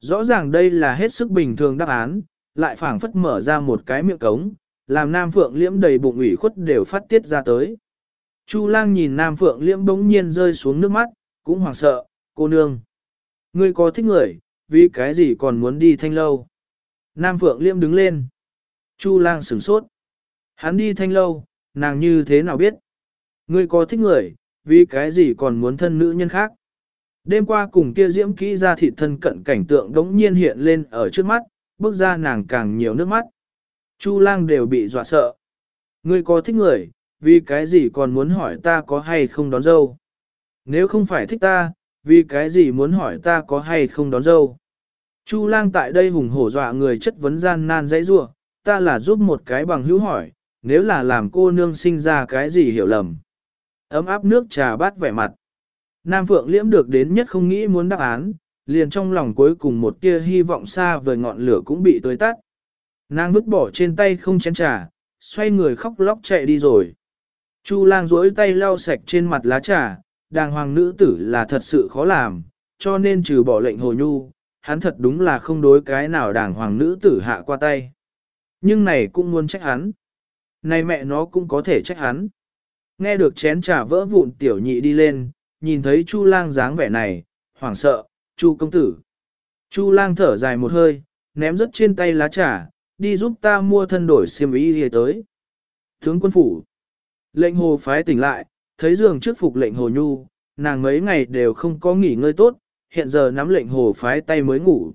Rõ ràng đây là hết sức bình thường đáp án, lại phảng phất mở ra một cái miệng cống, làm Nam Phượng Liễm đầy bụng ủy khuất đều phát tiết ra tới. Chu lang nhìn Nam Phượng Liễm bỗng nhiên rơi xuống nước mắt, cũng hoảng sợ, cô nương. Ngươi có thích người, vì cái gì còn muốn đi thanh lâu. Nam Phượng Liễm đứng lên. Chu lang sửng sốt. Hắn đi thanh lâu, nàng như thế nào biết? Ngươi có thích người, vì cái gì còn muốn thân nữ nhân khác? Đêm qua cùng kia diễm kỹ ra thịt thân cận cảnh tượng đống nhiên hiện lên ở trước mắt, bước ra nàng càng nhiều nước mắt. Chu lang đều bị dọa sợ. Ngươi có thích người, vì cái gì còn muốn hỏi ta có hay không đón dâu? Nếu không phải thích ta, vì cái gì muốn hỏi ta có hay không đón dâu? Chu lang tại đây hùng hổ dọa người chất vấn gian nan dãy rua, ta là giúp một cái bằng hữu hỏi, nếu là làm cô nương sinh ra cái gì hiểu lầm. Ấm áp nước trà bát vẻ mặt. Nam Phượng liễm được đến nhất không nghĩ muốn đáp án, liền trong lòng cuối cùng một tia hy vọng xa vời ngọn lửa cũng bị tới tắt. Nàng vứt bỏ trên tay không chén trà, xoay người khóc lóc chạy đi rồi. Chu lang duỗi tay lau sạch trên mặt lá trà, đàng hoàng nữ tử là thật sự khó làm, cho nên trừ bỏ lệnh hồ nhu, hắn thật đúng là không đối cái nào đàng hoàng nữ tử hạ qua tay. Nhưng này cũng muốn trách hắn. Này mẹ nó cũng có thể trách hắn. Nghe được chén trà vỡ vụn tiểu nhị đi lên, nhìn thấy Chu lang dáng vẻ này, hoảng sợ, Chu công tử. Chu lang thở dài một hơi, ném rất trên tay lá trà, đi giúp ta mua thân đổi xiêm y đi tới. Tướng quân phủ. Lệnh hồ phái tỉnh lại, thấy giường trước phục lệnh hồ nhu, nàng mấy ngày đều không có nghỉ ngơi tốt, hiện giờ nắm lệnh hồ phái tay mới ngủ.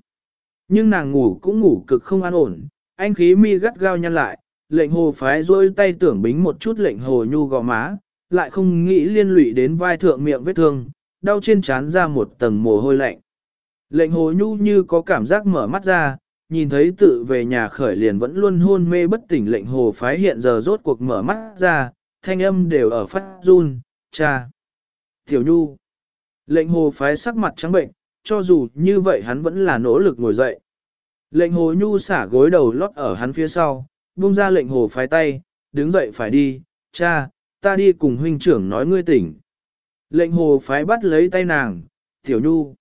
Nhưng nàng ngủ cũng ngủ cực không an ổn, anh khí mi gắt gao nhăn lại, lệnh hồ phái rôi tay tưởng bính một chút lệnh hồ nhu gò má, lại không nghĩ liên lụy đến vai thượng miệng vết thương, đau trên trán ra một tầng mồ hôi lạnh. Lệnh hồ nhu như có cảm giác mở mắt ra, nhìn thấy tự về nhà khởi liền vẫn luôn hôn mê bất tỉnh lệnh hồ phái hiện giờ rốt cuộc mở mắt ra, thanh âm đều ở phát run, cha. Tiểu nhu. Lệnh hồ phái sắc mặt trắng bệnh, cho dù như vậy hắn vẫn là nỗ lực ngồi dậy. Lệnh hồ nhu xả gối đầu lót ở hắn phía sau, buông ra lệnh hồ phái tay, đứng dậy phải đi, cha, ta đi cùng huynh trưởng nói ngươi tỉnh. Lệnh hồ phái bắt lấy tay nàng, tiểu nhu.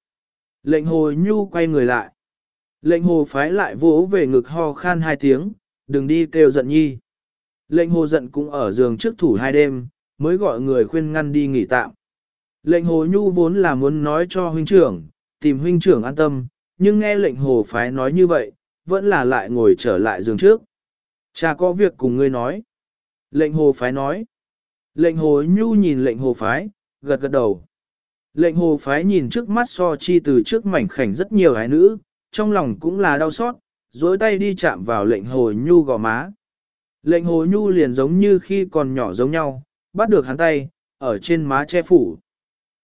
Lệnh hồ nhu quay người lại. Lệnh hồ phái lại vỗ về ngực ho khan hai tiếng, đừng đi kêu giận nhi. Lệnh hồ giận cũng ở giường trước thủ hai đêm, mới gọi người khuyên ngăn đi nghỉ tạm. Lệnh hồ nhu vốn là muốn nói cho huynh trưởng, tìm huynh trưởng an tâm, nhưng nghe lệnh hồ phái nói như vậy, vẫn là lại ngồi trở lại giường trước. Cha có việc cùng ngươi nói. Lệnh hồ phái nói. Lệnh hồ nhu nhìn lệnh hồ phái, gật gật đầu. Lệnh hồ phái nhìn trước mắt so chi từ trước mảnh khảnh rất nhiều gái nữ, trong lòng cũng là đau xót, dối tay đi chạm vào lệnh hồ nhu gò má. Lệnh hồ nhu liền giống như khi còn nhỏ giống nhau, bắt được hắn tay, ở trên má che phủ.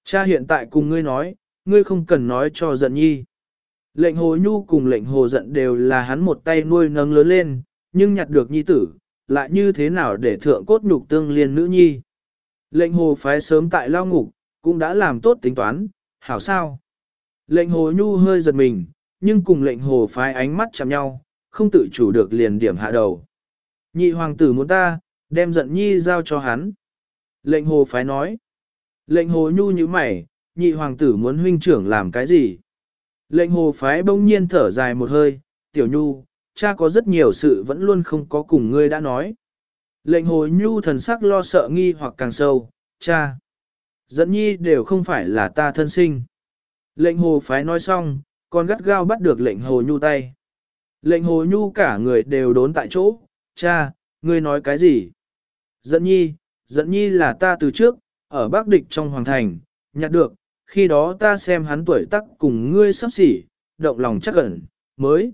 Cha hiện tại cùng ngươi nói, ngươi không cần nói cho giận nhi. Lệnh hồ nhu cùng lệnh hồ giận đều là hắn một tay nuôi nâng lớn lên, nhưng nhặt được nhi tử, lại như thế nào để thượng cốt nhục tương liên nữ nhi. Lệnh hồ phái sớm tại lao ngục, cũng đã làm tốt tính toán, hảo sao. Lệnh hồ nhu hơi giật mình, nhưng cùng lệnh hồ phái ánh mắt chạm nhau, không tự chủ được liền điểm hạ đầu. Nhị hoàng tử muốn ta, đem giận nhi giao cho hắn. Lệnh hồ phái nói. Lệnh hồ nhu như mày, nhị hoàng tử muốn huynh trưởng làm cái gì? Lệnh hồ phái bỗng nhiên thở dài một hơi, tiểu nhu, cha có rất nhiều sự vẫn luôn không có cùng ngươi đã nói. Lệnh hồ nhu thần sắc lo sợ nghi hoặc càng sâu, cha. Dẫn nhi đều không phải là ta thân sinh. Lệnh hồ phái nói xong, còn gắt gao bắt được lệnh hồ nhu tay. Lệnh hồ nhu cả người đều đốn tại chỗ, cha, ngươi nói cái gì? Dẫn nhi, dẫn nhi là ta từ trước, ở Bắc Địch trong Hoàng Thành, nhặt được, khi đó ta xem hắn tuổi tác cùng ngươi sắp xỉ, động lòng chắc ẩn, mới,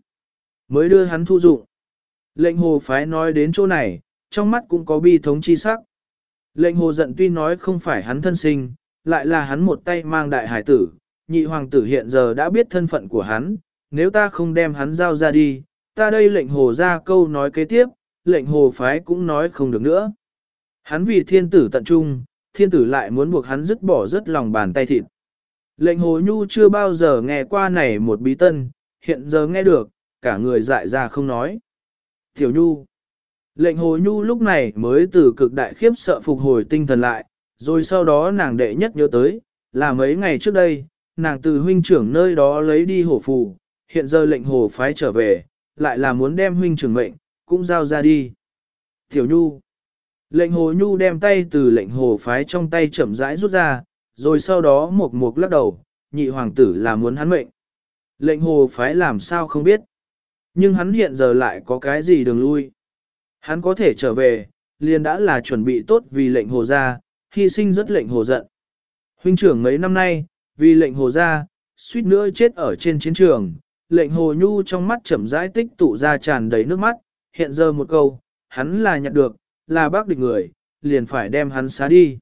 mới đưa hắn thu dụng. Lệnh hồ phái nói đến chỗ này, trong mắt cũng có bi thống chi sắc. Lệnh hồ giận tuy nói không phải hắn thân sinh, lại là hắn một tay mang đại hải tử, nhị hoàng tử hiện giờ đã biết thân phận của hắn, nếu ta không đem hắn giao ra đi, ta đây lệnh hồ ra câu nói kế tiếp, lệnh hồ phái cũng nói không được nữa. Hắn vì thiên tử tận trung, thiên tử lại muốn buộc hắn dứt bỏ rất lòng bàn tay thịt. Lệnh hồ nhu chưa bao giờ nghe qua này một bí tân, hiện giờ nghe được, cả người dại ra không nói. Tiểu nhu. Lệnh hồ nhu lúc này mới từ cực đại khiếp sợ phục hồi tinh thần lại, rồi sau đó nàng đệ nhất nhớ tới, là mấy ngày trước đây, nàng từ huynh trưởng nơi đó lấy đi hổ phù, hiện giờ lệnh hồ phái trở về, lại là muốn đem huynh trưởng mệnh, cũng giao ra đi. Tiểu Nhu Lệnh hồ Nhu đem tay từ lệnh hồ phái trong tay chậm rãi rút ra, rồi sau đó một mục lắc đầu, nhị hoàng tử là muốn hắn mệnh. Lệnh hồ phái làm sao không biết. Nhưng hắn hiện giờ lại có cái gì đường lui. Hắn có thể trở về, liền đã là chuẩn bị tốt vì lệnh hồ gia, hy sinh rất lệnh hồ giận. Huynh trưởng mấy năm nay, vì lệnh hồ gia, suýt nữa chết ở trên chiến trường, lệnh hồ nhu trong mắt chậm rãi tích tụ ra tràn đầy nước mắt, hiện giờ một câu, hắn là nhận được, là bác địch người, liền phải đem hắn xá đi.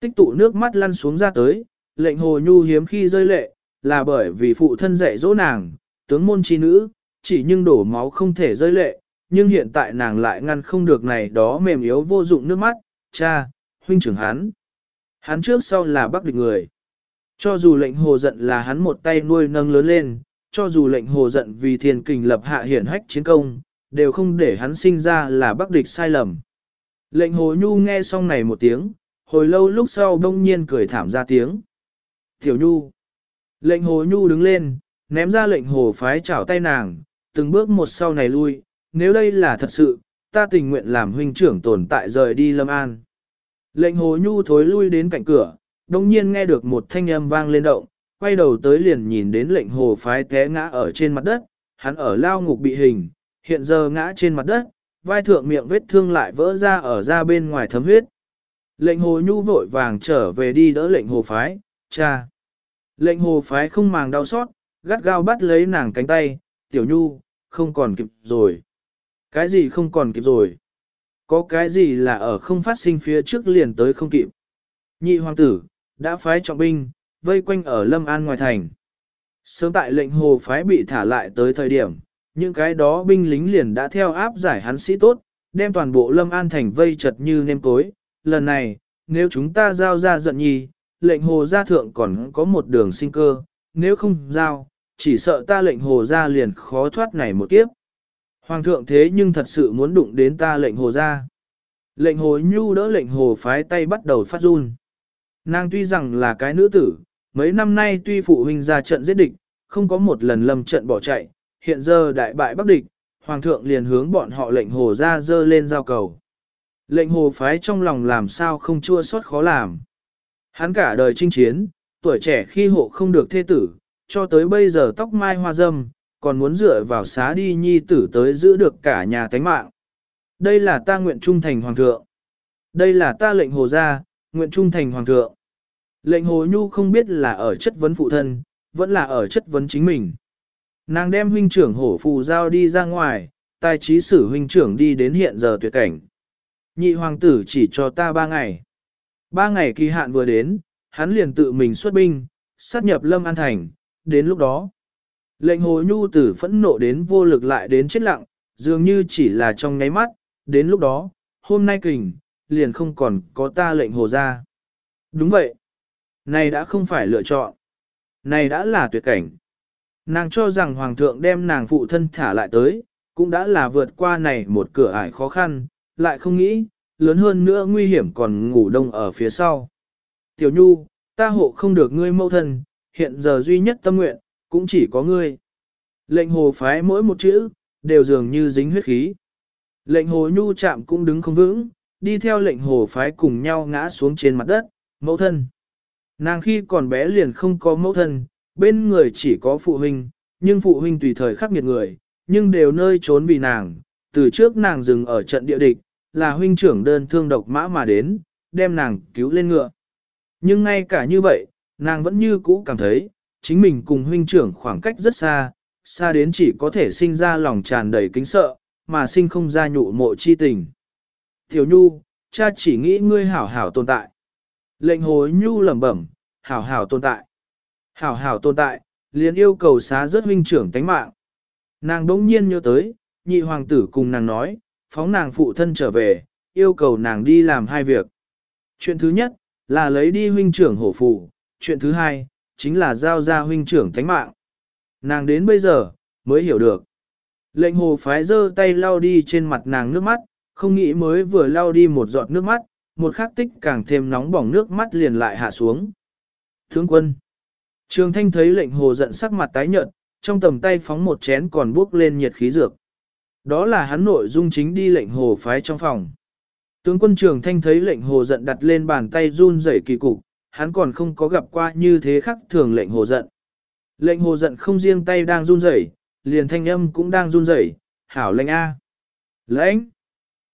Tích tụ nước mắt lăn xuống ra tới, lệnh hồ nhu hiếm khi rơi lệ, là bởi vì phụ thân dạy dỗ nàng, tướng môn chi nữ, chỉ nhưng đổ máu không thể rơi lệ, nhưng hiện tại nàng lại ngăn không được này đó mềm yếu vô dụng nước mắt, cha, huynh trưởng hắn. Hắn trước sau là bác địch người. Cho dù lệnh hồ giận là hắn một tay nuôi nâng lớn lên, cho dù lệnh hồ giận vì thiền kình lập hạ hiển hách chiến công, đều không để hắn sinh ra là bắc địch sai lầm. Lệnh hồ nhu nghe xong này một tiếng, hồi lâu lúc sau đông nhiên cười thảm ra tiếng. Tiểu nhu. Lệnh hồ nhu đứng lên, ném ra lệnh hồ phái chảo tay nàng, từng bước một sau này lui, nếu đây là thật sự, ta tình nguyện làm huynh trưởng tồn tại rời đi lâm an. Lệnh hồ nhu thối lui đến cạnh cửa, đồng nhiên nghe được một thanh âm vang lên động, quay đầu tới liền nhìn đến lệnh hồ phái té ngã ở trên mặt đất, hắn ở lao ngục bị hình, hiện giờ ngã trên mặt đất, vai thượng miệng vết thương lại vỡ ra ở ra bên ngoài thấm huyết. Lệnh hồ nhu vội vàng trở về đi đỡ lệnh hồ phái, cha. Lệnh hồ phái không màng đau xót, gắt gao bắt lấy nàng cánh tay, tiểu nhu, không còn kịp rồi. Cái gì không còn kịp rồi? Có cái gì là ở không phát sinh phía trước liền tới không kịp? Nhị hoàng tử, đã phái trọng binh, vây quanh ở Lâm An ngoài thành. Sớm tại lệnh hồ phái bị thả lại tới thời điểm, những cái đó binh lính liền đã theo áp giải hắn sĩ tốt, đem toàn bộ Lâm An thành vây chật như nêm tối. Lần này, nếu chúng ta giao ra giận nhi, lệnh hồ gia thượng còn có một đường sinh cơ, nếu không giao, chỉ sợ ta lệnh hồ ra liền khó thoát này một kiếp. Hoàng thượng thế nhưng thật sự muốn đụng đến ta lệnh hồ ra Lệnh hồ nhu đỡ lệnh hồ phái tay bắt đầu phát run. Nàng tuy rằng là cái nữ tử, mấy năm nay tuy phụ huynh ra trận giết địch, không có một lần lầm trận bỏ chạy, hiện giờ đại bại bắc địch, hoàng thượng liền hướng bọn họ lệnh hồ ra dơ lên giao cầu. Lệnh hồ phái trong lòng làm sao không chua xót khó làm. Hắn cả đời chinh chiến, tuổi trẻ khi hộ không được thê tử, cho tới bây giờ tóc mai hoa dâm, còn muốn dựa vào xá đi nhi tử tới giữ được cả nhà tánh mạng. Đây là ta nguyện trung thành hoàng thượng. Đây là ta lệnh hồ gia, nguyện trung thành hoàng thượng. Lệnh hồ nhu không biết là ở chất vấn phụ thân, vẫn là ở chất vấn chính mình. Nàng đem huynh trưởng hổ phù giao đi ra ngoài, tài trí sử huynh trưởng đi đến hiện giờ tuyệt cảnh. Nhị hoàng tử chỉ cho ta ba ngày. Ba ngày kỳ hạn vừa đến, hắn liền tự mình xuất binh, sát nhập lâm an thành, đến lúc đó. Lệnh hồ nhu tử phẫn nộ đến vô lực lại đến chết lặng, dường như chỉ là trong nháy mắt, đến lúc đó, hôm nay kình, liền không còn có ta lệnh hồ ra. Đúng vậy. Này đã không phải lựa chọn. Này đã là tuyệt cảnh. Nàng cho rằng hoàng thượng đem nàng phụ thân thả lại tới, cũng đã là vượt qua này một cửa ải khó khăn, lại không nghĩ, lớn hơn nữa nguy hiểm còn ngủ đông ở phía sau. Tiểu Nhu, ta hộ không được ngươi mâu thân, hiện giờ duy nhất tâm nguyện, cũng chỉ có ngươi. Lệnh hồ phái mỗi một chữ, đều dường như dính huyết khí. Lệnh hồ Nhu chạm cũng đứng không vững, đi theo lệnh hồ phái cùng nhau ngã xuống trên mặt đất, mẫu thân. Nàng khi còn bé liền không có mẫu thân, bên người chỉ có phụ huynh, nhưng phụ huynh tùy thời khắc nghiệt người, nhưng đều nơi trốn vì nàng. Từ trước nàng dừng ở trận địa địch, là huynh trưởng đơn thương độc mã mà đến, đem nàng cứu lên ngựa. Nhưng ngay cả như vậy, nàng vẫn như cũ cảm thấy, chính mình cùng huynh trưởng khoảng cách rất xa, xa đến chỉ có thể sinh ra lòng tràn đầy kính sợ, mà sinh không ra nhụ mộ chi tình. Tiểu Nhu, cha chỉ nghĩ ngươi hảo hảo tồn tại. Lệnh hối Nhu lẩm bẩm, hảo hảo tồn tại. Hảo hảo tồn tại, liền yêu cầu xá rớt huynh trưởng tánh mạng. Nàng đỗng nhiên nhớ tới, nhị hoàng tử cùng nàng nói, phóng nàng phụ thân trở về, yêu cầu nàng đi làm hai việc. Chuyện thứ nhất, là lấy đi huynh trưởng hổ phụ, chuyện thứ hai, chính là giao ra huynh trưởng tánh mạng. Nàng đến bây giờ, mới hiểu được. Lệnh hồ phái giơ tay lau đi trên mặt nàng nước mắt, không nghĩ mới vừa lau đi một giọt nước mắt, một khắc tích càng thêm nóng bỏng nước mắt liền lại hạ xuống. Thướng quân. Trường thanh thấy lệnh hồ giận sắc mặt tái nhợt, trong tầm tay phóng một chén còn bước lên nhiệt khí dược. Đó là hắn nội dung chính đi lệnh hồ phái trong phòng. Tướng quân trường thanh thấy lệnh hồ giận đặt lên bàn tay run rẩy kỳ cục, hắn còn không có gặp qua như thế khắc thường lệnh hồ giận. Lệnh hồ giận không riêng tay đang run rẩy, liền thanh âm cũng đang run rẩy, hảo lệnh A. Lãnh!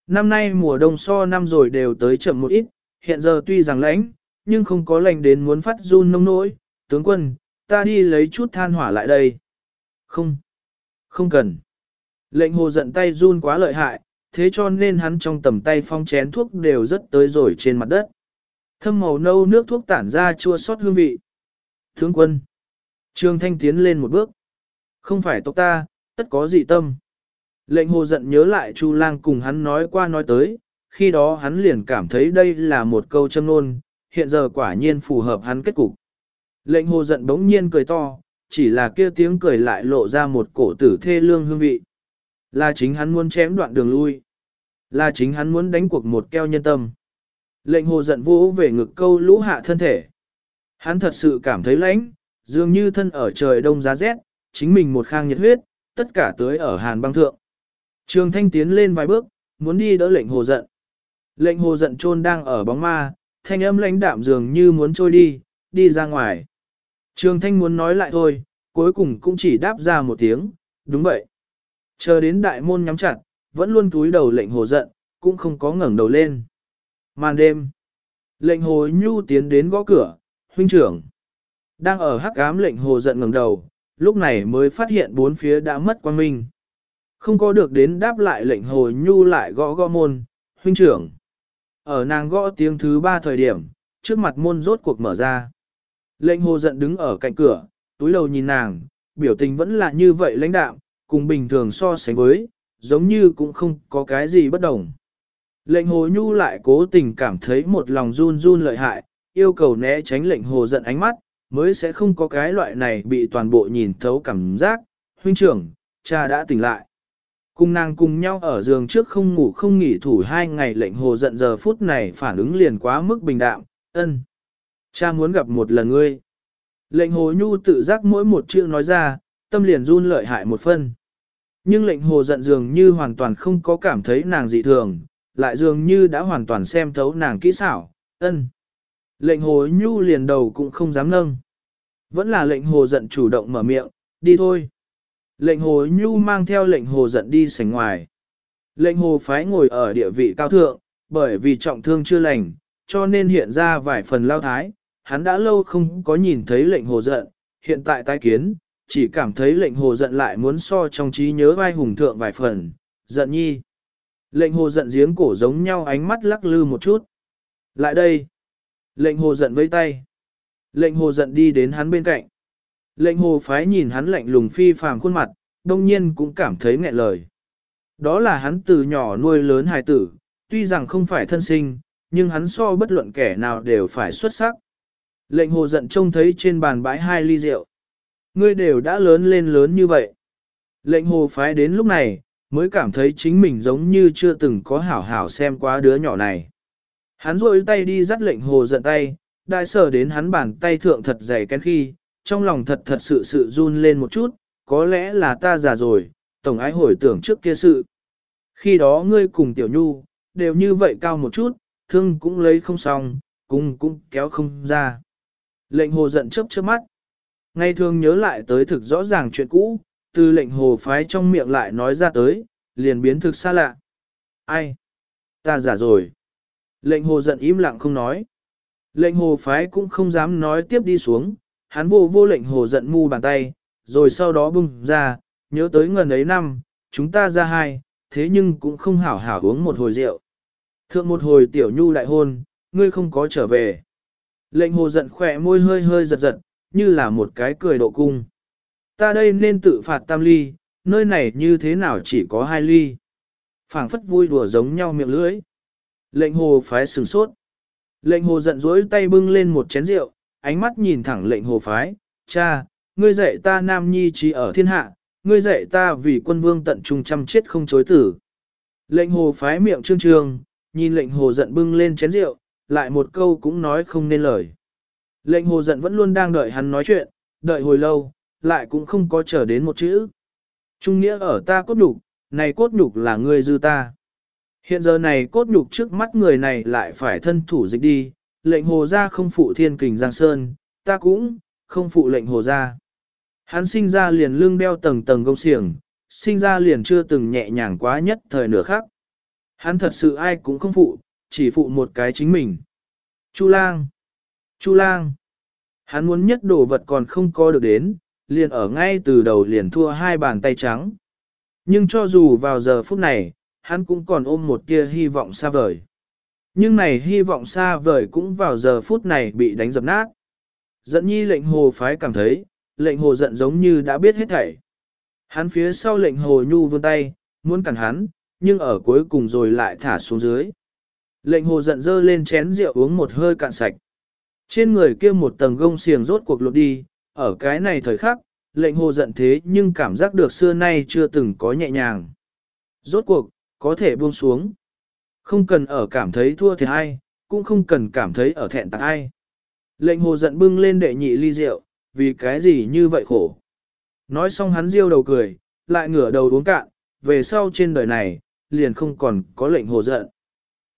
Năm nay mùa đông so năm rồi đều tới chậm một ít, hiện giờ tuy rằng lãnh, nhưng không có lệnh đến muốn phát run nông nỗi. Tướng quân, ta đi lấy chút than hỏa lại đây. Không, không cần. Lệnh hồ giận tay run quá lợi hại, thế cho nên hắn trong tầm tay phong chén thuốc đều rất tới rồi trên mặt đất. Thâm màu nâu nước thuốc tản ra chua xót hương vị. Thướng quân. Trương Thanh tiến lên một bước. Không phải tộc ta, tất có dị tâm. Lệnh hồ giận nhớ lại Chu lang cùng hắn nói qua nói tới, khi đó hắn liền cảm thấy đây là một câu châm nôn, hiện giờ quả nhiên phù hợp hắn kết cục. Lệnh hồ giận bỗng nhiên cười to, chỉ là kia tiếng cười lại lộ ra một cổ tử thê lương hương vị. Là chính hắn muốn chém đoạn đường lui. Là chính hắn muốn đánh cuộc một keo nhân tâm. Lệnh hồ giận vũ về ngực câu lũ hạ thân thể. Hắn thật sự cảm thấy lãnh, dường như thân ở trời đông giá rét, chính mình một khang nhiệt huyết, tất cả tới ở hàn băng thượng. Trường thanh tiến lên vài bước, muốn đi đỡ lệnh hồ giận. Lệnh hồ giận trôn đang ở bóng ma, thanh âm lãnh đạm dường như muốn trôi đi, đi ra ngoài. Trường thanh muốn nói lại thôi, cuối cùng cũng chỉ đáp ra một tiếng, đúng vậy. Chờ đến đại môn nhắm chặt, vẫn luôn túi đầu lệnh hồ giận, cũng không có ngẩng đầu lên. Màn đêm, lệnh hồ nhu tiến đến gõ cửa, huynh trưởng. Đang ở hắc ám lệnh hồ giận ngẩng đầu, lúc này mới phát hiện bốn phía đã mất quan minh. Không có được đến đáp lại lệnh hồ nhu lại gõ gõ môn, huynh trưởng. Ở nàng gõ tiếng thứ ba thời điểm, trước mặt môn rốt cuộc mở ra. Lệnh hồ giận đứng ở cạnh cửa, túi đầu nhìn nàng, biểu tình vẫn là như vậy lãnh đạm, cùng bình thường so sánh với, giống như cũng không có cái gì bất đồng. Lệnh hồ nhu lại cố tình cảm thấy một lòng run run lợi hại, yêu cầu né tránh lệnh hồ giận ánh mắt, mới sẽ không có cái loại này bị toàn bộ nhìn thấu cảm giác. Huynh trưởng, cha đã tỉnh lại. Cùng nàng cùng nhau ở giường trước không ngủ không nghỉ thủ hai ngày lệnh hồ giận giờ phút này phản ứng liền quá mức bình đạm, ân. Cha muốn gặp một lần ngươi. Lệnh hồ nhu tự giác mỗi một chữ nói ra, tâm liền run lợi hại một phân. Nhưng lệnh hồ giận dường như hoàn toàn không có cảm thấy nàng dị thường, lại dường như đã hoàn toàn xem thấu nàng kỹ xảo, ân. Lệnh hồ nhu liền đầu cũng không dám nâng. Vẫn là lệnh hồ giận chủ động mở miệng, đi thôi. Lệnh hồ nhu mang theo lệnh hồ giận đi sảnh ngoài. Lệnh hồ phái ngồi ở địa vị cao thượng, bởi vì trọng thương chưa lành, cho nên hiện ra vài phần lao thái. Hắn đã lâu không có nhìn thấy lệnh hồ giận, hiện tại tái kiến, chỉ cảm thấy lệnh hồ giận lại muốn so trong trí nhớ vai hùng thượng vài phần, giận nhi. Lệnh hồ giận giếng cổ giống nhau ánh mắt lắc lư một chút. Lại đây. Lệnh hồ giận vẫy tay. Lệnh hồ giận đi đến hắn bên cạnh. Lệnh hồ phái nhìn hắn lạnh lùng phi phàm khuôn mặt, đông nhiên cũng cảm thấy nghẹn lời. Đó là hắn từ nhỏ nuôi lớn hài tử, tuy rằng không phải thân sinh, nhưng hắn so bất luận kẻ nào đều phải xuất sắc. Lệnh hồ giận trông thấy trên bàn bãi hai ly rượu. Ngươi đều đã lớn lên lớn như vậy. Lệnh hồ phái đến lúc này, mới cảm thấy chính mình giống như chưa từng có hảo hảo xem qua đứa nhỏ này. Hắn rôi tay đi dắt lệnh hồ giận tay, đại sở đến hắn bàn tay thượng thật dày kén khi, trong lòng thật thật sự sự run lên một chút, có lẽ là ta già rồi, tổng ái hồi tưởng trước kia sự. Khi đó ngươi cùng tiểu nhu, đều như vậy cao một chút, thương cũng lấy không xong, cung cũng kéo không ra. Lệnh hồ giận chớp chớp mắt. Ngày thường nhớ lại tới thực rõ ràng chuyện cũ, từ lệnh hồ phái trong miệng lại nói ra tới, liền biến thực xa lạ. Ai? Ta giả rồi. Lệnh hồ giận im lặng không nói. Lệnh hồ phái cũng không dám nói tiếp đi xuống, hắn vô vô lệnh hồ giận mu bàn tay, rồi sau đó bung ra, nhớ tới ngần ấy năm, chúng ta ra hai, thế nhưng cũng không hảo hảo uống một hồi rượu. Thượng một hồi tiểu nhu đại hôn, ngươi không có trở về. Lệnh hồ giận khỏe môi hơi hơi giật giật, như là một cái cười độ cung. Ta đây nên tự phạt tam ly, nơi này như thế nào chỉ có hai ly. phảng phất vui đùa giống nhau miệng lưỡi. Lệnh hồ phái sừng sốt. Lệnh hồ giận dỗi tay bưng lên một chén rượu, ánh mắt nhìn thẳng lệnh hồ phái, cha, ngươi dạy ta nam nhi trí ở thiên hạ, ngươi dạy ta vì quân vương tận trung trăm chết không chối tử. Lệnh hồ phái miệng trương trương, nhìn lệnh hồ giận bưng lên chén rượu, lại một câu cũng nói không nên lời. Lệnh hồ giận vẫn luôn đang đợi hắn nói chuyện, đợi hồi lâu, lại cũng không có chờ đến một chữ. Trung nghĩa ở ta cốt nhục, này cốt nhục là ngươi dư ta. Hiện giờ này cốt nhục trước mắt người này lại phải thân thủ dịch đi, lệnh hồ ra không phụ thiên kình Giang Sơn, ta cũng, không phụ lệnh hồ ra. Hắn sinh ra liền lưng đeo tầng tầng gông xiềng, sinh ra liền chưa từng nhẹ nhàng quá nhất thời nửa khác. Hắn thật sự ai cũng không phụ, chỉ phụ một cái chính mình. Chu lang! Chu lang! Hắn muốn nhất đồ vật còn không có được đến, liền ở ngay từ đầu liền thua hai bàn tay trắng. Nhưng cho dù vào giờ phút này, hắn cũng còn ôm một tia hy vọng xa vời. Nhưng này hy vọng xa vời cũng vào giờ phút này bị đánh dập nát. Dẫn nhi lệnh hồ phái cảm thấy, lệnh hồ giận giống như đã biết hết thảy. Hắn phía sau lệnh hồ nhu vươn tay, muốn cản hắn, nhưng ở cuối cùng rồi lại thả xuống dưới. Lệnh hồ giận dơ lên chén rượu uống một hơi cạn sạch. Trên người kia một tầng gông xiềng rốt cuộc lột đi, ở cái này thời khắc, lệnh hồ giận thế nhưng cảm giác được xưa nay chưa từng có nhẹ nhàng. Rốt cuộc, có thể buông xuống. Không cần ở cảm thấy thua thiệt ai, cũng không cần cảm thấy ở thẹn tạc ai. Lệnh hồ giận bưng lên đệ nhị ly rượu, vì cái gì như vậy khổ. Nói xong hắn riêu đầu cười, lại ngửa đầu uống cạn, về sau trên đời này, liền không còn có lệnh hồ giận.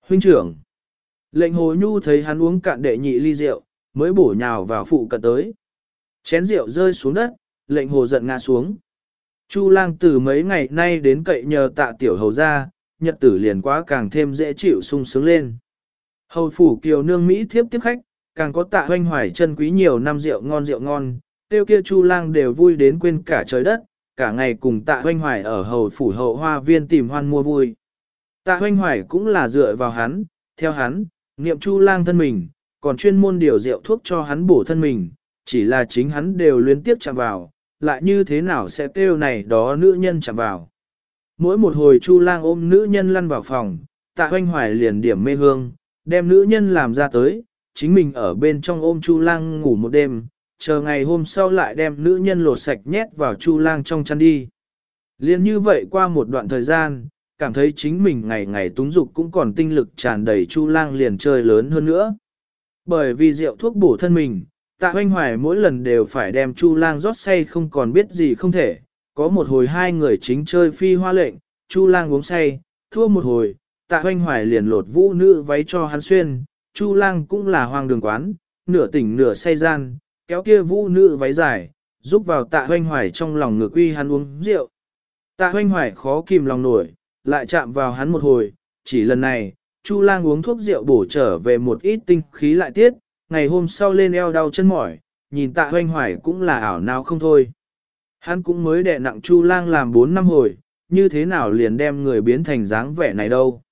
Huynh trưởng, lệnh hồ nhu thấy hắn uống cạn đệ nhị ly rượu, mới bổ nhào vào phụ cận tới. Chén rượu rơi xuống đất, lệnh hồ giận ngã xuống. Chu lang từ mấy ngày nay đến cậy nhờ tạ tiểu hầu ra, nhật tử liền quá càng thêm dễ chịu sung sướng lên. Hầu phủ kiều nương Mỹ thiếp tiếp khách, càng có tạ hoanh hoài chân quý nhiều năm rượu ngon rượu ngon, tiêu kia chu lang đều vui đến quên cả trời đất, cả ngày cùng tạ hoanh hoài ở hầu phủ hậu hoa viên tìm hoan mua vui. Tạ hoanh hoài cũng là dựa vào hắn, theo hắn, niệm chu lang thân mình, còn chuyên môn điều rượu thuốc cho hắn bổ thân mình, chỉ là chính hắn đều liên tiếp chạm vào, lại như thế nào sẽ kêu này đó nữ nhân chạm vào. Mỗi một hồi Chu Lang ôm nữ nhân lăn vào phòng, tạ hoanh hoài liền điểm mê hương, đem nữ nhân làm ra tới, chính mình ở bên trong ôm Chu Lang ngủ một đêm, chờ ngày hôm sau lại đem nữ nhân lột sạch nhét vào Chu Lang trong chăn đi. Liên như vậy qua một đoạn thời gian, cảm thấy chính mình ngày ngày túng dục cũng còn tinh lực tràn đầy Chu Lang liền chơi lớn hơn nữa. Bởi vì rượu thuốc bổ thân mình, tạ hoanh hoài mỗi lần đều phải đem Chu Lang rót say không còn biết gì không thể, có một hồi hai người chính chơi phi hoa lệnh, Chu lang uống say, thua một hồi, tạ hoanh hoài liền lột vũ nữ váy cho hắn xuyên, Chu lang cũng là hoang đường quán, nửa tỉnh nửa say gian, kéo kia vũ nữ váy dài, giúp vào tạ hoanh hoài trong lòng ngược uy hắn uống rượu. Tạ hoanh hoài khó kìm lòng nổi, lại chạm vào hắn một hồi, chỉ lần này, Chu lang uống thuốc rượu bổ trở về một ít tinh khí lại tiết, ngày hôm sau lên eo đau chân mỏi, nhìn tạ hoanh hoài cũng là ảo nào không thôi. Hắn cũng mới đè nặng Chu Lang làm 4 năm hồi, như thế nào liền đem người biến thành dáng vẻ này đâu.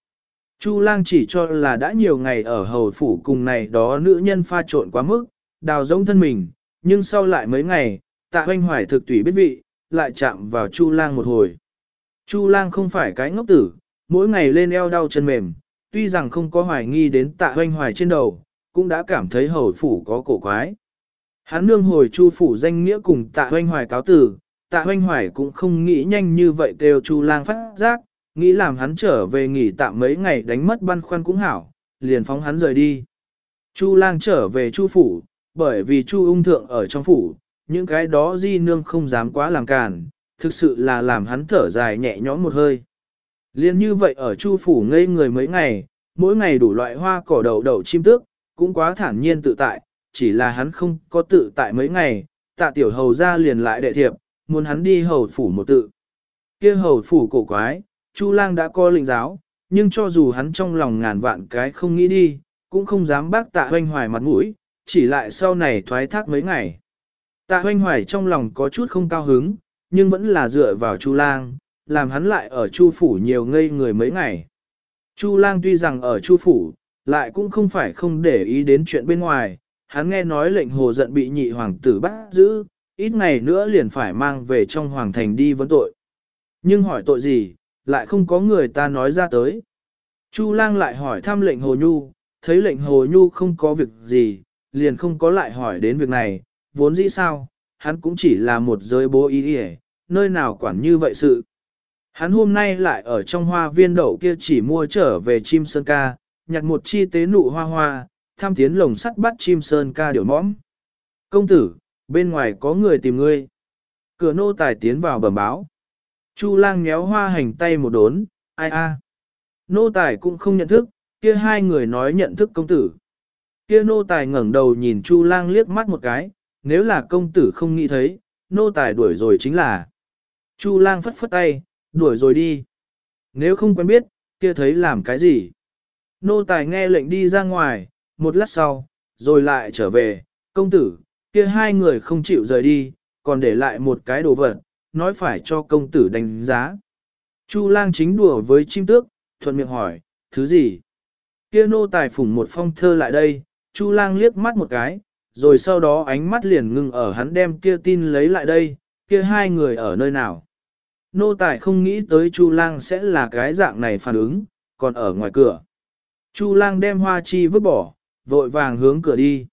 Chu Lang chỉ cho là đã nhiều ngày ở hầu phủ cùng này đó nữ nhân pha trộn quá mức, đào giống thân mình, nhưng sau lại mấy ngày, tạ hoanh hoài thực tùy biết vị, lại chạm vào Chu Lang một hồi. Chu Lang không phải cái ngốc tử, mỗi ngày lên eo đau chân mềm, tuy rằng không có hoài nghi đến tạ hoanh hoài trên đầu, cũng đã cảm thấy hầu phủ có cổ quái. Hắn nương hồi chu phủ danh nghĩa cùng tạ hoanh hoài cáo tử, tạ hoanh hoài cũng không nghĩ nhanh như vậy kêu chu lang phát giác, nghĩ làm hắn trở về nghỉ tạm mấy ngày đánh mất băn khoăn cũng hảo, liền phóng hắn rời đi. Chu lang trở về chu phủ, bởi vì chu ung thượng ở trong phủ, những cái đó di nương không dám quá làm cản, thực sự là làm hắn thở dài nhẹ nhõm một hơi. Liên như vậy ở chu phủ ngây người mấy ngày, mỗi ngày đủ loại hoa cỏ đầu đầu chim tước, cũng quá thản nhiên tự tại, chỉ là hắn không có tự tại mấy ngày, tạ tiểu hầu ra liền lại đệ thiệp, muốn hắn đi hầu phủ một tự. kia hầu phủ cổ quái, Chu lang đã coi lĩnh giáo, nhưng cho dù hắn trong lòng ngàn vạn cái không nghĩ đi, cũng không dám bác tạ hoanh hoài mặt mũi, chỉ lại sau này thoái thác mấy ngày. Tạ hoanh hoài trong lòng có chút không cao hứng, nhưng vẫn là dựa vào Chu lang, làm hắn lại ở Chu phủ nhiều ngây người mấy ngày. Chu lang tuy rằng ở Chu phủ, lại cũng không phải không để ý đến chuyện bên ngoài, hắn nghe nói lệnh hồ giận bị nhị hoàng tử bắt giữ, ít ngày nữa liền phải mang về trong hoàng thành đi vấn tội. Nhưng hỏi tội gì, lại không có người ta nói ra tới. Chu lang lại hỏi thăm lệnh hồ nhu, thấy lệnh hồ nhu không có việc gì, liền không có lại hỏi đến việc này, vốn dĩ sao, hắn cũng chỉ là một giới bố ý hề, nơi nào quản như vậy sự. Hắn hôm nay lại ở trong hoa viên đậu kia chỉ mua trở về chim sơn ca, nhặt một chi tế nụ hoa hoa, tham tiến lồng sắt bắt chim sơn ca điểu mõm. Công tử, bên ngoài có người tìm ngươi. Cửa nô tài tiến vào bẩm báo. Chu lang nhéo hoa hành tay một đốn, ai a. Nô tài cũng không nhận thức, kia hai người nói nhận thức công tử. Kia nô tài ngẩng đầu nhìn Chu lang liếc mắt một cái, nếu là công tử không nghĩ thấy, nô tài đuổi rồi chính là. Chu lang phất phất tay, đuổi rồi đi. Nếu không quen biết, kia thấy làm cái gì? Nô tài nghe lệnh đi ra ngoài, một lát sau, rồi lại trở về, công tử, kia hai người không chịu rời đi, còn để lại một cái đồ vật, nói phải cho công tử đánh giá. Chu lang chính đùa với chim tước, thuận miệng hỏi, thứ gì? Kia nô tài phủng một phong thơ lại đây, Chu lang liếc mắt một cái, rồi sau đó ánh mắt liền ngưng ở hắn đem kia tin lấy lại đây, kia hai người ở nơi nào. Nô tài không nghĩ tới Chu lang sẽ là cái dạng này phản ứng, còn ở ngoài cửa. Chu lang đem hoa chi vứt bỏ, vội vàng hướng cửa đi.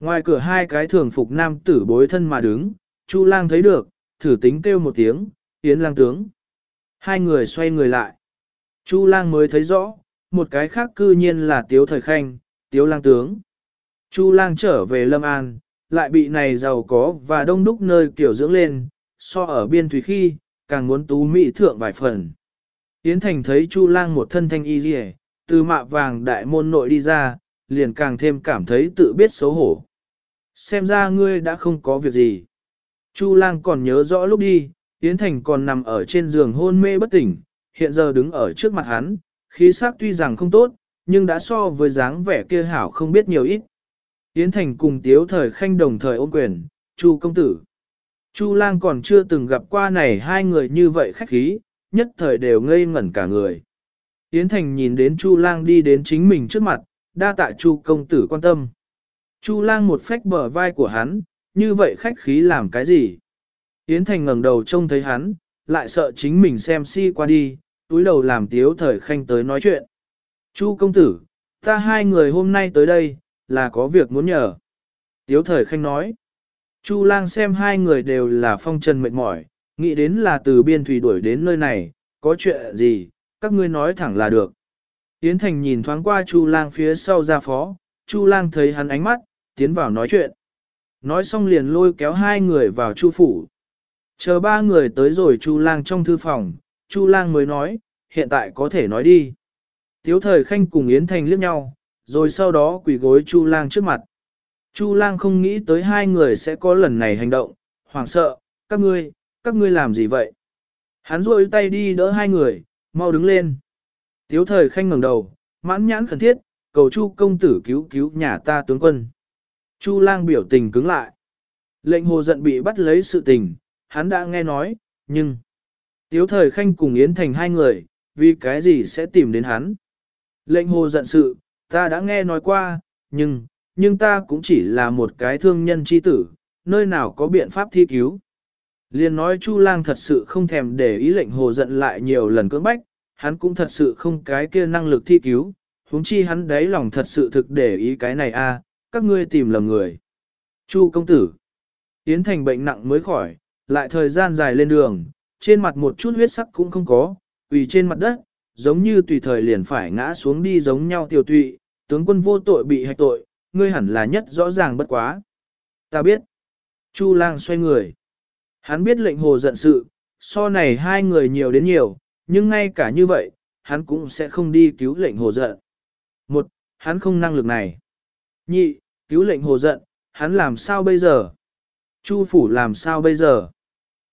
Ngoài cửa hai cái thường phục nam tử bối thân mà đứng, Chu lang thấy được, thử tính kêu một tiếng, Yến lang tướng. Hai người xoay người lại. Chu lang mới thấy rõ, một cái khác cư nhiên là Tiếu Thời Khanh, Tiếu lang tướng. Chu lang trở về Lâm An, lại bị này giàu có và đông đúc nơi kiểu dưỡng lên, so ở biên thủy khi, càng muốn tú mỹ thượng vài phần. Yến Thành thấy Chu lang một thân thanh y rìa, từ mạ vàng đại môn nội đi ra, liền càng thêm cảm thấy tự biết xấu hổ. Xem ra ngươi đã không có việc gì. Chu lang còn nhớ rõ lúc đi, Yến Thành còn nằm ở trên giường hôn mê bất tỉnh, hiện giờ đứng ở trước mặt hắn, khí sắc tuy rằng không tốt, nhưng đã so với dáng vẻ kia hảo không biết nhiều ít. Yến Thành cùng Tiếu Thời Khanh đồng thời ôm quyền, Chu công tử. Chu lang còn chưa từng gặp qua này hai người như vậy khách khí, nhất thời đều ngây ngẩn cả người. Yến Thành nhìn đến Chu lang đi đến chính mình trước mặt, đa tạ Chu công tử quan tâm. Chu lang một phách bờ vai của hắn, như vậy khách khí làm cái gì? Yến Thành ngẩng đầu trông thấy hắn, lại sợ chính mình xem si qua đi, túi đầu làm tiếu thời khanh tới nói chuyện. Chu công tử, ta hai người hôm nay tới đây, là có việc muốn nhờ. Tiếu thời khanh nói. Chu lang xem hai người đều là phong trần mệt mỏi, nghĩ đến là từ biên thủy đuổi đến nơi này, có chuyện gì, các ngươi nói thẳng là được. Yến Thành nhìn thoáng qua Chu lang phía sau ra phó, Chu lang thấy hắn ánh mắt, tiến vào nói chuyện. Nói xong liền lôi kéo hai người vào Chu phủ. Chờ ba người tới rồi Chu lang trong thư phòng, Chu lang mới nói, hiện tại có thể nói đi. Tiếu thời khanh cùng Yến Thành liếc nhau, rồi sau đó quỳ gối Chu lang trước mặt. Chu lang không nghĩ tới hai người sẽ có lần này hành động, hoảng sợ, các ngươi, các ngươi làm gì vậy? Hắn rôi tay đi đỡ hai người, mau đứng lên. Tiếu thời khanh ngẩng đầu, mãn nhãn khẩn thiết, cầu Chu công tử cứu cứu nhà ta tướng quân. Chu lang biểu tình cứng lại. Lệnh hồ giận bị bắt lấy sự tình, hắn đã nghe nói, nhưng... Tiếu thời khanh cùng Yến Thành hai người, vì cái gì sẽ tìm đến hắn. Lệnh hồ giận sự, ta đã nghe nói qua, nhưng, nhưng ta cũng chỉ là một cái thương nhân chi tử, nơi nào có biện pháp thi cứu. Liên nói Chu lang thật sự không thèm để ý lệnh hồ giận lại nhiều lần cưỡng bách, hắn cũng thật sự không cái kia năng lực thi cứu, huống chi hắn đấy lòng thật sự thực để ý cái này a, các ngươi tìm lầm người. Chu công tử, Yến Thành bệnh nặng mới khỏi, lại thời gian dài lên đường, trên mặt một chút huyết sắc cũng không có, vì trên mặt đất, giống như tùy thời liền phải ngã xuống đi giống nhau tiểu tụy, tướng quân vô tội bị hạch tội, ngươi hẳn là nhất rõ ràng bất quá. Ta biết. Chu lang xoay người. Hắn biết lệnh hồ giận sự, so này hai người nhiều đến nhiều, nhưng ngay cả như vậy, hắn cũng sẽ không đi cứu lệnh hồ giận. Một, hắn không năng lực này. Nhị, cứu lệnh hồ giận, hắn làm sao bây giờ? Chu phủ làm sao bây giờ?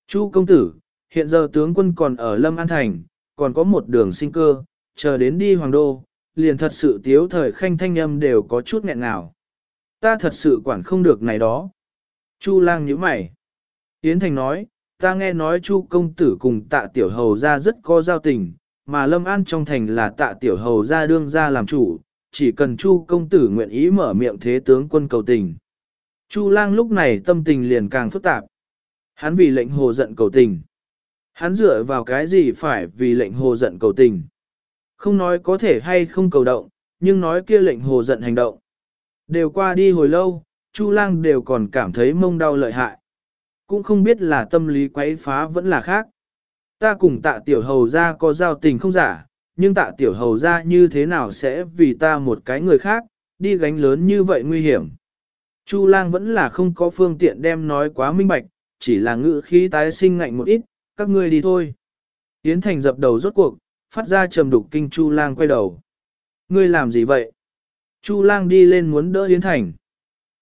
Chu công tử, hiện giờ tướng quân còn ở Lâm An Thành, còn có một đường sinh cơ, chờ đến đi Hoàng Đô, liền thật sự tiếu thời khanh thanh âm đều có chút nghẹn nào. Ta thật sự quản không được này đó. Chu lang nhíu mày. Yến Thành nói, ta nghe nói Chu công tử cùng tạ tiểu hầu ra rất có giao tình, mà Lâm An trong thành là tạ tiểu hầu ra đương ra làm chủ, chỉ cần Chu công tử nguyện ý mở miệng thế tướng quân cầu tình. Chu lang lúc này tâm tình liền càng phức tạp. Hắn vì lệnh hồ giận cầu tình. Hắn dựa vào cái gì phải vì lệnh hồ giận cầu tình. Không nói có thể hay không cầu động, nhưng nói kia lệnh hồ giận hành động. Đều qua đi hồi lâu, Chu lang đều còn cảm thấy mông đau lợi hại. Cũng không biết là tâm lý quấy phá vẫn là khác. Ta cùng tạ tiểu hầu ra có giao tình không giả, nhưng tạ tiểu hầu ra như thế nào sẽ vì ta một cái người khác, đi gánh lớn như vậy nguy hiểm. Chu lang vẫn là không có phương tiện đem nói quá minh bạch, chỉ là ngữ khí tái sinh ngạnh một ít, các ngươi đi thôi. Yến Thành dập đầu rốt cuộc, phát ra trầm đục kinh Chu Lang quay đầu. Ngươi làm gì vậy? Chu Lang đi lên muốn đỡ Yến Thành.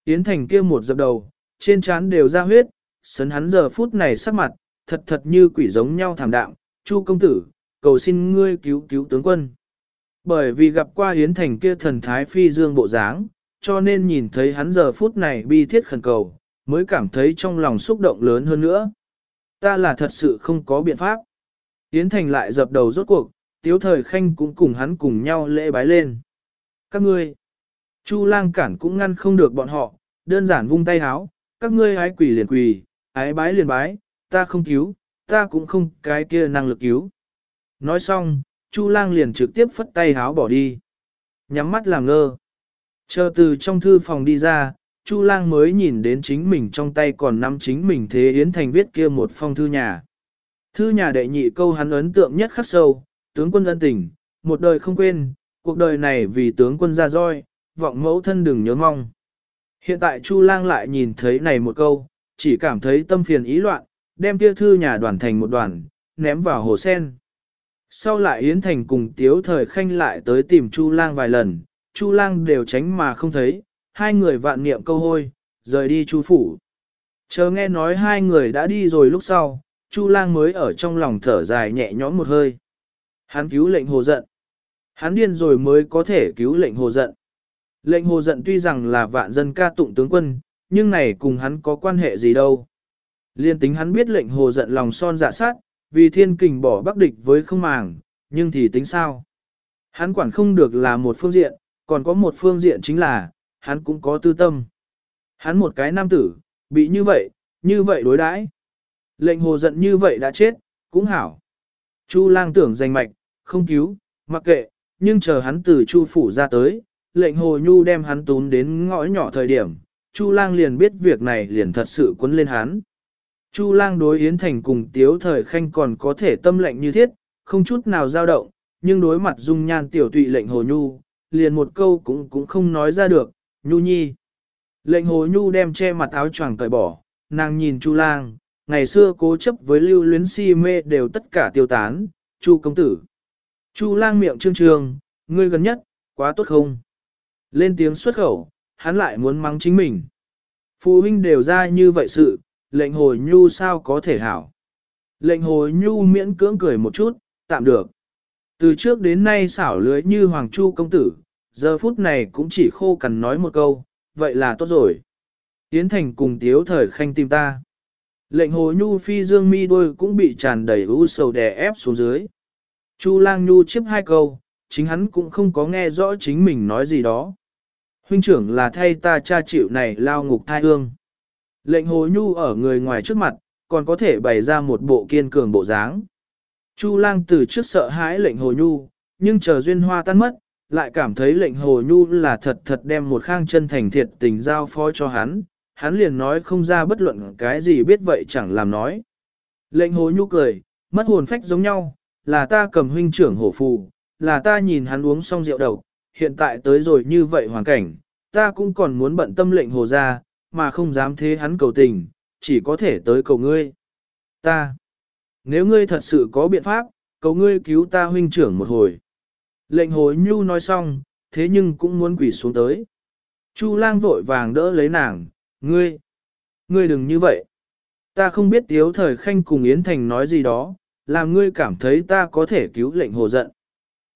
Yến Thành kia một dập đầu, trên trán đều ra huyết, sấn hắn giờ phút này sắc mặt, thật thật như quỷ giống nhau thảm đạm. Chu công tử, cầu xin ngươi cứu cứu tướng quân. Bởi vì gặp qua Yến Thành kia thần thái phi dương bộ dáng, cho nên nhìn thấy hắn giờ phút này bi thiết khẩn cầu, mới cảm thấy trong lòng xúc động lớn hơn nữa. Ta là thật sự không có biện pháp. Yến Thành lại dập đầu rốt cuộc, tiếu thời khanh cũng cùng hắn cùng nhau lễ bái lên. Các ngươi, Chu lang cản cũng ngăn không được bọn họ, đơn giản vung tay háo, các ngươi hái quỷ liền quỳ, ái bái liền bái, ta không cứu, ta cũng không cái kia năng lực cứu. Nói xong, Chu lang liền trực tiếp phất tay háo bỏ đi. Nhắm mắt làm ngơ. Chờ từ trong thư phòng đi ra, Chu lang mới nhìn đến chính mình trong tay còn nắm chính mình thế Yến Thành viết kia một phong thư nhà. Thư nhà đệ nhị câu hắn ấn tượng nhất khắc sâu, tướng quân ân tình, một đời không quên, cuộc đời này vì tướng quân ra roi, vọng mẫu thân đừng nhớ mong. Hiện tại Chu lang lại nhìn thấy này một câu, chỉ cảm thấy tâm phiền ý loạn, đem kia thư nhà đoàn thành một đoàn, ném vào hồ sen. Sau lại Yến Thành cùng Tiếu Thời Khanh lại tới tìm Chu lang vài lần, Chu lang đều tránh mà không thấy, hai người vạn niệm câu hôi, rời đi Chu phủ. Chờ nghe nói hai người đã đi rồi lúc sau, Chu lang mới ở trong lòng thở dài nhẹ nhõm một hơi. Hắn cứu lệnh hồ giận. Hắn điên rồi mới có thể cứu lệnh hồ giận. Lệnh hồ giận tuy rằng là vạn dân ca tụng tướng quân, nhưng này cùng hắn có quan hệ gì đâu. Liên tính hắn biết lệnh hồ giận lòng son dạ sát, vì thiên kình bỏ bắc địch với không màng, nhưng thì tính sao? Hắn quản không được là một phương diện, còn có một phương diện chính là, hắn cũng có tư tâm. Hắn một cái nam tử, bị như vậy, như vậy đối đãi. Lệnh hồ giận như vậy đã chết, cũng hảo. Chu lang tưởng danh mạch, không cứu, mặc kệ, nhưng chờ hắn từ chu phủ ra tới, lệnh hồ nhu đem hắn tún đến ngõ nhỏ thời điểm, chu lang liền biết việc này liền thật sự quấn lên hắn. Chu lang đối Yến Thành cùng tiếu thời khanh còn có thể tâm lệnh như thiết, không chút nào dao động, nhưng đối mặt dung nhan tiểu tụy lệnh hồ nhu, liền một câu cũng cũng không nói ra được, nhu nhi. Lệnh hồ nhu đem che mặt áo choàng cởi bỏ, nàng nhìn chu lang, ngày xưa cố chấp với lưu luyến si mê đều tất cả tiêu tán, chu công tử. Chu lang miệng trương trương, ngươi gần nhất, quá tốt không? Lên tiếng xuất khẩu, hắn lại muốn mắng chính mình. Phụ huynh đều ra như vậy sự, lệnh hồi nhu sao có thể hảo. Lệnh hồi nhu miễn cưỡng cười một chút, tạm được. Từ trước đến nay xảo lưới như Hoàng Chu công tử, giờ phút này cũng chỉ khô cằn nói một câu, vậy là tốt rồi. Yến Thành cùng tiếu thời khanh tìm ta. Lệnh hồ nhu phi dương mi đôi cũng bị tràn đầy u sầu đè ép xuống dưới. Chu lang nhu chiếp hai câu, chính hắn cũng không có nghe rõ chính mình nói gì đó. Huynh trưởng là thay ta cha chịu này lao ngục thai hương. Lệnh hồ nhu ở người ngoài trước mặt, còn có thể bày ra một bộ kiên cường bộ dáng. Chu lang từ trước sợ hãi lệnh hồ nhu, nhưng chờ duyên hoa tan mất, lại cảm thấy lệnh hồ nhu là thật thật đem một khang chân thành thiệt tình giao phó cho hắn, hắn liền nói không ra bất luận cái gì biết vậy chẳng làm nói. Lệnh hồ nhu cười, mất hồn phách giống nhau, là ta cầm huynh trưởng hổ phù, là ta nhìn hắn uống xong rượu đầu, hiện tại tới rồi như vậy hoàn cảnh, ta cũng còn muốn bận tâm lệnh hồ ra, mà không dám thế hắn cầu tình, chỉ có thể tới cầu ngươi. Ta, nếu ngươi thật sự có biện pháp, cầu ngươi cứu ta huynh trưởng một hồi. Lệnh hồ nhu nói xong, thế nhưng cũng muốn quỷ xuống tới. Chu lang vội vàng đỡ lấy nàng, ngươi, ngươi đừng như vậy. Ta không biết tiếu thời khanh cùng Yến Thành nói gì đó, làm ngươi cảm thấy ta có thể cứu lệnh hồ giận.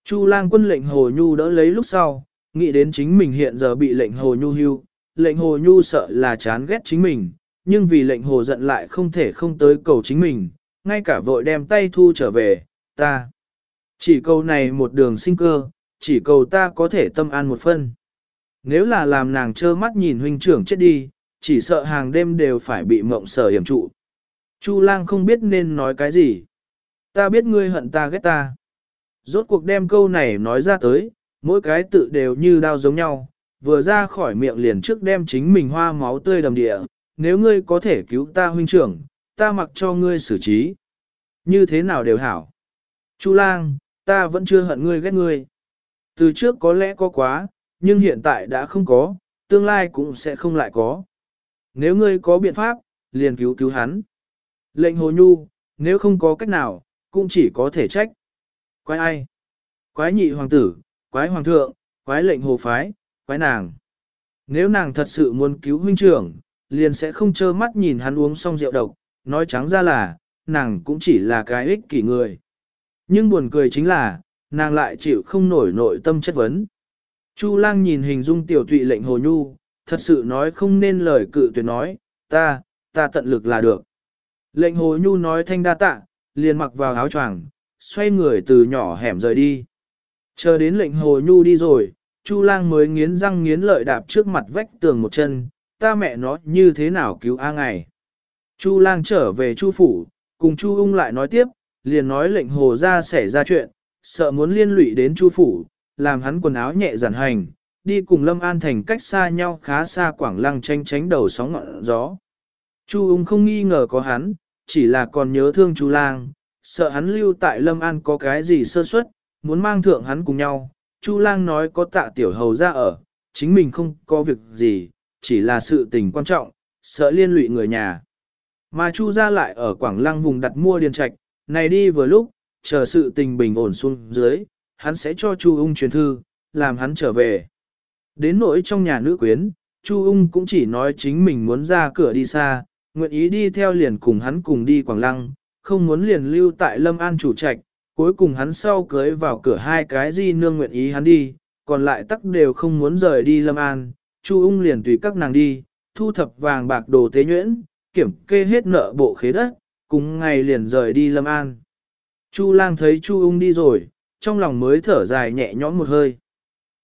Chu lang quân lệnh hồ nhu đỡ lấy lúc sau, nghĩ đến chính mình hiện giờ bị lệnh hồ nhu hưu, lệnh hồ nhu sợ là chán ghét chính mình, nhưng vì lệnh hồ giận lại không thể không tới cầu chính mình, ngay cả vội đem tay thu trở về, ta. Chỉ cầu này một đường sinh cơ, chỉ cầu ta có thể tâm an một phân. Nếu là làm nàng trơ mắt nhìn huynh trưởng chết đi, chỉ sợ hàng đêm đều phải bị mộng sở hiểm trụ. Chu lang không biết nên nói cái gì. Ta biết ngươi hận ta ghét ta. Rốt cuộc đem câu này nói ra tới, mỗi cái tự đều như đao giống nhau, vừa ra khỏi miệng liền trước đem chính mình hoa máu tươi đầm địa, nếu ngươi có thể cứu ta huynh trưởng, ta mặc cho ngươi xử trí. Như thế nào đều hảo. Chu lang, ta vẫn chưa hận ngươi ghét ngươi. Từ trước có lẽ có quá, nhưng hiện tại đã không có, tương lai cũng sẽ không lại có. Nếu ngươi có biện pháp, liền cứu cứu hắn. Lệnh hồ nhu, nếu không có cách nào, cũng chỉ có thể trách. Quái ai? Quái nhị hoàng tử, quái hoàng thượng, quái lệnh hồ phái, quái nàng. Nếu nàng thật sự muốn cứu huynh trưởng, liền sẽ không trơ mắt nhìn hắn uống xong rượu độc, nói trắng ra là, nàng cũng chỉ là cái ích kỷ người. Nhưng buồn cười chính là, nàng lại chịu không nổi nội tâm chất vấn. Chu lang nhìn hình dung tiểu tụy lệnh hồ nhu, thật sự nói không nên lời cự tuyệt nói, ta, ta tận lực là được. Lệnh hồ nhu nói thanh đa tạ, liền mặc vào áo choàng, xoay người từ nhỏ hẻm rời đi. Chờ đến lệnh hồ nhu đi rồi, Chu lang mới nghiến răng nghiến lợi đạp trước mặt vách tường một chân, ta mẹ nó như thế nào cứu A ngày. Chu lang trở về Chu phủ, cùng Chu ung lại nói tiếp, liền nói lệnh hồ ra xảy ra chuyện, sợ muốn liên lụy đến Chu phủ, làm hắn quần áo nhẹ giản hành, đi cùng Lâm An thành cách xa nhau khá xa quảng lăng tranh tránh đầu sóng ngọn gió. Chu ung không nghi ngờ có hắn, chỉ là còn nhớ thương Chu lang, sợ hắn lưu tại Lâm An có cái gì sơ suất, muốn mang thượng hắn cùng nhau. Chu lang nói có tạ tiểu hầu ra ở, chính mình không có việc gì, chỉ là sự tình quan trọng, sợ liên lụy người nhà. Mà Chu ra lại ở Quảng Lăng vùng đặt mua điền trạch, này đi vừa lúc, chờ sự tình bình ổn xuống dưới, hắn sẽ cho Chu ung truyền thư, làm hắn trở về. Đến nỗi trong nhà nữ quyến, Chu ung cũng chỉ nói chính mình muốn ra cửa đi xa, nguyện ý đi theo liền cùng hắn cùng đi Quảng Lăng, không muốn liền lưu tại Lâm An chủ trạch, cuối cùng hắn sau cưới vào cửa hai cái di nương nguyện ý hắn đi, còn lại tắc đều không muốn rời đi Lâm An, Chu ung liền tùy các nàng đi, thu thập vàng bạc đồ tế nhuyễn, kiểm kê hết nợ bộ khế đất, cùng ngày liền rời đi Lâm An. Chu lang thấy Chu ung đi rồi, trong lòng mới thở dài nhẹ nhõm một hơi.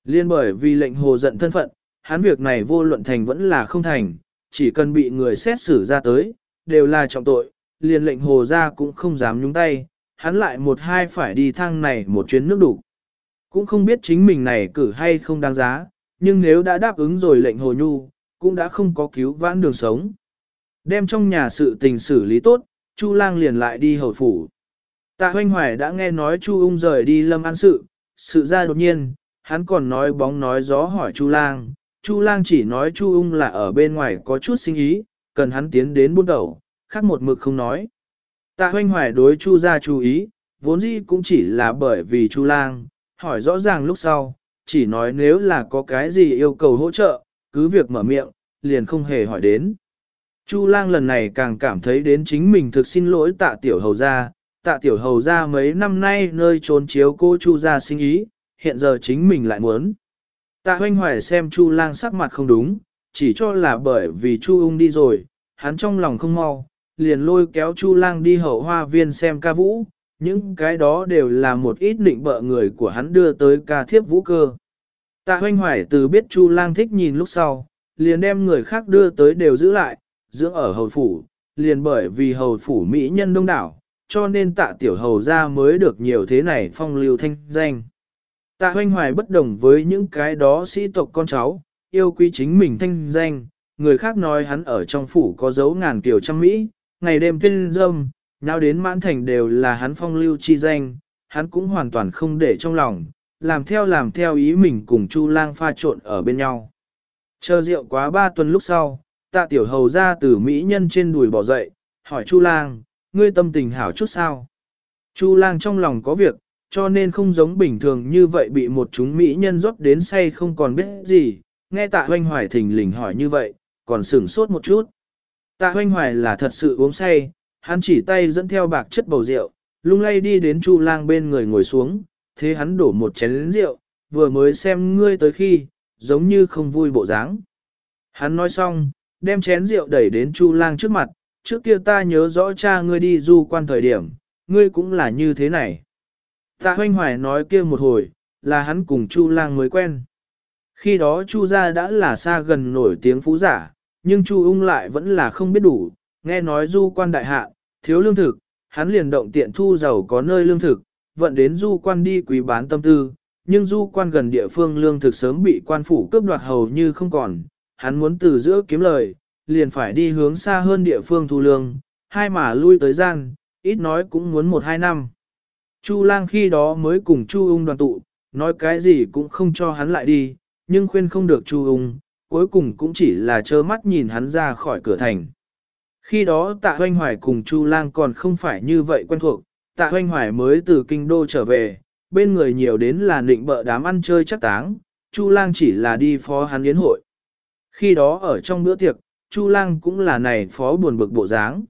Liên bởi vì lệnh hồ giận thân phận, hắn việc này vô luận thành vẫn là không thành, chỉ cần bị người xét xử ra tới, đều là trọng tội, liền lệnh hồ ra cũng không dám nhúng tay, hắn lại một hai phải đi thang này một chuyến nước đủ. Cũng không biết chính mình này cử hay không đáng giá, nhưng nếu đã đáp ứng rồi lệnh hồ nhu, cũng đã không có cứu vãn đường sống. Đem trong nhà sự tình xử lý tốt, Chu lang liền lại đi hầu phủ. Tạ hoanh hoài đã nghe nói Chu ung rời đi lâm an sự, sự ra đột nhiên, hắn còn nói bóng nói gió hỏi Chu lang. Chu lang chỉ nói Chu ung là ở bên ngoài có chút sinh ý, cần hắn tiến đến buôn đầu, khác một mực không nói. Tạ hoanh hoài đối Chu ra chú ý, vốn dĩ cũng chỉ là bởi vì Chu lang, hỏi rõ ràng lúc sau, chỉ nói nếu là có cái gì yêu cầu hỗ trợ, cứ việc mở miệng, liền không hề hỏi đến. Chu lang lần này càng cảm thấy đến chính mình thực xin lỗi tạ tiểu hầu ra, tạ tiểu hầu ra mấy năm nay nơi trốn chiếu cô chu ra sinh ý, hiện giờ chính mình lại muốn. Tạ hoanh hoài xem chu lang sắc mặt không đúng, chỉ cho là bởi vì chu ung đi rồi, hắn trong lòng không mau, liền lôi kéo chu lang đi hậu hoa viên xem ca vũ, những cái đó đều là một ít định bợ người của hắn đưa tới ca thiếp vũ cơ. Tạ hoanh hoài từ biết chu lang thích nhìn lúc sau, liền đem người khác đưa tới đều giữ lại, dưỡng ở hầu phủ, liền bởi vì hầu phủ mỹ nhân đông đảo, cho nên tạ tiểu hầu ra mới được nhiều thế này phong lưu thanh danh. Tạ hoanh hoài bất đồng với những cái đó sĩ tộc con cháu, yêu quý chính mình thanh danh, người khác nói hắn ở trong phủ có dấu ngàn kiểu trăm Mỹ, ngày đêm tuyên dâm, nào đến mãn thành đều là hắn phong lưu chi danh, hắn cũng hoàn toàn không để trong lòng, làm theo làm theo ý mình cùng Chu lang pha trộn ở bên nhau. Chờ rượu quá ba tuần lúc sau, tạ tiểu hầu ra từ Mỹ nhân trên đùi bỏ dậy, hỏi Chu lang, ngươi tâm tình hảo chút sao? Chu lang trong lòng có việc, cho nên không giống bình thường như vậy bị một chúng Mỹ nhân rót đến say không còn biết gì, nghe tạ hoanh hoài thình lình hỏi như vậy, còn sửng sốt một chút. Tạ hoanh hoài là thật sự uống say, hắn chỉ tay dẫn theo bạc chất bầu rượu, lung lay đi đến Chu lang bên người ngồi xuống, thế hắn đổ một chén rượu, vừa mới xem ngươi tới khi, giống như không vui bộ dáng. Hắn nói xong, đem chén rượu đẩy đến Chu lang trước mặt, trước kia ta nhớ rõ cha ngươi đi du quan thời điểm, ngươi cũng là như thế này. Tạ hoanh hoài nói kia một hồi, là hắn cùng Chu lang mới quen. Khi đó Chu gia đã là xa gần nổi tiếng phú giả, nhưng Chu ung lại vẫn là không biết đủ, nghe nói du quan đại hạ, thiếu lương thực, hắn liền động tiện thu giàu có nơi lương thực, vận đến du quan đi quý bán tâm tư, nhưng du quan gần địa phương lương thực sớm bị quan phủ cướp đoạt hầu như không còn, hắn muốn từ giữa kiếm lời, liền phải đi hướng xa hơn địa phương thu lương, hai mà lui tới gian, ít nói cũng muốn một hai năm. Chu lang khi đó mới cùng Chu ung đoàn tụ, nói cái gì cũng không cho hắn lại đi, nhưng khuyên không được Chu ung, cuối cùng cũng chỉ là trơ mắt nhìn hắn ra khỏi cửa thành. Khi đó tạ hoanh hoài cùng Chu lang còn không phải như vậy quen thuộc, tạ hoanh hoài mới từ kinh đô trở về, bên người nhiều đến là định bợ đám ăn chơi chắc táng, Chu lang chỉ là đi phó hắn yến hội. Khi đó ở trong bữa tiệc, Chu lang cũng là này phó buồn bực bộ dáng.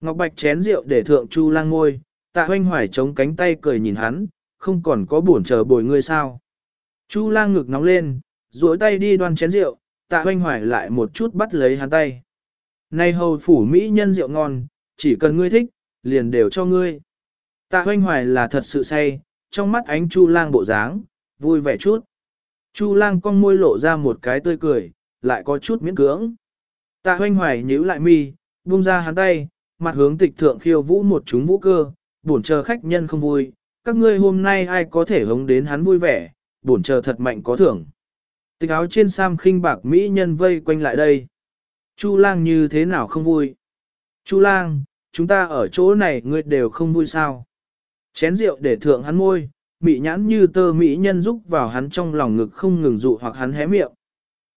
Ngọc Bạch chén rượu để thượng Chu lang ngôi, tạ hoanh hoài chống cánh tay cười nhìn hắn, không còn có buồn chờ bồi ngươi sao. Chu lang ngực nóng lên, duỗi tay đi đoan chén rượu, tạ hoanh hoài lại một chút bắt lấy hắn tay. Này hầu phủ Mỹ nhân rượu ngon, chỉ cần ngươi thích, liền đều cho ngươi. Tạ hoanh hoài là thật sự say, trong mắt ánh chu lang bộ dáng, vui vẻ chút. Chu lang con môi lộ ra một cái tươi cười, lại có chút miễn cưỡng. Tạ hoanh hoài nhíu lại mi, buông ra hắn tay, mặt hướng tịch thượng khiêu vũ một chúng vũ cơ, buồn chờ khách nhân không vui, các ngươi hôm nay ai có thể hống đến hắn vui vẻ, buồn chờ thật mạnh có thưởng. Tịch áo trên sam khinh bạc mỹ nhân vây quanh lại đây. Chu lang như thế nào không vui? Chu lang, chúng ta ở chỗ này ngươi đều không vui sao? Chén rượu để thượng hắn môi, mỹ nhãn như tơ mỹ nhân rúc vào hắn trong lòng ngực không ngừng dụ hoặc hắn hé miệng.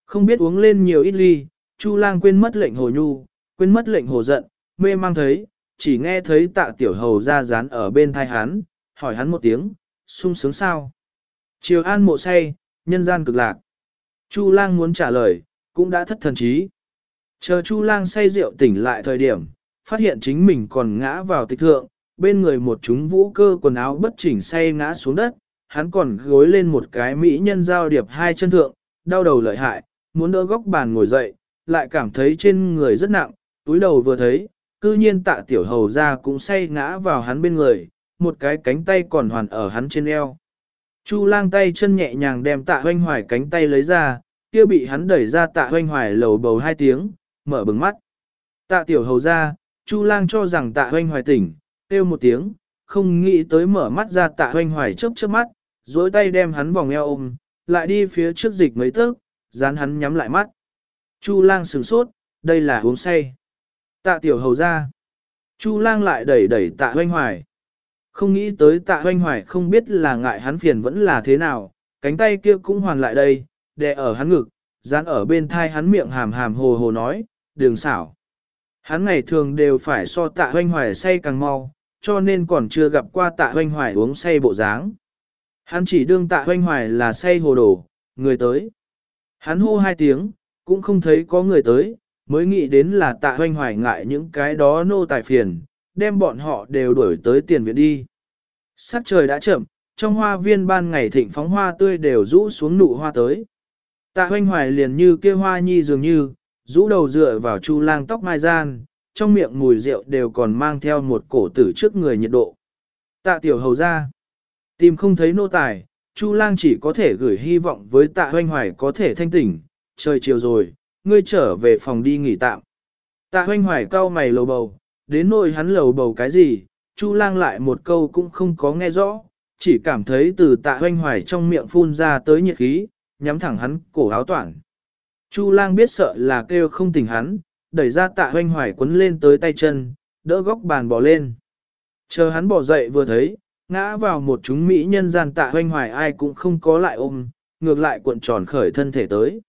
Không biết uống lên nhiều ít ly, Chu lang quên mất lệnh hồ nhu, quên mất lệnh hồ giận, mê mang thấy, chỉ nghe thấy tạ tiểu hầu ra dán ở bên thai hắn, hỏi hắn một tiếng, sung sướng sao? Chiều an mộ say, nhân gian cực lạc. Chu lang muốn trả lời, cũng đã thất thần trí. Chờ Chu lang say rượu tỉnh lại thời điểm, phát hiện chính mình còn ngã vào tịch thượng, bên người một chúng vũ cơ quần áo bất chỉnh say ngã xuống đất, hắn còn gối lên một cái mỹ nhân giao điệp hai chân thượng, đau đầu lợi hại, muốn đỡ góc bàn ngồi dậy, lại cảm thấy trên người rất nặng, túi đầu vừa thấy, cư nhiên tạ tiểu hầu ra cũng say ngã vào hắn bên người, một cái cánh tay còn hoàn ở hắn trên eo. Chu lang tay chân nhẹ nhàng đem tạ hoanh hoài cánh tay lấy ra, kia bị hắn đẩy ra tạ hoanh hoài lầu bầu hai tiếng, mở bừng mắt. Tạ tiểu hầu ra, Chu lang cho rằng tạ hoanh hoài tỉnh, kêu một tiếng, không nghĩ tới mở mắt ra tạ hoanh hoài chớp chớp mắt, dối tay đem hắn vòng eo ôm, lại đi phía trước dịch mấy tấc, dán hắn nhắm lại mắt. Chu lang sửng sốt, đây là uống say. Tạ tiểu hầu ra. Chu lang lại đẩy đẩy tạ hoanh hoài. Không nghĩ tới tạ hoanh hoài không biết là ngại hắn phiền vẫn là thế nào, cánh tay kia cũng hoàn lại đây, đè ở hắn ngực, dán ở bên thai hắn miệng hàm hàm hồ hồ nói, đường xảo. Hắn ngày thường đều phải so tạ hoanh hoài say càng mau, cho nên còn chưa gặp qua tạ hoanh hoài uống say bộ dáng. Hắn chỉ đương tạ hoanh hoài là say hồ đồ, người tới. Hắn hô hai tiếng, cũng không thấy có người tới, mới nghĩ đến là tạ hoanh hoài ngại những cái đó nô tài phiền, đem bọn họ đều đuổi tới tiền viện đi. Sắc trời đã chậm, trong hoa viên ban ngày thịnh phóng hoa tươi đều rũ xuống nụ hoa tới. Tạ hoanh hoài liền như kia hoa nhi dường như, rũ đầu dựa vào chu lang tóc mai gian, trong miệng mùi rượu đều còn mang theo một cổ tử trước người nhiệt độ. Tạ tiểu hầu ra, tìm không thấy nô tài, chu lang chỉ có thể gửi hy vọng với tạ hoanh hoài có thể thanh tỉnh, trời chiều rồi, ngươi trở về phòng đi nghỉ tạm. Tạ hoanh hoài cao mày lầu bầu, đến nỗi hắn lầu bầu cái gì, chu lang lại một câu cũng không có nghe rõ, chỉ cảm thấy từ tạ hoanh hoài trong miệng phun ra tới nhiệt khí, nhắm thẳng hắn cổ áo toàn. Chu lang biết sợ là kêu không tỉnh hắn, đẩy ra tạ hoanh hoài quấn lên tới tay chân, đỡ góc bàn bỏ lên. Chờ hắn bỏ dậy vừa thấy, ngã vào một chúng mỹ nhân gian tạ hoanh hoài ai cũng không có lại ôm, ngược lại cuộn tròn khởi thân thể tới.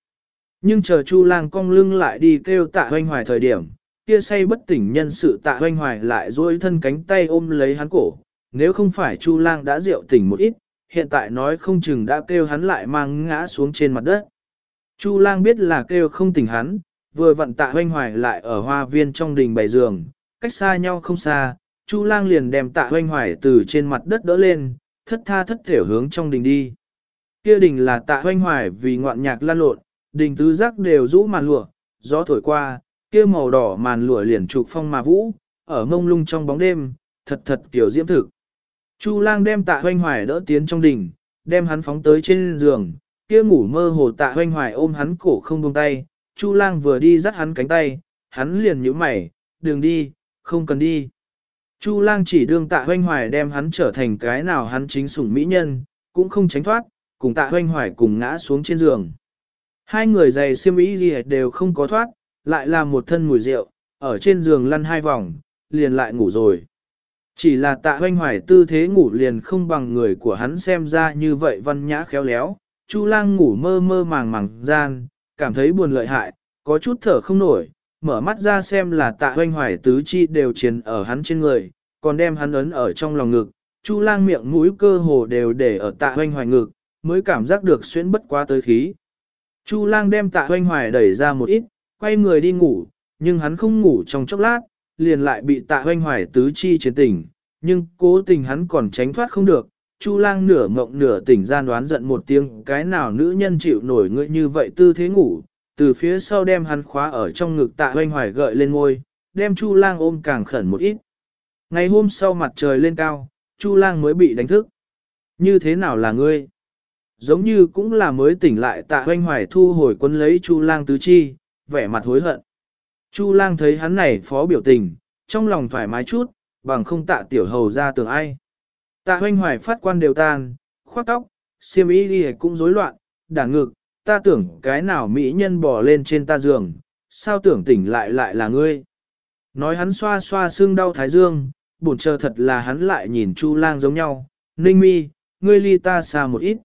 Nhưng chờ Chu lang cong lưng lại đi kêu tạ hoanh hoài thời điểm, kia say bất tỉnh nhân sự tạ hoanh hoài lại duỗi thân cánh tay ôm lấy hắn cổ. Nếu không phải Chu lang đã rượu tỉnh một ít, hiện tại nói không chừng đã kêu hắn lại mang ngã xuống trên mặt đất. Chu lang biết là kêu không tỉnh hắn, vừa vận tạ hoanh hoài lại ở hoa viên trong đình bày giường, cách xa nhau không xa, Chu lang liền đem tạ hoanh hoài từ trên mặt đất đỡ lên, thất tha thất thể hướng trong đình đi. Kia đình là tạ hoanh hoài vì ngoạn nhạc lan lộn, đình tứ giác đều rũ màn lụa, gió thổi qua, kia màu đỏ màn lụa liền trục phong mà vũ, ở ngông lung trong bóng đêm, thật thật kiểu diễm thực. Chu lang đem tạ hoanh hoài đỡ tiến trong đình, đem hắn phóng tới trên giường, kia ngủ mơ hồ tạ hoanh hoài ôm hắn cổ không buông tay, Chu lang vừa đi dắt hắn cánh tay, hắn liền nhíu mày, đừng đi, không cần đi. Chu lang chỉ đương tạ hoanh hoài đem hắn trở thành cái nào hắn chính sủng mỹ nhân, cũng không tránh thoát, cùng tạ hoanh hoài cùng ngã xuống trên giường. Hai người giày xiêm ý gì đều không có thoát, lại là một thân mùi rượu, ở trên giường lăn hai vòng, liền lại ngủ rồi. Chỉ là tạ hoanh hoài tư thế ngủ liền không bằng người của hắn xem ra như vậy văn nhã khéo léo, Chu lang ngủ mơ mơ màng màng gian, cảm thấy buồn lợi hại, có chút thở không nổi, mở mắt ra xem là tạ hoanh hoài tứ chi đều chiến ở hắn trên người, còn đem hắn ấn ở trong lòng ngực, Chu lang miệng mũi cơ hồ đều để ở tạ hoanh hoài ngực, mới cảm giác được xuyên bất quá tới khí. Chu lang đem tạ hoanh hoài đẩy ra một ít, quay người đi ngủ, nhưng hắn không ngủ trong chốc lát, liền lại bị tạ hoanh hoài tứ chi chiến tỉnh, nhưng cố tình hắn còn tránh thoát không được. Chu lang nửa mộng nửa tỉnh gian đoán giận một tiếng cái nào nữ nhân chịu nổi ngươi như vậy tư thế ngủ, từ phía sau đem hắn khóa ở trong ngực tạ hoanh hoài gợi lên ngôi, đem Chu lang ôm càng khẩn một ít. Ngày hôm sau mặt trời lên cao, Chu lang mới bị đánh thức. Như thế nào là ngươi? Giống như cũng là mới tỉnh lại tạ hoanh hoài thu hồi quân lấy Chu lang tứ chi, vẻ mặt hối hận. Chu lang thấy hắn này phó biểu tình, trong lòng thoải mái chút, bằng không tạ tiểu hầu ra tường ai. Tạ hoanh hoài phát quan đều tan, khoác tóc, siêm ý đi cũng rối loạn, đả ngực, ta tưởng cái nào mỹ nhân bỏ lên trên ta giường, sao tưởng tỉnh lại lại là ngươi. Nói hắn xoa xoa xương đau thái dương, buồn chờ thật là hắn lại nhìn Chu lang giống nhau, ninh mi, ngươi ly ta xa một ít.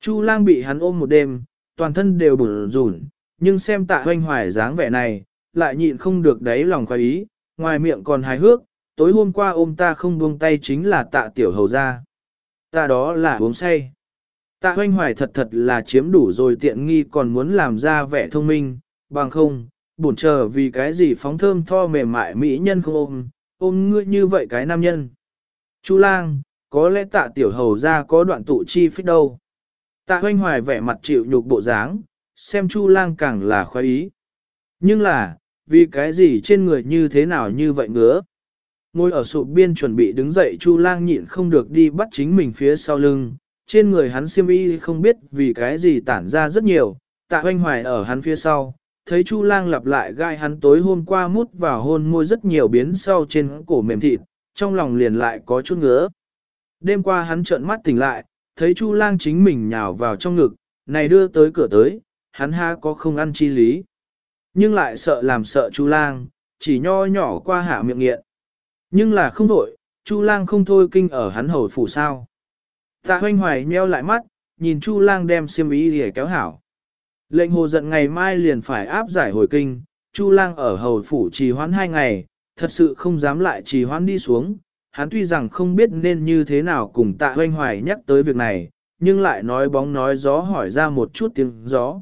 Chu lang bị hắn ôm một đêm, toàn thân đều bùn rủn, nhưng xem tạ hoanh hoài dáng vẻ này, lại nhịn không được đáy lòng khoái ý, ngoài miệng còn hài hước, tối hôm qua ôm ta không buông tay chính là tạ tiểu hầu ra. Ta đó là uống say. Tạ hoanh hoài thật thật là chiếm đủ rồi tiện nghi còn muốn làm ra vẻ thông minh, bằng không, bổn chờ vì cái gì phóng thơm tho mềm mại mỹ nhân không ôm, ôm ngươi như vậy cái nam nhân. Chu lang, có lẽ tạ tiểu hầu ra có đoạn tụ chi phích đâu. Tạ hoanh hoài vẻ mặt chịu nhục bộ dáng, xem chu lang càng là khoái ý. Nhưng là, vì cái gì trên người như thế nào như vậy ngứa? Ngồi ở sụp biên chuẩn bị đứng dậy chu lang nhịn không được đi bắt chính mình phía sau lưng, trên người hắn xiêm y không biết vì cái gì tản ra rất nhiều, tạ hoanh hoài ở hắn phía sau, thấy Chu lang lặp lại gai hắn tối hôm qua mút vào hôn môi rất nhiều biến sau trên cổ mềm thịt, trong lòng liền lại có chút ngứa. Đêm qua hắn trợn mắt tỉnh lại, thấy Chu lang chính mình nhào vào trong ngực, này đưa tới cửa tới, hắn ha có không ăn chi lý. Nhưng lại sợ làm sợ Chu lang, chỉ nho nhỏ qua hạ miệng nghiện. Nhưng là không đổi, Chu lang không thôi kinh ở hắn hầu phủ sao. Tạ hoanh hoài nheo lại mắt, nhìn Chu lang đem xiêm ý để kéo hảo. Lệnh hồ giận ngày mai liền phải áp giải hồi kinh, Chu lang ở hầu phủ trì hoãn hai ngày, thật sự không dám lại trì hoãn đi xuống. Hắn tuy rằng không biết nên như thế nào cùng tạ hoanh hoài nhắc tới việc này, nhưng lại nói bóng nói gió hỏi ra một chút tiếng gió.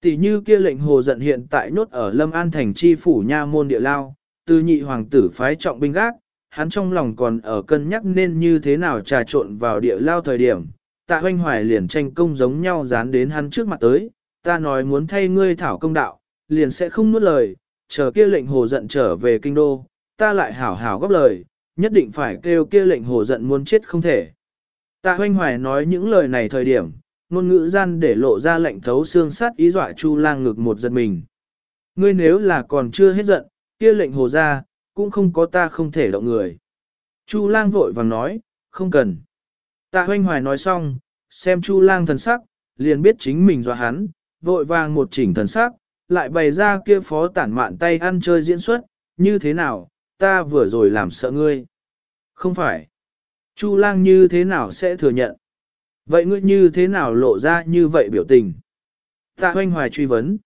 Tỷ như kia lệnh hồ giận hiện tại nhốt ở Lâm An thành chi phủ nha môn địa lao, từ nhị hoàng tử phái trọng binh gác, hắn trong lòng còn ở cân nhắc nên như thế nào trà trộn vào địa lao thời điểm. Tạ hoanh hoài liền tranh công giống nhau dán đến hắn trước mặt tới, ta nói muốn thay ngươi thảo công đạo, liền sẽ không nuốt lời, chờ kia lệnh hồ giận trở về kinh đô, ta lại hảo hảo góp lời, nhất định phải kêu kia lệnh hồ giận muốn chết không thể. Tạ hoanh hoài nói những lời này thời điểm, ngôn ngữ gian để lộ ra lệnh thấu xương sát ý dọa Chu lang ngực một giật mình. Ngươi nếu là còn chưa hết giận, kia lệnh hồ ra, cũng không có ta không thể động người. Chu lang vội vàng nói, không cần. Tạ hoanh hoài nói xong, xem Chu lang thần sắc, liền biết chính mình dọa hắn, vội vàng một chỉnh thần sắc, lại bày ra kia phó tản mạn tay ăn chơi diễn xuất, như thế nào, ta vừa rồi làm sợ ngươi. Không phải. Chu lang như thế nào sẽ thừa nhận? Vậy ngươi như thế nào lộ ra như vậy biểu tình? Tạ hoanh hoài truy vấn.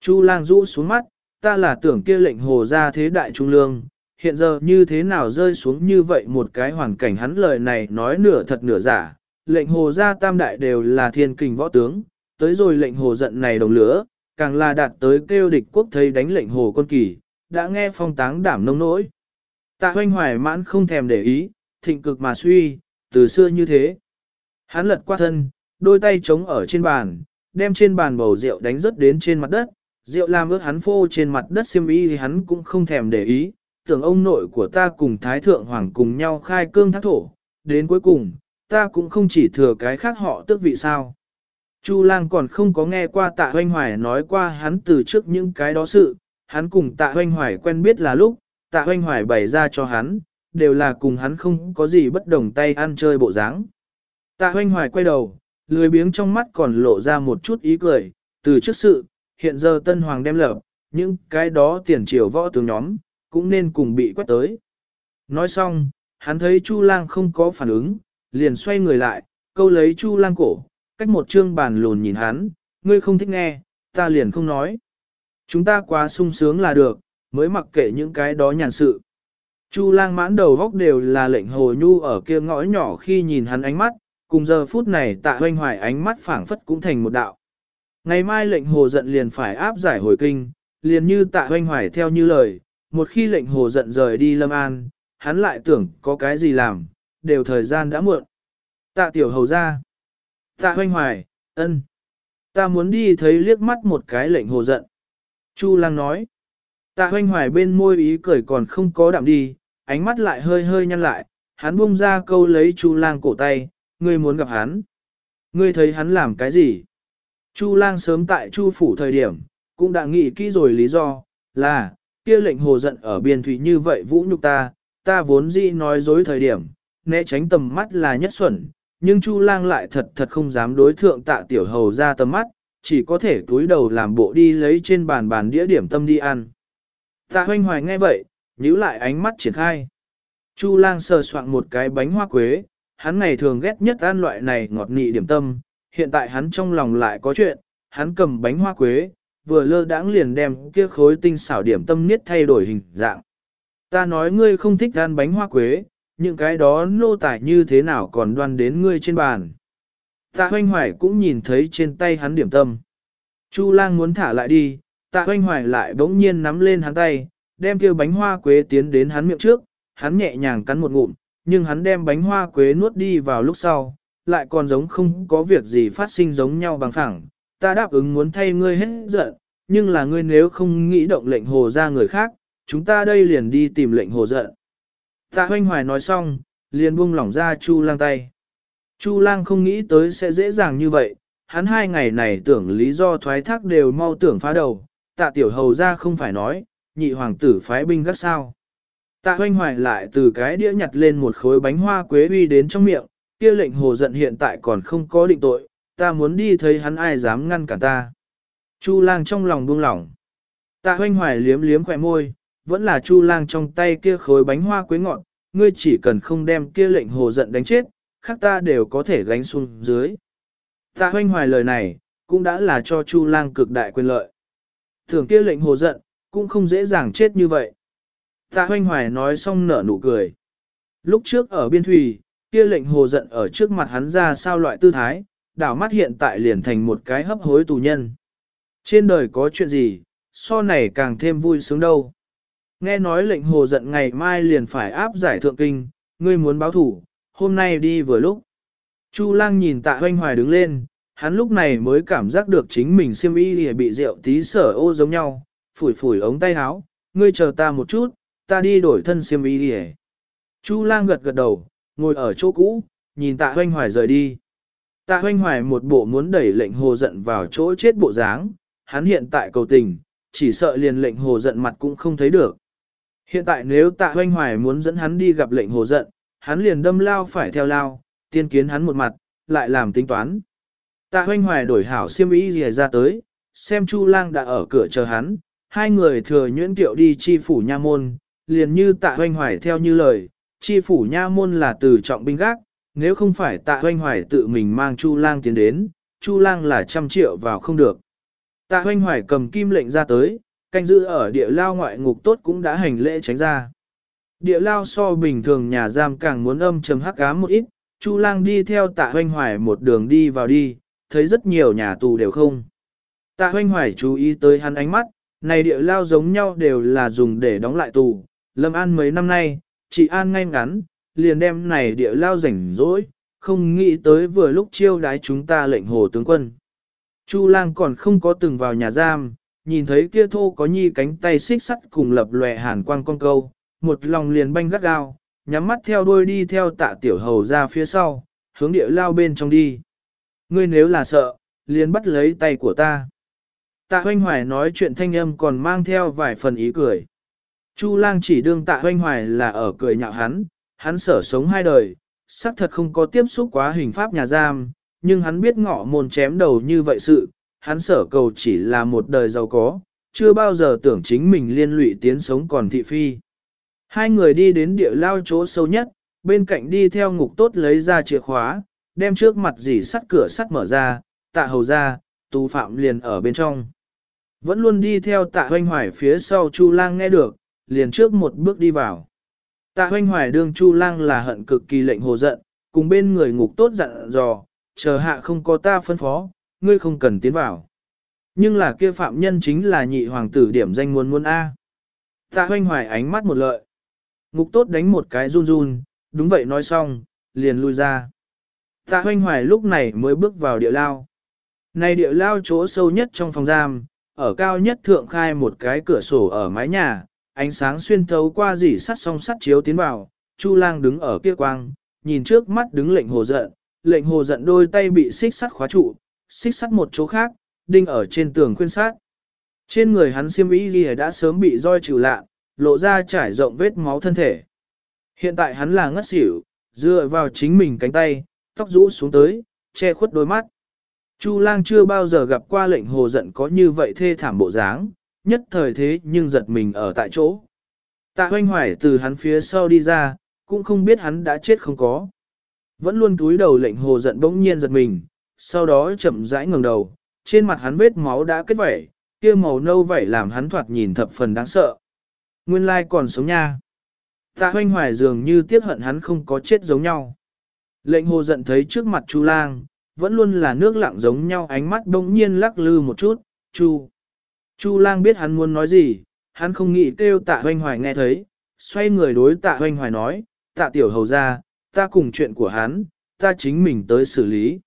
Chu lang rũ xuống mắt, ta là tưởng kia lệnh hồ ra thế đại trung lương, hiện giờ như thế nào rơi xuống như vậy một cái hoàn cảnh hắn lời này nói nửa thật nửa giả, lệnh hồ ra tam đại đều là thiên kình võ tướng, tới rồi lệnh hồ giận này đồng lửa, càng là đạt tới kêu địch quốc thấy đánh lệnh hồ con kỳ, đã nghe phong táng đảm nông nỗi. Tạ hoanh hoài mãn không thèm để ý, thịnh cực mà suy, từ xưa như thế. Hắn lật qua thân, đôi tay trống ở trên bàn, đem trên bàn bầu rượu đánh rớt đến trên mặt đất, rượu làm ướt hắn phô trên mặt đất xiêm y thì hắn cũng không thèm để ý, tưởng ông nội của ta cùng Thái Thượng Hoàng cùng nhau khai cương thác thổ, đến cuối cùng, ta cũng không chỉ thừa cái khác họ tước vị sao. Chu lang còn không có nghe qua tạ hoanh hoài nói qua hắn từ trước những cái đó sự, hắn cùng tạ hoanh hoài quen biết là lúc, tạ hoanh hoài bày ra cho hắn, đều là cùng hắn không có gì bất đồng tay ăn chơi bộ dáng. Tạ hoanh hoài quay đầu, lười biếng trong mắt còn lộ ra một chút ý cười, từ trước sự, hiện giờ tân hoàng đem lập, những cái đó tiền triều võ tướng nhóm, cũng nên cùng bị quét tới. Nói xong, hắn thấy Chu lang không có phản ứng, liền xoay người lại, câu lấy Chu lang cổ, cách một chương bàn lùn nhìn hắn, ngươi không thích nghe, ta liền không nói. Chúng ta quá sung sướng là được, mới mặc kệ những cái đó nhàn sự. Chu lang mãn đầu góc đều là lệnh hồ nhu ở kia ngõ nhỏ khi nhìn hắn ánh mắt, cùng giờ phút này tạ hoanh hoài ánh mắt phảng phất cũng thành một đạo. Ngày mai lệnh hồ giận liền phải áp giải hồi kinh, liền như tạ hoanh hoài theo như lời, một khi lệnh hồ giận rời đi lâm an, hắn lại tưởng có cái gì làm, đều thời gian đã muộn. Tạ tiểu hầu ra. Tạ hoanh hoài, ân. Ta muốn đi thấy liếc mắt một cái lệnh hồ giận. Chu lang nói. Tạ hoanh hoài bên môi ý cười còn không có đạm đi, ánh mắt lại hơi hơi nhăn lại, hắn buông ra câu lấy chu lang cổ tay, ngươi muốn gặp hắn. Ngươi thấy hắn làm cái gì? Chu lang sớm tại chu phủ thời điểm, cũng đã nghĩ kỹ rồi lý do, là, kia lệnh hồ giận ở biên thủy như vậy vũ nhục ta, ta vốn dĩ nói dối thời điểm, né tránh tầm mắt là nhất xuẩn, nhưng Chu lang lại thật thật không dám đối thượng tạ tiểu hầu ra tầm mắt, chỉ có thể cúi đầu làm bộ đi lấy trên bàn bàn đĩa điểm tâm đi ăn. Tạ hoanh hoài nghe vậy, nhíu lại ánh mắt triển khai. Chu lang sờ soạn một cái bánh hoa quế, hắn ngày thường ghét nhất ăn loại này ngọt nị điểm tâm, hiện tại hắn trong lòng lại có chuyện, hắn cầm bánh hoa quế, vừa lơ đãng liền đem kia khối tinh xảo điểm tâm niết thay đổi hình dạng. Ta nói ngươi không thích ăn bánh hoa quế, những cái đó nô tải như thế nào còn đoan đến ngươi trên bàn. Tạ hoanh hoài cũng nhìn thấy trên tay hắn điểm tâm. Chu lang muốn thả lại đi, tạ hoanh hoài lại bỗng nhiên nắm lên hắn tay, đem kia bánh hoa quế tiến đến hắn miệng trước, hắn nhẹ nhàng cắn một ngụm, nhưng hắn đem bánh hoa quế nuốt đi vào lúc sau, lại còn giống không có việc gì phát sinh giống nhau bằng phẳng. Ta đáp ứng muốn thay ngươi hết giận, nhưng là ngươi nếu không nghĩ động lệnh hồ ra người khác, chúng ta đây liền đi tìm lệnh hồ giận. Tạ hoanh hoài nói xong, liền buông lỏng ra Chu lang tay. Chu lang không nghĩ tới sẽ dễ dàng như vậy, hắn hai ngày này tưởng lý do thoái thác đều mau tưởng phá đầu, tạ tiểu hầu ra không phải nói, nhị hoàng tử phái binh gắt sao. Tạ hoanh hoài lại từ cái đĩa nhặt lên một khối bánh hoa quế uy đến trong miệng, kia lệnh hồ giận hiện tại còn không có định tội, ta muốn đi thấy hắn ai dám ngăn cả ta. Chu lang trong lòng buông lỏng. Tạ hoanh hoài liếm liếm khỏe môi, vẫn là chu lang trong tay kia khối bánh hoa quế ngọn, ngươi chỉ cần không đem kia lệnh hồ giận đánh chết, khác ta đều có thể gánh xuống dưới. Tạ hoanh hoài lời này, cũng đã là cho chu lang cực đại quyền lợi. Thường kia lệnh hồ giận, cũng không dễ dàng chết như vậy. Tạ hoanh hoài nói xong nở nụ cười. Lúc trước ở biên thủy, kia lệnh hồ giận ở trước mặt hắn ra sao loại tư thái, đảo mắt hiện tại liền thành một cái hấp hối tù nhân. Trên đời có chuyện gì, so này càng thêm vui sướng đâu. Nghe nói lệnh hồ giận ngày mai liền phải áp giải thượng kinh, ngươi muốn báo thủ, hôm nay đi vừa lúc. Chu lang nhìn tạ hoanh hoài đứng lên, hắn lúc này mới cảm giác được chính mình siêm y bị rượu tí sở ô giống nhau, phủi phủi ống tay áo, ngươi chờ ta một chút, ta đi đổi thân siêm y Chu lang gật gật đầu, ngồi ở chỗ cũ, nhìn tạ hoanh hoài rời đi. Tạ hoanh hoài một bộ muốn đẩy lệnh hồ giận vào chỗ chết bộ dáng, hắn hiện tại cầu tình, chỉ sợ liền lệnh hồ giận mặt cũng không thấy được. Hiện tại nếu tạ hoanh hoài muốn dẫn hắn đi gặp lệnh hồ giận, hắn liền đâm lao phải theo lao, tiên kiến hắn một mặt, lại làm tính toán. Tạ hoanh hoài đổi hảo siêm ý gì ra tới, xem Chu lang đã ở cửa chờ hắn, hai người thừa nhuyễn tiệu đi chi phủ nha môn, liền như tạ hoanh hoài theo như lời, chi phủ nha môn là từ trọng binh gác, nếu không phải tạ hoanh hoài tự mình mang Chu lang tiến đến, Chu lang là trăm triệu vào không được. Tạ hoanh hoài cầm kim lệnh ra tới, canh giữ ở địa lao ngoại ngục tốt cũng đã hành lễ tránh ra. Địa lao so bình thường nhà giam càng muốn âm trầm hắc ám một ít, Chu lang đi theo tạ hoanh hoài một đường đi vào đi, thấy rất nhiều nhà tù đều không. Tạ hoanh hoài chú ý tới hắn ánh mắt, này địa lao giống nhau đều là dùng để đóng lại tù. Lâm An mấy năm nay, chị An ngay ngắn, liền đem này địa lao rảnh rỗi, không nghĩ tới vừa lúc chiêu đái chúng ta lệnh hồ tướng quân. Chu lang còn không có từng vào nhà giam, nhìn thấy kia thô có nhi cánh tay xích sắt cùng lập lòe hàn quang con câu, một lòng liền banh gắt gao, nhắm mắt theo đuôi đi theo tạ tiểu hầu ra phía sau, hướng địa lao bên trong đi. Ngươi nếu là sợ, liền bắt lấy tay của ta. Tạ hoanh hoài nói chuyện thanh âm còn mang theo vài phần ý cười. Chu lang chỉ đương tạ hoanh hoài là ở cười nhạo hắn, hắn sở sống hai đời, xác thật không có tiếp xúc quá hình pháp nhà giam, nhưng hắn biết ngọ môn chém đầu như vậy sự, hắn sở cầu chỉ là một đời giàu có, chưa bao giờ tưởng chính mình liên lụy tiến sống còn thị phi. Hai người đi đến địa lao chỗ sâu nhất, bên cạnh đi theo ngục tốt lấy ra chìa khóa, đem trước mặt dì sắt cửa sắt mở ra, tạ hầu ra, tù phạm liền ở bên trong. Vẫn luôn đi theo tạ hoanh hoài phía sau Chu lang nghe được, liền trước một bước đi vào. Tạ hoanh hoài đương Chu lang là hận cực kỳ lệnh hồ giận, cùng bên người ngục tốt dặn dò, chờ hạ không có ta phân phó, ngươi không cần tiến vào. Nhưng là kia phạm nhân chính là nhị hoàng tử điểm danh muốn muốn A. Tạ hoanh hoài ánh mắt một lợi. Ngục tốt đánh một cái run run, đúng vậy nói xong, liền lui ra. Tạ hoanh hoài lúc này mới bước vào địa lao. Này địa lao chỗ sâu nhất trong phòng giam, ở cao nhất thượng khai một cái cửa sổ ở mái nhà, ánh sáng xuyên thấu qua dỉ sắt song sắt chiếu tiến vào, Chu lang đứng ở kia quang, nhìn trước mắt đứng lệnh hồ giận, lệnh hồ giận đôi tay bị xích sắt khóa trụ, xích sắt một chỗ khác, đinh ở trên tường khuyên sát. Trên người hắn xiêm y gì đã sớm bị roi trừ lạ, lộ ra trải rộng vết máu thân thể. Hiện tại hắn là ngất xỉu, dựa vào chính mình cánh tay, tóc rũ xuống tới, che khuất đôi mắt. Chu lang chưa bao giờ gặp qua lệnh hồ giận có như vậy thê thảm bộ dáng, nhất thời thế nhưng giật mình ở tại chỗ. Tạ hoanh hoài từ hắn phía sau đi ra, cũng không biết hắn đã chết không có. Vẫn luôn túi đầu lệnh hồ giận bỗng nhiên giật mình, sau đó chậm rãi ngẩng đầu, trên mặt hắn vết máu đã kết vẩy, kia màu nâu vẩy làm hắn thoạt nhìn thập phần đáng sợ. Nguyên lai còn sống nha. Tạ hoanh hoài dường như tiếc hận hắn không có chết giống nhau. Lệnh hồ giận thấy trước mặt Chu lang, vẫn luôn là nước lặng giống nhau ánh mắt đông nhiên lắc lư một chút, Chu. Chu lang biết hắn muốn nói gì, hắn không nghĩ kêu tạ hoanh hoài nghe thấy, xoay người đối tạ hoanh hoài nói, tạ tiểu hầu ra, ta cùng chuyện của hắn, ta chính mình tới xử lý.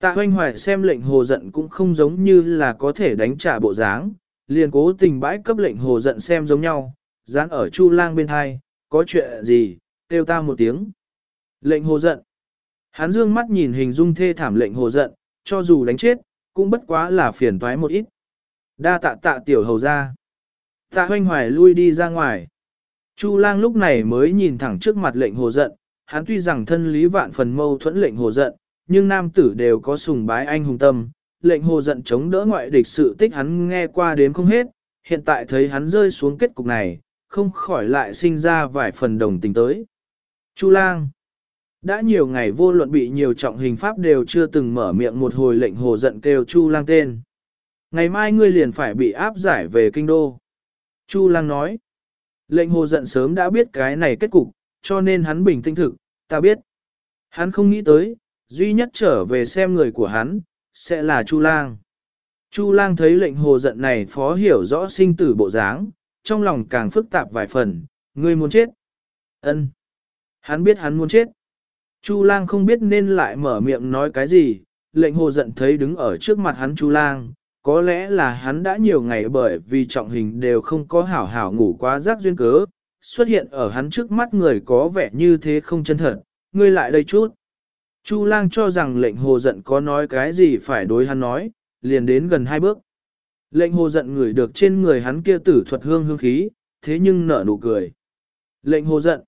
Tạ hoanh hoài xem lệnh hồ giận cũng không giống như là có thể đánh trả bộ dáng, liền cố tình bãi cấp lệnh hồ giận xem giống nhau, dán ở chu lang bên hai, có chuyện gì, kêu ta một tiếng. Lệnh hồ giận. Hắn dương mắt nhìn hình dung thê thảm lệnh hồ giận, cho dù đánh chết, cũng bất quá là phiền toái một ít. Đa tạ tạ tiểu hầu ra. Tạ hoanh hoài lui đi ra ngoài. Chu lang lúc này mới nhìn thẳng trước mặt lệnh hồ giận, hắn tuy rằng thân lý vạn phần mâu thuẫn lệnh hồ giận, nhưng nam tử đều có sùng bái anh hùng tâm. Lệnh hồ giận chống đỡ ngoại địch sự tích hắn nghe qua đến không hết, hiện tại thấy hắn rơi xuống kết cục này, không khỏi lại sinh ra vài phần đồng tình tới. Chu lang đã nhiều ngày vô luận bị nhiều trọng hình pháp đều chưa từng mở miệng một hồi lệnh hồ giận kêu Chu lang tên. Ngày mai ngươi liền phải bị áp giải về kinh đô. Chu lang nói. Lệnh hồ giận sớm đã biết cái này kết cục, cho nên hắn bình tĩnh thực, ta biết. Hắn không nghĩ tới, duy nhất trở về xem người của hắn, sẽ là Chu lang. Chu lang thấy lệnh hồ giận này phó hiểu rõ sinh tử bộ dáng, trong lòng càng phức tạp vài phần, ngươi muốn chết. ân Hắn biết hắn muốn chết. Chu lang không biết nên lại mở miệng nói cái gì, lệnh hồ giận thấy đứng ở trước mặt hắn Chu lang, có lẽ là hắn đã nhiều ngày bởi vì trọng hình đều không có hảo hảo ngủ quá giác duyên cớ, xuất hiện ở hắn trước mắt người có vẻ như thế không chân thật, ngươi lại đây chút. Chu lang cho rằng lệnh hồ giận có nói cái gì phải đối hắn nói, liền đến gần hai bước. Lệnh hồ giận ngửi được trên người hắn kia tử thuật hương hương khí, thế nhưng nở nụ cười. Lệnh hồ giận.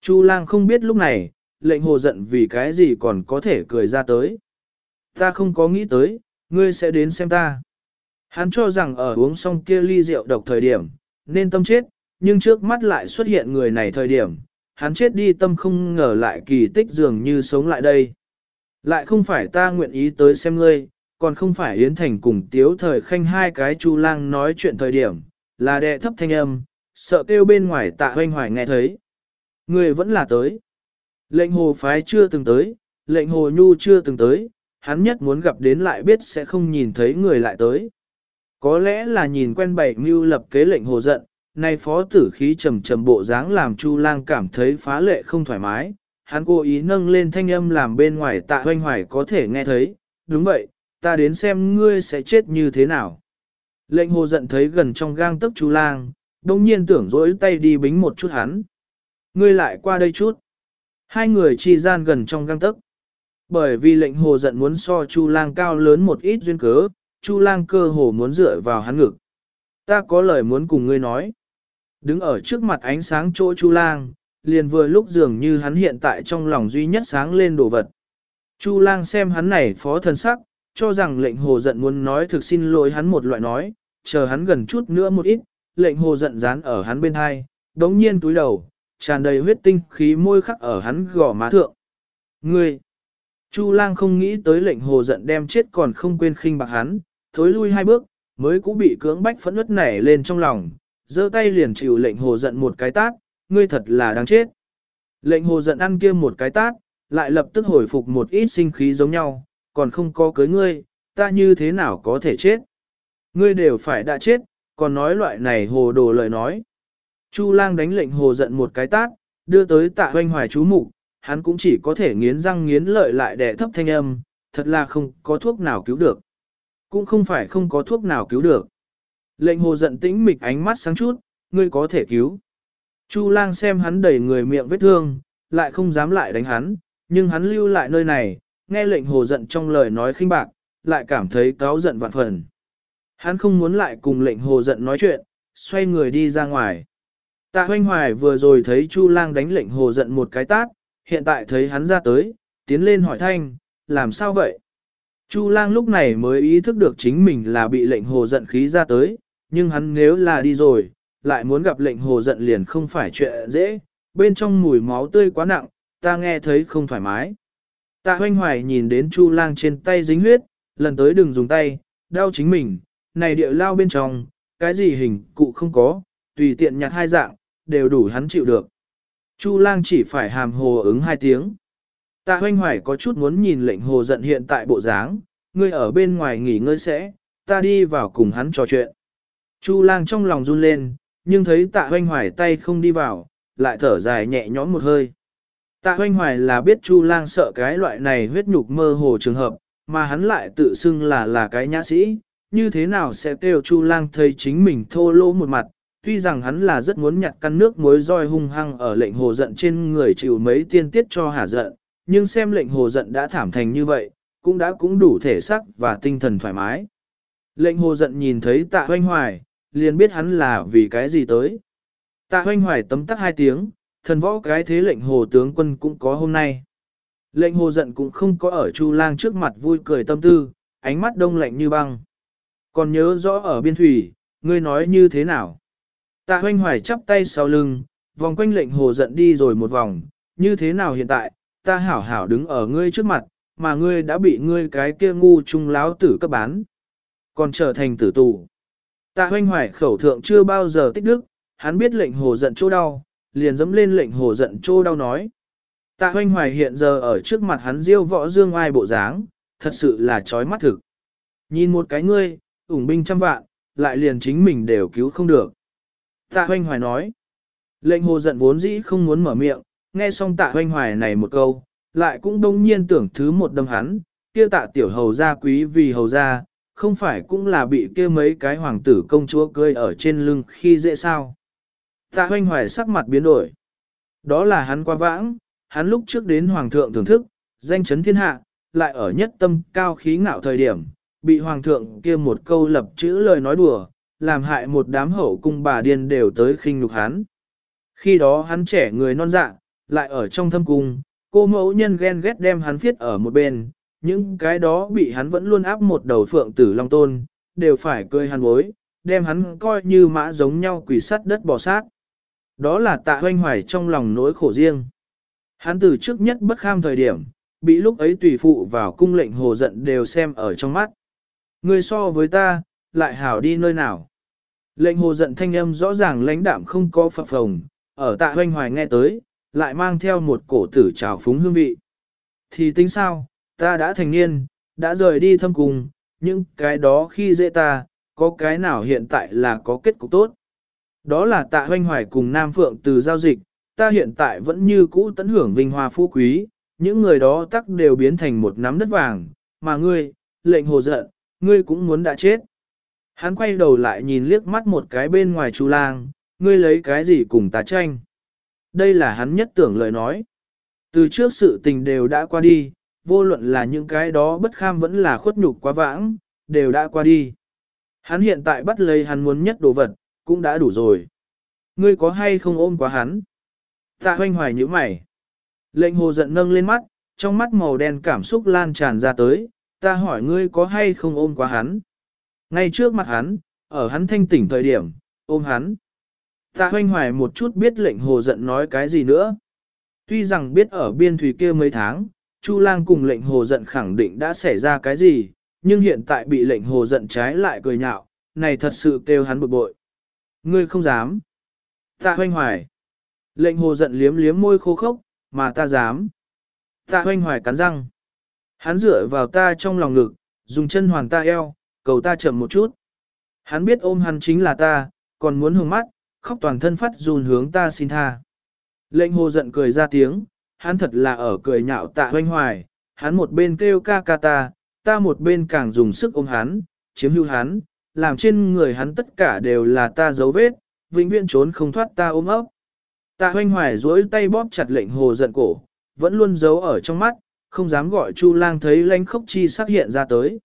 Chu lang không biết lúc này, lệnh hồ giận vì cái gì còn có thể cười ra tới. Ta không có nghĩ tới, ngươi sẽ đến xem ta. Hắn cho rằng ở uống xong kia ly rượu độc thời điểm, nên tâm chết, nhưng trước mắt lại xuất hiện người này thời điểm, hắn chết đi tâm không ngờ lại kỳ tích dường như sống lại đây. Lại không phải ta nguyện ý tới xem ngươi, còn không phải Yến Thành cùng Tiếu Thời Khanh hai cái chu lang nói chuyện thời điểm, là đệ thấp thanh âm, sợ kêu bên ngoài tạ hoanh hoài nghe thấy. Ngươi vẫn là tới. Lệnh hồ phái chưa từng tới, lệnh hồ nhu chưa từng tới, hắn nhất muốn gặp đến lại biết sẽ không nhìn thấy người lại tới. Có lẽ là nhìn quen bảy mưu lập kế lệnh hồ giận, nay phó tử khí trầm trầm bộ dáng làm Chu lang cảm thấy phá lệ không thoải mái, hắn cố ý nâng lên thanh âm làm bên ngoài tạ hoanh hoài có thể nghe thấy, đúng vậy, ta đến xem ngươi sẽ chết như thế nào. Lệnh hồ giận thấy gần trong gang tấc Chu lang, đông nhiên tưởng rỗi tay đi bính một chút hắn. Ngươi lại qua đây chút. Hai người chi gian gần trong gang tấc. Bởi vì lệnh hồ giận muốn so Chu lang cao lớn một ít duyên cớ, Chu lang cơ hồ muốn dựa vào hắn ngực. Ta có lời muốn cùng ngươi nói. Đứng ở trước mặt ánh sáng chỗ Chu lang, liền vừa lúc dường như hắn hiện tại trong lòng duy nhất sáng lên đồ vật. Chu lang xem hắn này phó thần sắc, cho rằng lệnh hồ giận muốn nói thực xin lỗi hắn một loại nói, chờ hắn gần chút nữa một ít, lệnh hồ giận dán ở hắn bên hai, đống nhiên túi đầu, tràn đầy huyết tinh khí môi khắc ở hắn gò má thượng. Ngươi! Chu lang không nghĩ tới lệnh hồ giận đem chết còn không quên khinh bạc hắn, thối lui hai bước, mới cũng bị cưỡng bách phẫn ướt nảy lên trong lòng, giơ tay liền chịu lệnh hồ giận một cái tát, ngươi thật là đáng chết. Lệnh hồ giận ăn kia một cái tát, lại lập tức hồi phục một ít sinh khí giống nhau, còn không có cưới ngươi, ta như thế nào có thể chết. Ngươi đều phải đã chết, còn nói loại này hồ đồ lời nói. Chu lang đánh lệnh hồ giận một cái tát, đưa tới tạ hoanh hoài chú mục hắn cũng chỉ có thể nghiến răng nghiến lợi lại đẻ thấp thanh âm, thật là không có thuốc nào cứu được. Cũng không phải không có thuốc nào cứu được. Lệnh hồ giận tĩnh mịch ánh mắt sáng chút, ngươi có thể cứu. Chu lang xem hắn đầy người miệng vết thương, lại không dám lại đánh hắn, nhưng hắn lưu lại nơi này, nghe lệnh hồ giận trong lời nói khinh bạc, lại cảm thấy cáo giận vạn phần. Hắn không muốn lại cùng lệnh hồ giận nói chuyện, xoay người đi ra ngoài. Tạ hoanh hoài vừa rồi thấy Chu lang đánh lệnh hồ giận một cái tát, hiện tại thấy hắn ra tới, tiến lên hỏi thanh, làm sao vậy? Chu lang lúc này mới ý thức được chính mình là bị lệnh hồ giận khí ra tới, nhưng hắn nếu là đi rồi, lại muốn gặp lệnh hồ giận liền không phải chuyện dễ, bên trong mùi máu tươi quá nặng, ta nghe thấy không thoải mái. Tạ hoanh hoài nhìn đến chu lang trên tay dính huyết, lần tới đừng dùng tay, đau chính mình, này địa lao bên trong, cái gì hình cụ không có, tùy tiện nhặt hai dạng, đều đủ hắn chịu được. Chu lang chỉ phải hàm hồ ứng hai tiếng. Tạ hoanh hoài có chút muốn nhìn lệnh hồ giận hiện tại bộ dáng, ngươi ở bên ngoài nghỉ ngơi sẽ, ta đi vào cùng hắn trò chuyện. Chu lang trong lòng run lên, nhưng thấy tạ hoanh hoài tay không đi vào, lại thở dài nhẹ nhõm một hơi. Tạ hoanh hoài là biết Chu lang sợ cái loại này huyết nhục mơ hồ trường hợp, mà hắn lại tự xưng là là cái nhã sĩ, như thế nào sẽ kêu Chu lang thấy chính mình thô lỗ một mặt, tuy rằng hắn là rất muốn nhặt căn nước muối roi hung hăng ở lệnh hồ giận trên người chịu mấy tiên tiết cho hà giận, nhưng xem lệnh hồ giận đã thảm thành như vậy, cũng đã cũng đủ thể sắc và tinh thần thoải mái. Lệnh hồ giận nhìn thấy tạ hoanh hoài, liền biết hắn là vì cái gì tới. Tạ hoanh hoài tấm tắc hai tiếng, thần võ cái thế lệnh hồ tướng quân cũng có hôm nay. Lệnh hồ giận cũng không có ở Chu lang trước mặt vui cười tâm tư, ánh mắt đông lạnh như băng. Còn nhớ rõ ở biên thủy, ngươi nói như thế nào? Tạ hoanh hoài chắp tay sau lưng, vòng quanh lệnh hồ giận đi rồi một vòng, như thế nào hiện tại, ta hảo hảo đứng ở ngươi trước mặt, mà ngươi đã bị ngươi cái kia ngu trung láo tử cấp bán. Còn trở thành tử tù. Tạ hoanh hoài khẩu thượng chưa bao giờ tích đức, hắn biết lệnh hồ giận chỗ đau, liền dẫm lên lệnh hồ giận chỗ đau nói. Tạ hoanh hoài hiện giờ ở trước mặt hắn diêu võ dương ai bộ dáng, thật sự là chói mắt thực. Nhìn một cái ngươi, ủng binh trăm vạn, lại liền chính mình đều cứu không được. Tạ hoanh hoài nói. Lệnh hồ giận vốn dĩ không muốn mở miệng, nghe xong tạ hoanh hoài này một câu, lại cũng đông nhiên tưởng thứ một đâm hắn, kia tạ tiểu hầu gia quý vì hầu gia, không phải cũng là bị kia mấy cái hoàng tử công chúa cưới ở trên lưng khi dễ sao. Tạ hoanh hoài sắc mặt biến đổi. Đó là hắn qua vãng, hắn lúc trước đến hoàng thượng thưởng thức, danh chấn thiên hạ, lại ở nhất tâm cao khí ngạo thời điểm, bị hoàng thượng kia một câu lập chữ lời nói đùa, làm hại một đám hậu cung bà điên đều tới khinh nhục hắn. Khi đó hắn trẻ người non dạ, lại ở trong thâm cung, cô mẫu nhân ghen ghét đem hắn viết ở một bên, những cái đó bị hắn vẫn luôn áp một đầu phượng tử long tôn, đều phải cười hắn bối, đem hắn coi như mã giống nhau quỷ sắt đất bò sát. Đó là tạ hoanh hoài trong lòng nỗi khổ riêng. Hắn từ trước nhất bất kham thời điểm, bị lúc ấy tùy phụ vào cung lệnh hồ giận đều xem ở trong mắt. Người so với ta, lại hảo đi nơi nào. Lệnh hồ giận thanh âm rõ ràng lãnh đạm không có phập phồng, ở tạ hoanh hoài nghe tới, lại mang theo một cổ tử trào phúng hương vị. Thì tính sao, ta đã thành niên, đã rời đi thâm cùng, nhưng cái đó khi dễ ta, có cái nào hiện tại là có kết cục tốt. Đó là tạ hoanh hoài cùng Nam Phượng từ giao dịch, ta hiện tại vẫn như cũ tận hưởng vinh hoa phú quý, những người đó tắc đều biến thành một nắm đất vàng, mà ngươi, lệnh hồ giận, ngươi cũng muốn đã chết. Hắn quay đầu lại nhìn liếc mắt một cái bên ngoài chu lang, ngươi lấy cái gì cùng ta tranh. Đây là hắn nhất tưởng lời nói. Từ trước sự tình đều đã qua đi, vô luận là những cái đó bất kham vẫn là khuất nhục quá vãng, đều đã qua đi. Hắn hiện tại bắt lấy hắn muốn nhất đồ vật, cũng đã đủ rồi. Ngươi có hay không ôm quá hắn? Tạ hoanh hoài như mày. Lệnh hồ giận nâng lên mắt, trong mắt màu đen cảm xúc lan tràn ra tới, ta hỏi ngươi có hay không ôm quá hắn? Ngay trước mặt hắn, ở hắn thanh tỉnh thời điểm, ôm hắn. Tạ hoanh hoài một chút biết lệnh hồ giận nói cái gì nữa. Tuy rằng biết ở biên thủy kia mấy tháng, Chu lang cùng lệnh hồ giận khẳng định đã xảy ra cái gì, nhưng hiện tại bị lệnh hồ giận trái lại cười nhạo, này thật sự kêu hắn bực bội. Ngươi không dám. Tạ hoanh hoài. Lệnh hồ giận liếm liếm môi khô khốc, mà ta dám. Tạ hoanh hoài cắn răng. Hắn dựa vào ta trong lòng ngực, dùng chân hoàn ta eo, cầu ta chậm một chút. Hắn biết ôm hắn chính là ta, còn muốn hướng mắt, khóc toàn thân phát run hướng ta xin tha. Lệnh hồ giận cười ra tiếng, hắn thật là ở cười nhạo tạ hoanh hoài, hắn một bên kêu ca ca ta, ta một bên càng dùng sức ôm hắn, chiếm hữu hắn, làm trên người hắn tất cả đều là ta dấu vết, vĩnh viễn trốn không thoát ta ôm ấp. Tạ hoanh hoài duỗi tay bóp chặt lệnh hồ giận cổ, vẫn luôn giấu ở trong mắt, không dám gọi Chu lang thấy lanh khốc chi xác hiện ra tới.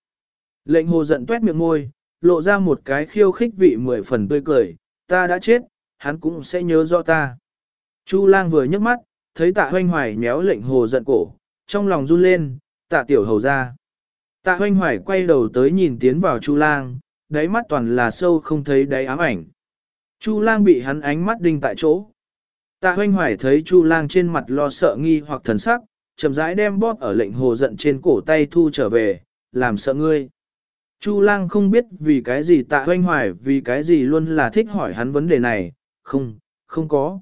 Lệnh hồ giận tuét miệng môi, lộ ra một cái khiêu khích vị mười phần tươi cười, ta đã chết, hắn cũng sẽ nhớ rõ ta. Chu lang vừa nhấc mắt, thấy tạ hoanh hoài nhéo lệnh hồ giận cổ, trong lòng run lên, tạ tiểu hầu ra. Tạ hoanh hoài quay đầu tới nhìn tiến vào Chu lang, đáy mắt toàn là sâu không thấy đáy ám ảnh. Chu lang bị hắn ánh mắt đinh tại chỗ. Tạ hoanh hoài thấy Chu lang trên mặt lo sợ nghi hoặc thần sắc, chậm rãi đem bóp ở lệnh hồ giận trên cổ tay thu trở về, làm sợ ngươi. Chu lang không biết vì cái gì tạ hoanh hoài vì cái gì luôn là thích hỏi hắn vấn đề này, không, không có.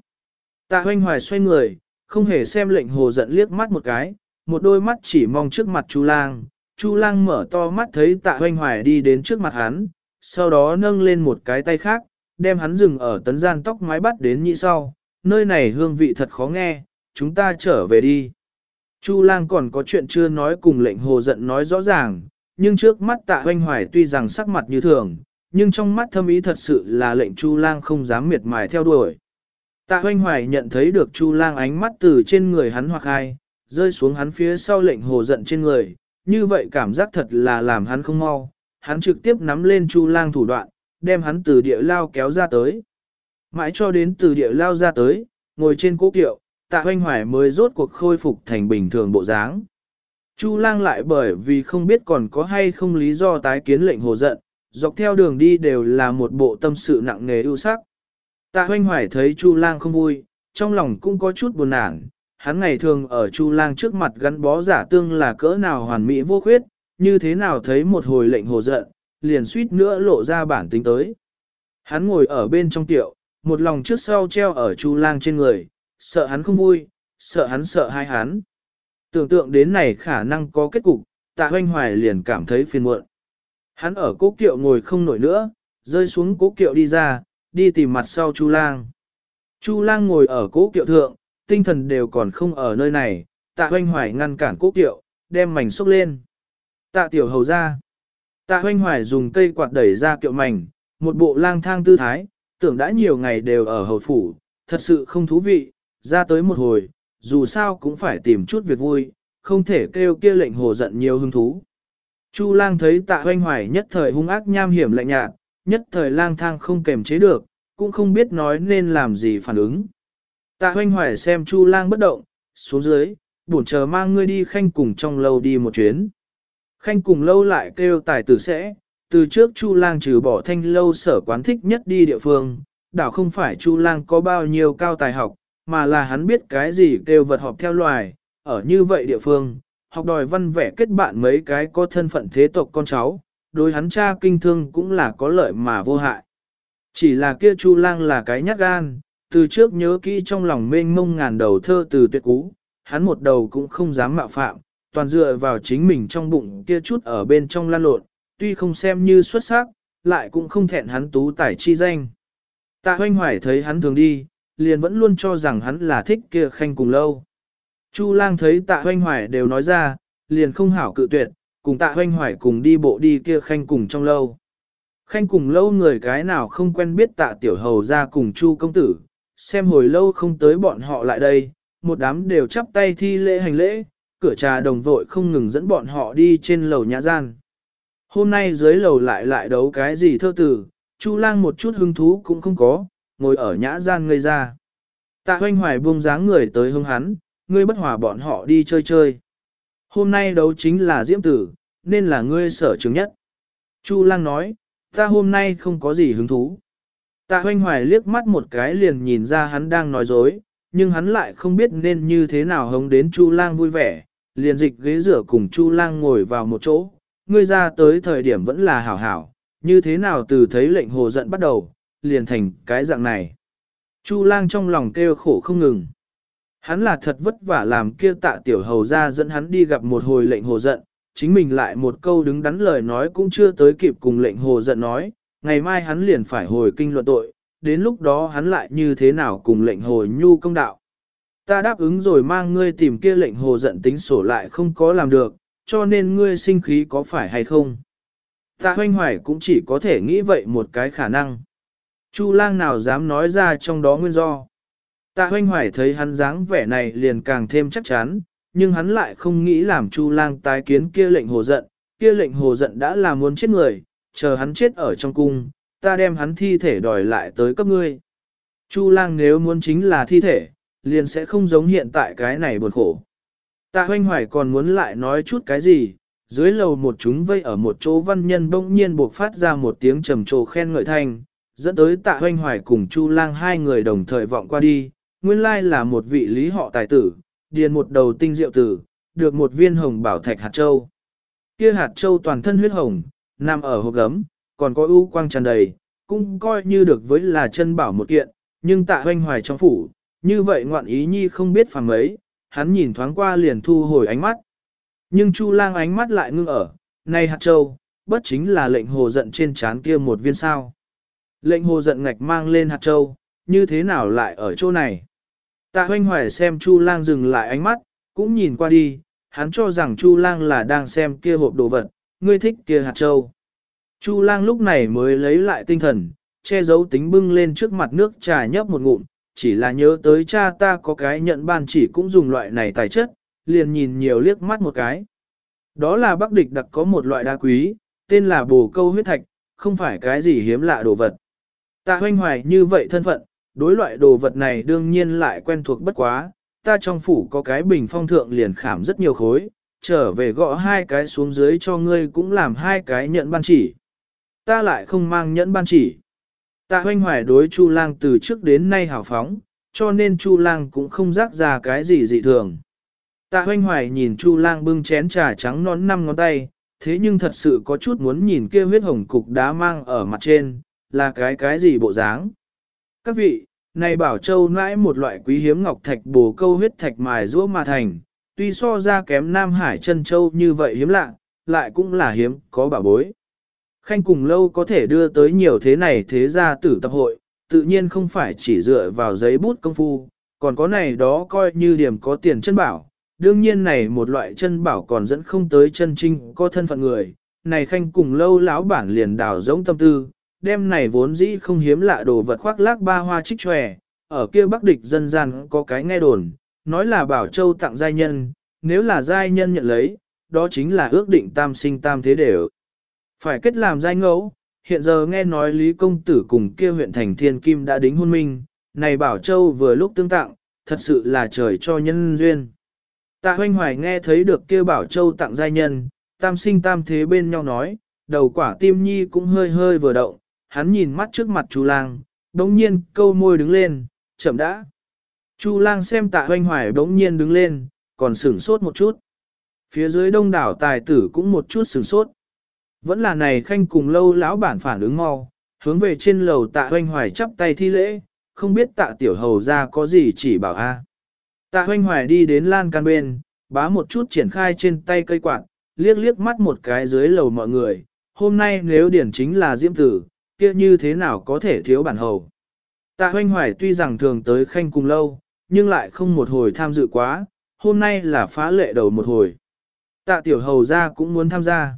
Tạ hoanh hoài xoay người, không hề xem lệnh hồ giận liếc mắt một cái, một đôi mắt chỉ mong trước mặt Chu lang. Chu lang mở to mắt thấy tạ hoanh hoài đi đến trước mặt hắn, sau đó nâng lên một cái tay khác, đem hắn dừng ở tấn gian tóc mái bắt đến nhị sau, nơi này hương vị thật khó nghe, chúng ta trở về đi. Chu lang còn có chuyện chưa nói cùng lệnh hồ giận nói rõ ràng, nhưng trước mắt tạ hoanh hoài tuy rằng sắc mặt như thường, nhưng trong mắt thâm ý thật sự là lệnh Chu lang không dám miệt mài theo đuổi. Tạ hoanh hoài nhận thấy được Chu lang ánh mắt từ trên người hắn hoặc ai, rơi xuống hắn phía sau lệnh hồ giận trên người, như vậy cảm giác thật là làm hắn không mau, hắn trực tiếp nắm lên Chu lang thủ đoạn, đem hắn từ địa lao kéo ra tới. Mãi cho đến từ địa lao ra tới, ngồi trên cố kiệu, tạ hoanh hoài mới rốt cuộc khôi phục thành bình thường bộ dáng. Chu lang lại bởi vì không biết còn có hay không lý do tái kiến lệnh hồ giận, dọc theo đường đi đều là một bộ tâm sự nặng nề ưu sắc. Tạ hoanh hoài thấy Chu lang không vui, trong lòng cũng có chút buồn nản, hắn ngày thường ở Chu lang trước mặt gắn bó giả tương là cỡ nào hoàn mỹ vô khuyết, như thế nào thấy một hồi lệnh hồ giận, liền suýt nữa lộ ra bản tính tới. Hắn ngồi ở bên trong tiệu, một lòng trước sau treo ở Chu lang trên người, sợ hắn không vui, sợ hắn sợ hai hắn. Tưởng tượng đến này khả năng có kết cục, tạ hoanh hoài liền cảm thấy phiền muộn. Hắn ở cố kiệu ngồi không nổi nữa, rơi xuống cố kiệu đi ra, đi tìm mặt sau Chu lang. Chu lang ngồi ở cố kiệu thượng, tinh thần đều còn không ở nơi này, tạ hoanh hoài ngăn cản cố kiệu, đem mảnh xúc lên. Tạ tiểu hầu ra. Tạ hoanh hoài dùng cây quạt đẩy ra kiệu mảnh, một bộ lang thang tư thái, tưởng đã nhiều ngày đều ở hầu phủ, thật sự không thú vị, ra tới một hồi, dù sao cũng phải tìm chút việc vui, không thể kêu kia lệnh hồ giận nhiều hứng thú. Chu lang thấy tạ hoanh hoài nhất thời hung ác nham hiểm lạnh nhạt, nhất thời lang thang không kềm chế được, cũng không biết nói nên làm gì phản ứng. Tạ hoanh hoài xem chu lang bất động, xuống dưới, buồn chờ mang ngươi đi khanh cùng trong lâu đi một chuyến. Khanh cùng lâu lại kêu tài tử sẽ, từ trước chu lang trừ bỏ thanh lâu sở quán thích nhất đi địa phương, đảo không phải chu lang có bao nhiêu cao tài học, mà là hắn biết cái gì kêu vật họp theo loài, ở như vậy địa phương, học đòi văn vẻ kết bạn mấy cái có thân phận thế tộc con cháu, đối hắn cha kinh thương cũng là có lợi mà vô hại. Chỉ là kia Chu Lang là cái nhát gan, từ trước nhớ kỹ trong lòng mênh mông ngàn đầu thơ từ tuyệt cú, hắn một đầu cũng không dám mạo phạm, toàn dựa vào chính mình trong bụng kia chút ở bên trong lan lộn, tuy không xem như xuất sắc, lại cũng không thẹn hắn tú tài chi danh. Tạ hoanh hoài thấy hắn thường đi, liền vẫn luôn cho rằng hắn là thích kia khanh cùng lâu. Chu lang thấy tạ hoanh hoài đều nói ra, liền không hảo cự tuyệt, cùng tạ hoanh hoài cùng đi bộ đi kia khanh cùng trong lâu. Khanh cùng lâu người cái nào không quen biết tạ tiểu hầu ra cùng chu công tử, xem hồi lâu không tới bọn họ lại đây, một đám đều chắp tay thi lễ hành lễ, cửa trà đồng vội không ngừng dẫn bọn họ đi trên lầu nhã gian. Hôm nay dưới lầu lại lại đấu cái gì thơ tử, chu lang một chút hứng thú cũng không có, ngồi ở nhã gian ngây ra. Tạ hoanh hoài buông dáng người tới hướng hắn, ngươi bất hòa bọn họ đi chơi chơi. Hôm nay đấu chính là diễm tử, nên là ngươi sở chứng nhất. Chu lang nói, ta hôm nay không có gì hứng thú. Tạ hoanh hoài liếc mắt một cái liền nhìn ra hắn đang nói dối, nhưng hắn lại không biết nên như thế nào hống đến Chu lang vui vẻ, liền dịch ghế rửa cùng Chu lang ngồi vào một chỗ. Ngươi ra tới thời điểm vẫn là hảo hảo, như thế nào từ thấy lệnh hồ giận bắt đầu, liền thành cái dạng này. Chu lang trong lòng kêu khổ không ngừng. Hắn là thật vất vả làm kia tạ tiểu hầu ra dẫn hắn đi gặp một hồi lệnh hồ giận, chính mình lại một câu đứng đắn lời nói cũng chưa tới kịp cùng lệnh hồ giận nói, ngày mai hắn liền phải hồi kinh luận tội, đến lúc đó hắn lại như thế nào cùng lệnh hồ nhu công đạo. Ta đáp ứng rồi mang ngươi tìm kia lệnh hồ giận tính sổ lại không có làm được, cho nên ngươi sinh khí có phải hay không. Ta hoanh hoài cũng chỉ có thể nghĩ vậy một cái khả năng. Chu lang nào dám nói ra trong đó nguyên do. Tạ hoanh hoài thấy hắn dáng vẻ này liền càng thêm chắc chắn, nhưng hắn lại không nghĩ làm Chu lang tái kiến kia lệnh hồ giận, kia lệnh hồ giận đã là muốn chết người, chờ hắn chết ở trong cung, ta đem hắn thi thể đòi lại tới cấp ngươi. Chu lang nếu muốn chính là thi thể, liền sẽ không giống hiện tại cái này buồn khổ. Tạ hoanh hoài còn muốn lại nói chút cái gì, dưới lầu một chúng vây ở một chỗ văn nhân bỗng nhiên buộc phát ra một tiếng trầm trồ khen ngợi thanh, dẫn tới tạ hoanh hoài cùng Chu lang hai người đồng thời vọng qua đi, nguyên lai là một vị lý họ tài tử, điền một đầu tinh diệu tử, được một viên hồng bảo thạch hạt châu. Kia hạt châu toàn thân huyết hồng, nằm ở hộp gấm, còn có ưu quang tràn đầy, cũng coi như được với là chân bảo một kiện, nhưng tạ hoanh hoài trong phủ, như vậy ngoạn ý nhi không biết phàm mấy, hắn nhìn thoáng qua liền thu hồi ánh mắt. Nhưng Chu lang ánh mắt lại ngưng ở, này hạt châu, bất chính là lệnh hồ giận trên trán kia một viên sao. Lệnh hồ giận ngạch mang lên hạt châu, như thế nào lại ở chỗ này? Tạ hoanh hoài xem Chu lang dừng lại ánh mắt, cũng nhìn qua đi, hắn cho rằng Chu lang là đang xem kia hộp đồ vật, ngươi thích kia hạt châu. Chu lang lúc này mới lấy lại tinh thần, che giấu tính bưng lên trước mặt nước trà nhấp một ngụm, chỉ là nhớ tới cha ta có cái nhận ban chỉ cũng dùng loại này tài chất, liền nhìn nhiều liếc mắt một cái. Đó là Bắc Địch đặc có một loại đá quý, tên là bồ câu huyết thạch, không phải cái gì hiếm lạ đồ vật. Ta hoanh hoài như vậy thân phận, đối loại đồ vật này đương nhiên lại quen thuộc bất quá, ta trong phủ có cái bình phong thượng liền khảm rất nhiều khối, trở về gõ hai cái xuống dưới cho ngươi cũng làm hai cái nhận ban chỉ. Ta lại không mang nhẫn ban chỉ. Tạ hoanh hoài đối Chu lang từ trước đến nay hào phóng, cho nên Chu lang cũng không rác ra cái gì dị thường. Tạ hoanh hoài nhìn Chu lang bưng chén trà trắng nón năm ngón tay, thế nhưng thật sự có chút muốn nhìn kia huyết hồng cục đá mang ở mặt trên, là cái cái gì bộ dáng. Các vị, này bảo châu nãi một loại quý hiếm ngọc thạch bồ câu huyết thạch mài rũa mà thành, tuy so ra kém Nam Hải chân châu như vậy hiếm lạ, lại cũng là hiếm, có bảo bối. Khanh cùng lâu có thể đưa tới nhiều thế này thế ra tử tập hội, tự nhiên không phải chỉ dựa vào giấy bút công phu, còn có này đó coi như điểm có tiền chân bảo. Đương nhiên này một loại chân bảo còn dẫn không tới chân trinh có thân phận người, này khanh cùng lâu lão bản liền đào giống tâm tư, đem này vốn dĩ không hiếm lạ đồ vật khoác lác ba hoa trích tròe, ở kia bắc địch dân gian có cái nghe đồn, nói là bảo châu tặng giai nhân, nếu là giai nhân nhận lấy, đó chính là ước định tam sinh tam thế đều. Phải kết làm giai ngẫu, hiện giờ nghe nói Lý Công Tử cùng kia huyện thành thiên kim đã đính hôn minh, này Bảo Châu vừa lúc tương tặng, thật sự là trời cho nhân duyên. Tạ hoanh hoài nghe thấy được kia Bảo Châu tặng giai nhân, tam sinh tam thế bên nhau nói, đầu quả tim nhi cũng hơi hơi vừa động, hắn nhìn mắt trước mặt Chu lang, đống nhiên câu môi đứng lên, chậm đã. Chu lang xem tạ hoanh hoài đống nhiên đứng lên, còn sửng sốt một chút. Phía dưới đông đảo tài tử cũng một chút sửng sốt. Vẫn là này khanh cùng lâu lão bản phản ứng mau, hướng về trên lầu tạ hoanh hoài chắp tay thi lễ, không biết tạ tiểu hầu ra có gì chỉ bảo a. Tạ hoanh hoài đi đến lan can bên, bá một chút triển khai trên tay cây quạt, liếc liếc mắt một cái dưới lầu mọi người, hôm nay nếu điển chính là diễm tử, kia như thế nào có thể thiếu bản hầu. Tạ hoanh hoài tuy rằng thường tới khanh cùng lâu, nhưng lại không một hồi tham dự quá, hôm nay là phá lệ đầu một hồi. Tạ tiểu hầu ra cũng muốn tham gia.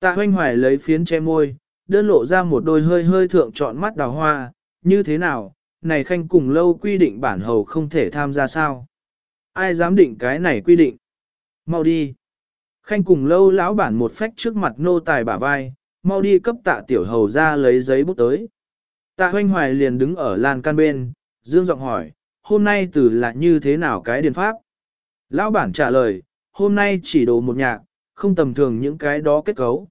Tạ hoanh hoài lấy phiến che môi, đơn lộ ra một đôi hơi hơi thượng trọn mắt đào hoa, như thế nào, này khanh cùng lâu quy định bản hầu không thể tham gia sao? Ai dám định cái này quy định? Mau đi. Khanh cùng lâu lão bản một phách trước mặt nô tài bả vai, mau đi cấp tạ tiểu hầu ra lấy giấy bút tới. Tạ hoanh hoài liền đứng ở lan can bên, dương giọng hỏi, hôm nay từ là như thế nào cái điền pháp? Lão bản trả lời, hôm nay chỉ đồ một nhạc, không tầm thường những cái đó kết cấu.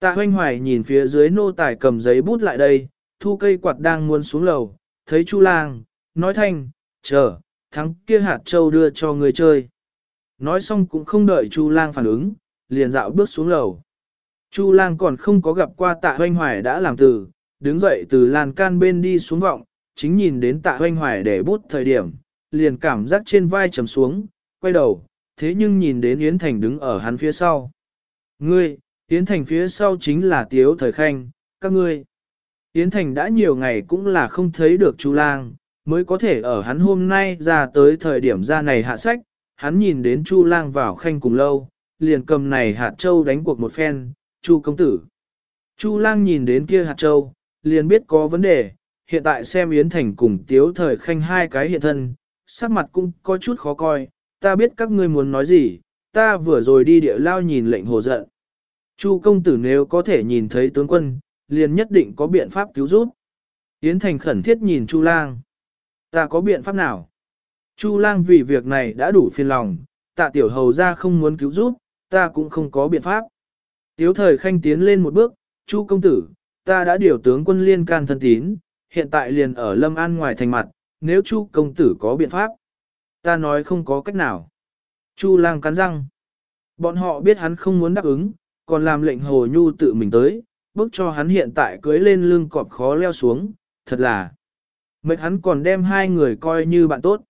Tạ hoanh hoài nhìn phía dưới nô tài cầm giấy bút lại đây, thu cây quạt đang muốn xuống lầu, thấy Chu lang, nói thanh, chờ, thắng kia hạt châu đưa cho người chơi. Nói xong cũng không đợi Chu lang phản ứng, liền dạo bước xuống lầu. Chu lang còn không có gặp qua tạ hoanh hoài đã làm từ, đứng dậy từ lan can bên đi xuống vọng, chính nhìn đến tạ hoanh hoài để bút thời điểm, liền cảm giác trên vai trầm xuống, quay đầu, thế nhưng nhìn đến Yến Thành đứng ở hắn phía sau. Ngươi, Yến Thành phía sau chính là Tiếu Thời Khanh, các ngươi. Yến Thành đã nhiều ngày cũng là không thấy được Chu Lang, mới có thể ở hắn hôm nay ra tới thời điểm ra này hạ sách, hắn nhìn đến Chu Lang vào khanh cùng lâu, liền cầm này hạt châu đánh cuộc một phen, Chu công tử. Chu Lang nhìn đến kia hạt châu, liền biết có vấn đề, hiện tại xem Yến Thành cùng Tiếu Thời Khanh hai cái hiện thân, sắc mặt cũng có chút khó coi, ta biết các ngươi muốn nói gì, ta vừa rồi đi địa lao nhìn lệnh hồ giận. Chu công tử nếu có thể nhìn thấy tướng quân, liền nhất định có biện pháp cứu giúp. Yến Thành khẩn thiết nhìn Chu Lang. Ta có biện pháp nào? Chu Lang vì việc này đã đủ phiền lòng, tạ tiểu hầu ra không muốn cứu giúp, ta cũng không có biện pháp. Tiếu thời khanh tiến lên một bước, Chu công tử, ta đã điều tướng quân liên can thân tín, hiện tại liền ở Lâm An ngoài thành mặt, nếu Chu công tử có biện pháp. Ta nói không có cách nào. Chu lang cắn răng. Bọn họ biết hắn không muốn đáp ứng, còn làm lệnh hồ nhu tự mình tới, bước cho hắn hiện tại cưới lên lưng cọp khó leo xuống, thật là. Mệt hắn còn đem hai người coi như bạn tốt.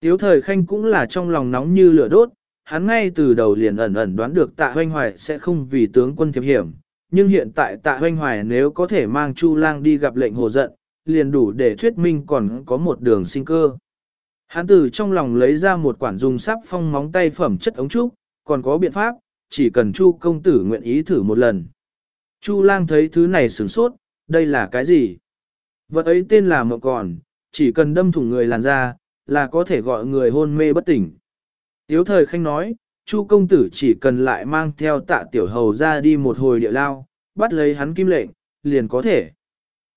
Tiếu thời khanh cũng là trong lòng nóng như lửa đốt, hắn ngay từ đầu liền ẩn ẩn đoán được tạ hoanh hoài sẽ không vì tướng quân thiệp hiểm, nhưng hiện tại tạ hoanh hoài nếu có thể mang Chu lang đi gặp lệnh hồ giận, liền đủ để thuyết minh còn có một đường sinh cơ. Hắn từ trong lòng lấy ra một quản dùng sắp phong móng tay phẩm chất ống trúc, còn có biện pháp, chỉ cần Chu công tử nguyện ý thử một lần. Chu lang thấy thứ này sửng sốt, đây là cái gì? Vật ấy tên là mộng còn, chỉ cần đâm thủng người làn da, là có thể gọi người hôn mê bất tỉnh. Tiếu thời khanh nói, Chu công tử chỉ cần lại mang theo tạ tiểu hầu ra đi một hồi địa lao, bắt lấy hắn kim lệnh, liền có thể.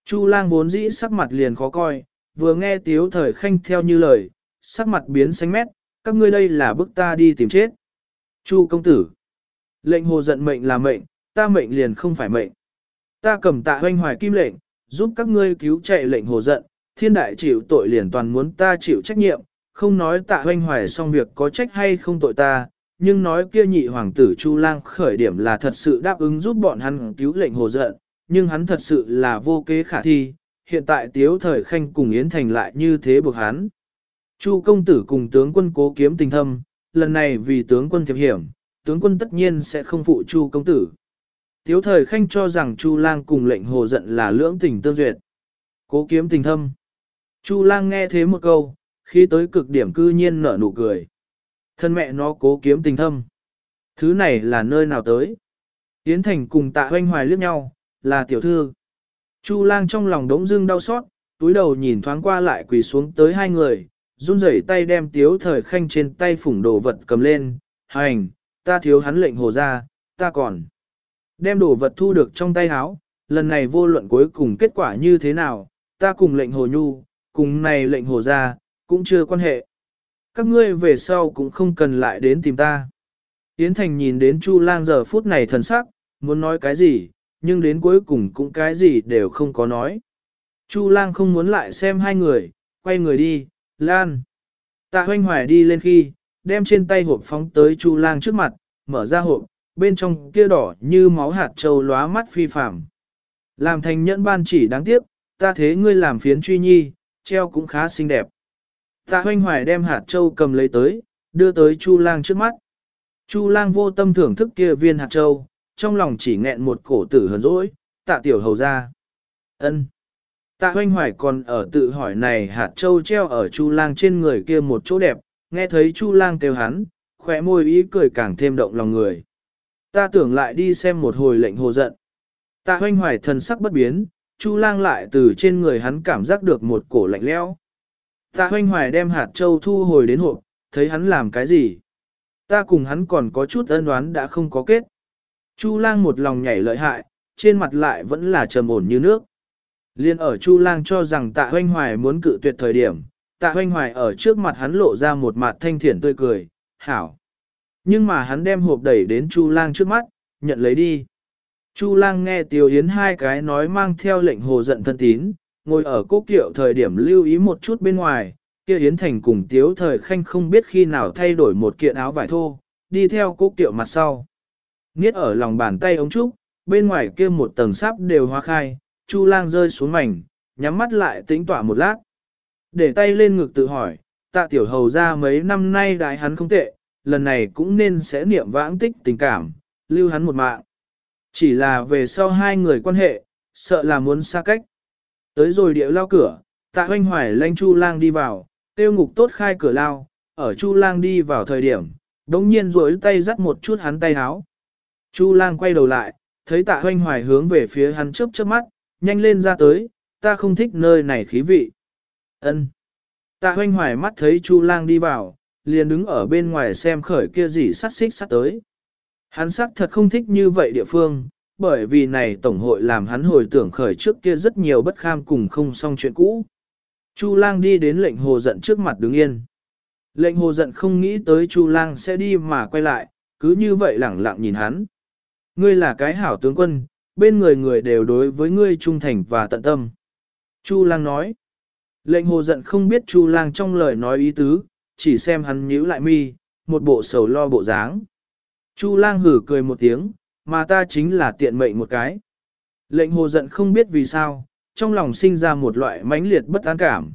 Chu lang vốn dĩ sắc mặt liền khó coi, vừa nghe tiếu thời khanh theo như lời, sắc mặt biến xanh mét, các ngươi đây là bức ta đi tìm chết. Chu công tử, lệnh hồ giận mệnh là mệnh, ta mệnh liền không phải mệnh. Ta cầm tạ hoanh hoài kim lệnh, giúp các ngươi cứu chạy lệnh hồ giận, thiên đại chịu tội liền toàn muốn ta chịu trách nhiệm, không nói tạ hoanh hoài xong việc có trách hay không tội ta, nhưng nói kia nhị hoàng tử Chu Lang khởi điểm là thật sự đáp ứng giúp bọn hắn cứu lệnh hồ giận, nhưng hắn thật sự là vô kế khả thi, hiện tại tiếu thời khanh cùng Yến Thành lại như thế buộc hắn. Chu công tử cùng tướng quân cố kiếm tình thâm, lần này vì tướng quân thiệp hiểm, tướng quân tất nhiên sẽ không phụ Chu công tử. Tiếu thời khanh cho rằng Chu lang cùng lệnh hồ giận là lưỡng tình tương duyệt. Cố kiếm tình thâm. Chu lang nghe thế một câu, khi tới cực điểm cư nhiên nở nụ cười. Thân mẹ nó cố kiếm tình thâm. Thứ này là nơi nào tới? Yến Thành cùng tạ hoanh hoài liếc nhau, là tiểu thư. Chu lang trong lòng đống dưng đau xót, túi đầu nhìn thoáng qua lại quỳ xuống tới hai người, run rẩy tay đem tiếu thời khanh trên tay phủng đồ vật cầm lên, hành, ta thiếu hắn lệnh hồ ra, ta còn. Đem đồ vật thu được trong tay háo lần này vô luận cuối cùng kết quả như thế nào, ta cùng lệnh hồ nhu, cùng này lệnh hồ ra, cũng chưa quan hệ. Các ngươi về sau cũng không cần lại đến tìm ta. Yến Thành nhìn đến Chu Lang giờ phút này thần sắc, muốn nói cái gì, nhưng đến cuối cùng cũng cái gì đều không có nói. Chu Lang không muốn lại xem hai người, quay người đi, Lan. Tạ hoanh hoài đi lên khi, đem trên tay hộp phóng tới Chu Lang trước mặt, mở ra hộp, bên trong kia đỏ như máu hạt trâu lóa mắt phi phạm. Làm thành nhẫn ban chỉ đáng tiếc, ta thế ngươi làm phiến truy nhi, treo cũng khá xinh đẹp. Tạ hoanh hoài đem hạt châu cầm lấy tới, đưa tới Chu lang trước mắt. Chu lang vô tâm thưởng thức kia viên hạt châu, trong lòng chỉ nghẹn một cổ tử hờn dỗi, tạ tiểu hầu ra. ân Tạ hoanh hoài còn ở tự hỏi này hạt châu treo ở Chu lang trên người kia một chỗ đẹp, nghe thấy Chu lang kêu hắn, khỏe môi ý cười càng thêm động lòng người. Ta tưởng lại đi xem một hồi lệnh hồ giận. Tạ hoanh hoài thần sắc bất biến, Chu lang lại từ trên người hắn cảm giác được một cổ lạnh lẽo. Tạ hoanh hoài đem hạt châu thu hồi đến hộp, thấy hắn làm cái gì. Ta cùng hắn còn có chút ân đoán đã không có kết. Chu lang một lòng nhảy lợi hại, trên mặt lại vẫn là trầm ổn như nước. Liên ở Chu lang cho rằng tạ hoanh hoài muốn cự tuyệt thời điểm, tạ hoanh hoài ở trước mặt hắn lộ ra một mặt thanh thiện tươi cười, hảo. Nhưng mà hắn đem hộp đẩy đến Chu lang trước mắt, nhận lấy đi. Chu lang nghe Tiêu Yến hai cái nói mang theo lệnh hồ giận thân tín, ngồi ở cố kiệu thời điểm lưu ý một chút bên ngoài, kia Yến Thành cùng Tiếu thời khanh không biết khi nào thay đổi một kiện áo vải thô, đi theo cố kiệu mặt sau. Niết ở lòng bàn tay ống trúc, bên ngoài kia một tầng sáp đều hóa khai, Chu lang rơi xuống mảnh, nhắm mắt lại tĩnh tỏa một lát. Để tay lên ngực tự hỏi, tạ tiểu hầu ra mấy năm nay đại hắn không tệ, lần này cũng nên sẽ niệm vãng tích tình cảm, lưu hắn một mạng. Chỉ là về sau hai người quan hệ, sợ là muốn xa cách. Tới rồi địa lao cửa, tạ hoanh hoài lanh chu lang đi vào, tiêu ngục tốt khai cửa lao, ở chu lang đi vào thời điểm, đống nhiên rối tay dắt một chút hắn tay háo. Chu lang quay đầu lại, thấy tạ hoanh hoài hướng về phía hắn chớp chớp mắt, nhanh lên ra tới, ta không thích nơi này khí vị. ân Tạ hoanh hoài mắt thấy chu lang đi vào, liền đứng ở bên ngoài xem khởi kia gì sát xích sát tới. Hắn sắc thật không thích như vậy địa phương, bởi vì này tổng hội làm hắn hồi tưởng khởi trước kia rất nhiều bất kham cùng không xong chuyện cũ. Chu lang đi đến lệnh hồ giận trước mặt đứng yên. Lệnh hồ giận không nghĩ tới Chu lang sẽ đi mà quay lại, cứ như vậy lẳng lặng nhìn hắn. Ngươi là cái hảo tướng quân, bên người người đều đối với ngươi trung thành và tận tâm. Chu lang nói. Lệnh hồ giận không biết Chu lang trong lời nói ý tứ, chỉ xem hắn nhíu lại mi, một bộ sầu lo bộ dáng. Chu lang hử cười một tiếng, mà ta chính là tiện mệnh một cái. Lệnh hồ giận không biết vì sao, trong lòng sinh ra một loại mãnh liệt bất an cảm.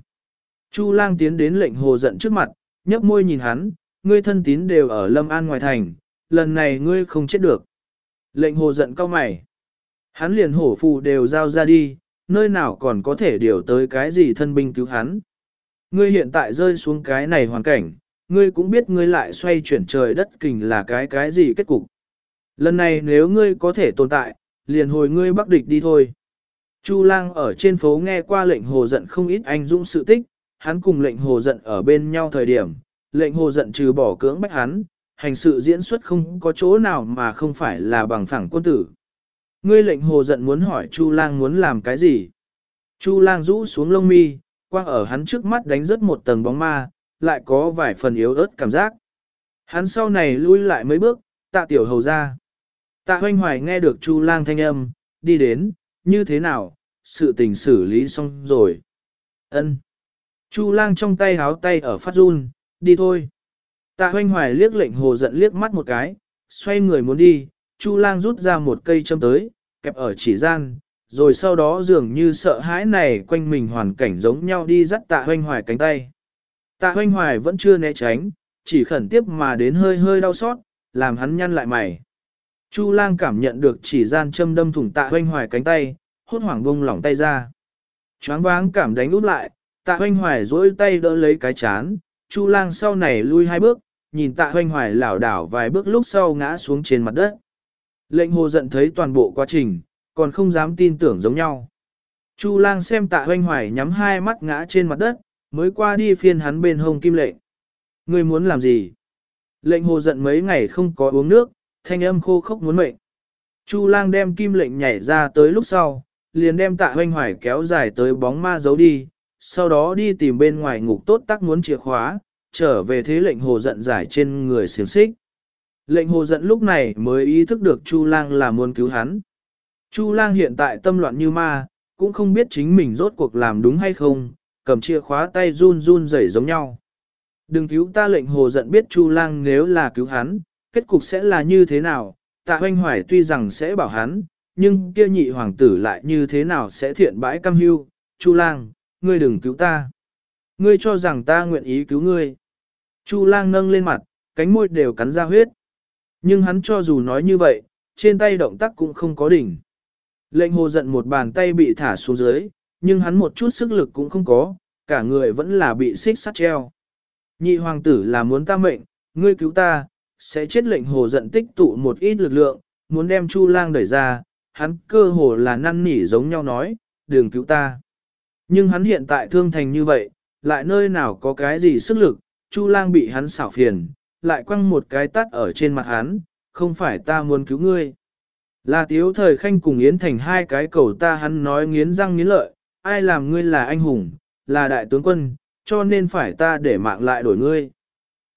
Chu lang tiến đến lệnh hồ giận trước mặt, nhấp môi nhìn hắn, ngươi thân tín đều ở lâm an ngoài thành, lần này ngươi không chết được. Lệnh hồ giận cao mày. Hắn liền hổ phù đều giao ra đi, nơi nào còn có thể điều tới cái gì thân binh cứu hắn. Ngươi hiện tại rơi xuống cái này hoàn cảnh, ngươi cũng biết ngươi lại xoay chuyển trời đất kình là cái cái gì kết cục. Lần này nếu ngươi có thể tồn tại, liền hồi ngươi bắc địch đi thôi. Chu lang ở trên phố nghe qua lệnh hồ giận không ít anh dũng sự tích, hắn cùng lệnh hồ giận ở bên nhau thời điểm, lệnh hồ giận trừ bỏ cưỡng bách hắn, hành sự diễn xuất không có chỗ nào mà không phải là bằng phẳng quân tử. Ngươi lệnh hồ giận muốn hỏi Chu lang muốn làm cái gì? Chu lang rũ xuống lông mi, quang ở hắn trước mắt đánh rớt một tầng bóng ma, lại có vài phần yếu ớt cảm giác. Hắn sau này lui lại mấy bước, tạ tiểu hầu ra. Tạ hoanh hoài nghe được Chu lang thanh âm, đi đến, như thế nào, sự tình xử lý xong rồi. ân Chu lang trong tay háo tay ở phát run, đi thôi. Tạ hoanh hoài liếc lệnh hồ giận liếc mắt một cái, xoay người muốn đi, Chu lang rút ra một cây châm tới, kẹp ở chỉ gian, rồi sau đó dường như sợ hãi này quanh mình hoàn cảnh giống nhau đi dắt tạ hoanh hoài cánh tay. Tạ hoanh hoài vẫn chưa né tránh, chỉ khẩn tiếp mà đến hơi hơi đau xót, làm hắn nhăn lại mày. Chu lang cảm nhận được chỉ gian châm đâm thủng tạ hoanh hoài cánh tay, hốt hoảng bông lỏng tay ra. Choáng váng cảm đánh út lại, tạ hoanh hoài dỗi tay đỡ lấy cái chán, chu lang sau này lui hai bước, nhìn tạ hoanh hoài lảo đảo vài bước lúc sau ngã xuống trên mặt đất. Lệnh hồ giận thấy toàn bộ quá trình, còn không dám tin tưởng giống nhau. Chu lang xem tạ hoanh hoài nhắm hai mắt ngã trên mặt đất, mới qua đi phiên hắn bên hông kim lệnh. Ngươi muốn làm gì? Lệnh hồ giận mấy ngày không có uống nước, thanh âm khô khốc muốn mệnh. Chu lang đem kim lệnh nhảy ra tới lúc sau, liền đem tạ hoanh hoài kéo dài tới bóng ma giấu đi, sau đó đi tìm bên ngoài ngục tốt tắc muốn chìa khóa, trở về thế lệnh hồ giận giải trên người xiềng xích. Lệnh hồ giận lúc này mới ý thức được Chu lang là muốn cứu hắn. Chu lang hiện tại tâm loạn như ma, cũng không biết chính mình rốt cuộc làm đúng hay không, cầm chìa khóa tay run run rẩy giống nhau. Đừng cứu ta lệnh hồ giận biết Chu lang nếu là cứu hắn, kết cục sẽ là như thế nào, tạ hoanh hoài tuy rằng sẽ bảo hắn, nhưng kia nhị hoàng tử lại như thế nào sẽ thiện bãi cam hưu, Chu lang, ngươi đừng cứu ta. Ngươi cho rằng ta nguyện ý cứu ngươi. Chu lang nâng lên mặt, cánh môi đều cắn ra huyết. Nhưng hắn cho dù nói như vậy, trên tay động tác cũng không có đỉnh. Lệnh hồ giận một bàn tay bị thả xuống dưới, nhưng hắn một chút sức lực cũng không có, cả người vẫn là bị xích sắt treo. Nhị hoàng tử là muốn ta mệnh, ngươi cứu ta, sẽ chết lệnh hồ giận tích tụ một ít lực lượng, muốn đem Chu lang đẩy ra, hắn cơ hồ là năn nỉ giống nhau nói, đừng cứu ta. Nhưng hắn hiện tại thương thành như vậy, lại nơi nào có cái gì sức lực, Chu lang bị hắn xảo phiền, lại quăng một cái tắt ở trên mặt hắn, không phải ta muốn cứu ngươi. Là tiếu thời khanh cùng Yến Thành hai cái cầu ta hắn nói nghiến răng nghiến lợi, ai làm ngươi là anh hùng, là đại tướng quân, cho nên phải ta để mạng lại đổi ngươi.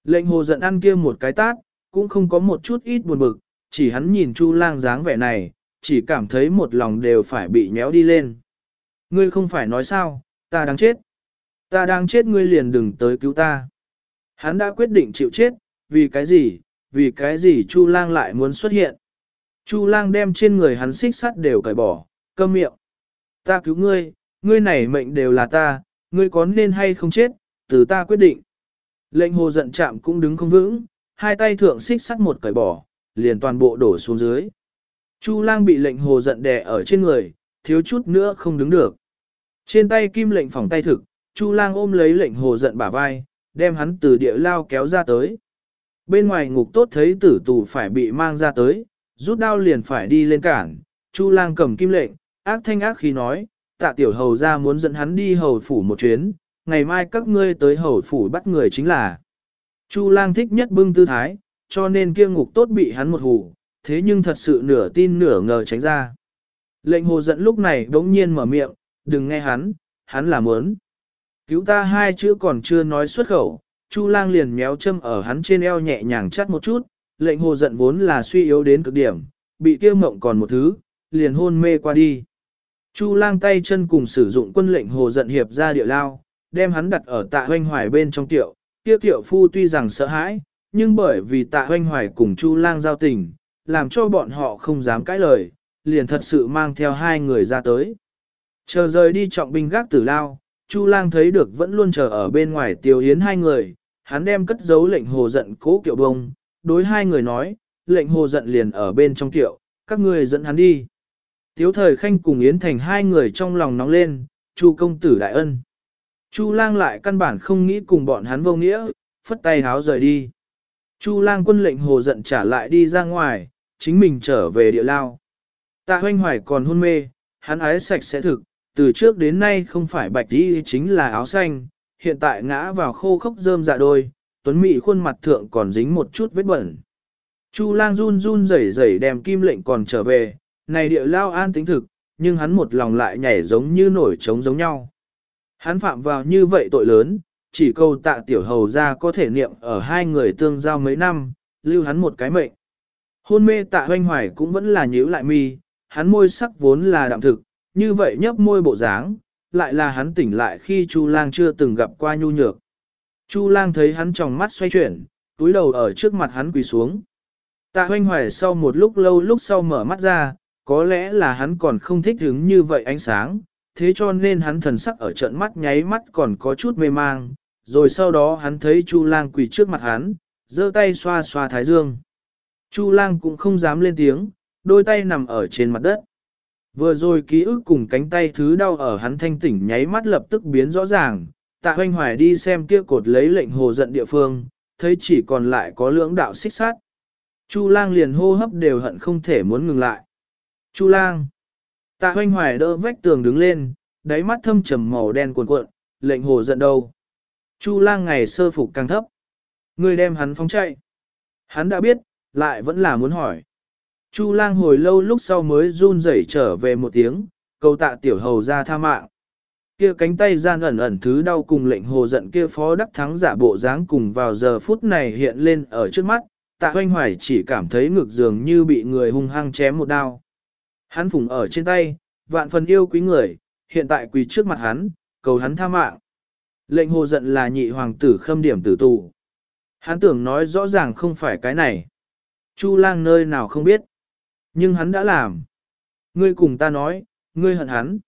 Lệnh hồ giận ăn kia một cái tát, cũng không có một chút ít buồn bực, chỉ hắn nhìn Chu lang dáng vẻ này, chỉ cảm thấy một lòng đều phải bị nhéo đi lên. Ngươi không phải nói sao, ta đang chết. Ta đang chết ngươi liền đừng tới cứu ta. Hắn đã quyết định chịu chết, vì cái gì, vì cái gì Chu lang lại muốn xuất hiện. Chu lang đem trên người hắn xích sắt đều cởi bỏ, câm miệng. Ta cứu ngươi, ngươi này mệnh đều là ta, ngươi có nên hay không chết, từ ta quyết định. Lệnh hồ giận chạm cũng đứng không vững, hai tay thượng xích sắt một cởi bỏ, liền toàn bộ đổ xuống dưới. Chu lang bị lệnh hồ giận đè ở trên người, thiếu chút nữa không đứng được. Trên tay kim lệnh phòng tay thực, Chu lang ôm lấy lệnh hồ giận bả vai, đem hắn từ địa lao kéo ra tới. Bên ngoài ngục tốt thấy tử tù phải bị mang ra tới, rút đao liền phải đi lên cản, Chu lang cầm kim lệnh, ác thanh ác khí nói, tạ tiểu hầu ra muốn dẫn hắn đi hầu phủ một chuyến, ngày mai các ngươi tới hầu phủ bắt người chính là. Chu lang thích nhất bưng tư thái, cho nên kia ngục tốt bị hắn một hù, thế nhưng thật sự nửa tin nửa ngờ tránh ra. Lệnh hồ giận lúc này đống nhiên mở miệng, đừng nghe hắn, hắn là muốn. Cứu ta hai chữ còn chưa nói xuất khẩu, Chu lang liền méo châm ở hắn trên eo nhẹ nhàng chắt một chút, lệnh hồ giận vốn là suy yếu đến cực điểm, bị kêu mộng còn một thứ, liền hôn mê qua đi. Chu lang tay chân cùng sử dụng quân lệnh hồ giận hiệp ra địa lao, đem hắn đặt ở tạ hoanh hoài bên trong tiệu, kia Tiểu phu tuy rằng sợ hãi, nhưng bởi vì tạ hoanh hoài cùng Chu lang giao tình, làm cho bọn họ không dám cãi lời, liền thật sự mang theo hai người ra tới. Chờ rời đi trọng binh gác tử lao, Chu lang thấy được vẫn luôn chờ ở bên ngoài tiêu hiến hai người, hắn đem cất giấu lệnh hồ giận cố kiệu bông, đối hai người nói, lệnh hồ giận liền ở bên trong kiệu, các ngươi dẫn hắn đi. Tiếu thời khanh cùng Yến Thành hai người trong lòng nóng lên, Chu công tử đại ân. Chu lang lại căn bản không nghĩ cùng bọn hắn vô nghĩa, phất tay háo rời đi. Chu lang quân lệnh hồ giận trả lại đi ra ngoài, chính mình trở về địa lao. Tạ hoanh hoài còn hôn mê, hắn ái sạch sẽ thực, từ trước đến nay không phải bạch đi chính là áo xanh, hiện tại ngã vào khô khốc rơm dạ đôi, tuấn mị khuôn mặt thượng còn dính một chút vết bẩn. Chu lang run run rẩy rẩy đem kim lệnh còn trở về, này địa lao an tính thực, nhưng hắn một lòng lại nhảy giống như nổi trống giống nhau. Hắn phạm vào như vậy tội lớn, chỉ câu tạ tiểu hầu ra có thể niệm ở hai người tương giao mấy năm, lưu hắn một cái mệnh. Hôn mê tạ hoanh hoài cũng vẫn là nhíu lại mi, hắn môi sắc vốn là đạm thực, như vậy nhấp môi bộ dáng, lại là hắn tỉnh lại khi Chu lang chưa từng gặp qua nhu nhược. Chu lang thấy hắn trong mắt xoay chuyển, túi đầu ở trước mặt hắn quỳ xuống. Tạ hoanh hoài sau một lúc lâu lúc sau mở mắt ra, có lẽ là hắn còn không thích hứng như vậy ánh sáng, thế cho nên hắn thần sắc ở trận mắt nháy mắt còn có chút mê mang, rồi sau đó hắn thấy Chu lang quỳ trước mặt hắn, giơ tay xoa xoa thái dương. Chu lang cũng không dám lên tiếng, đôi tay nằm ở trên mặt đất. Vừa rồi ký ức cùng cánh tay thứ đau ở hắn thanh tỉnh nháy mắt lập tức biến rõ ràng, tạ hoanh hoài đi xem kia cột lấy lệnh hồ giận địa phương, thấy chỉ còn lại có lưỡng đạo xích sát. Chu lang liền hô hấp đều hận không thể muốn ngừng lại. Chu lang. Tạ hoanh hoài đỡ vách tường đứng lên, đáy mắt thâm trầm màu đen cuộn cuộn, lệnh hồ giận đầu. Chu lang ngày sơ phục càng thấp. Người đem hắn phóng chạy. Hắn đã biết, lại vẫn là muốn hỏi. Chu lang hồi lâu lúc sau mới run rẩy trở về một tiếng, cầu tạ tiểu hầu ra tha mạng. Kia cánh tay gian ẩn ẩn thứ đau cùng lệnh hồ giận kia phó đắc thắng giả bộ dáng cùng vào giờ phút này hiện lên ở trước mắt, tạ hoanh hoài chỉ cảm thấy ngực dường như bị người hung hăng chém một đao. Hắn phủng ở trên tay, vạn phần yêu quý người, hiện tại quỳ trước mặt hắn, cầu hắn tha mạng. Lệnh hồ giận là nhị hoàng tử khâm điểm tử tù. Hắn tưởng nói rõ ràng không phải cái này. Chu lang nơi nào không biết. Nhưng hắn đã làm. Ngươi cùng ta nói, ngươi hận hắn.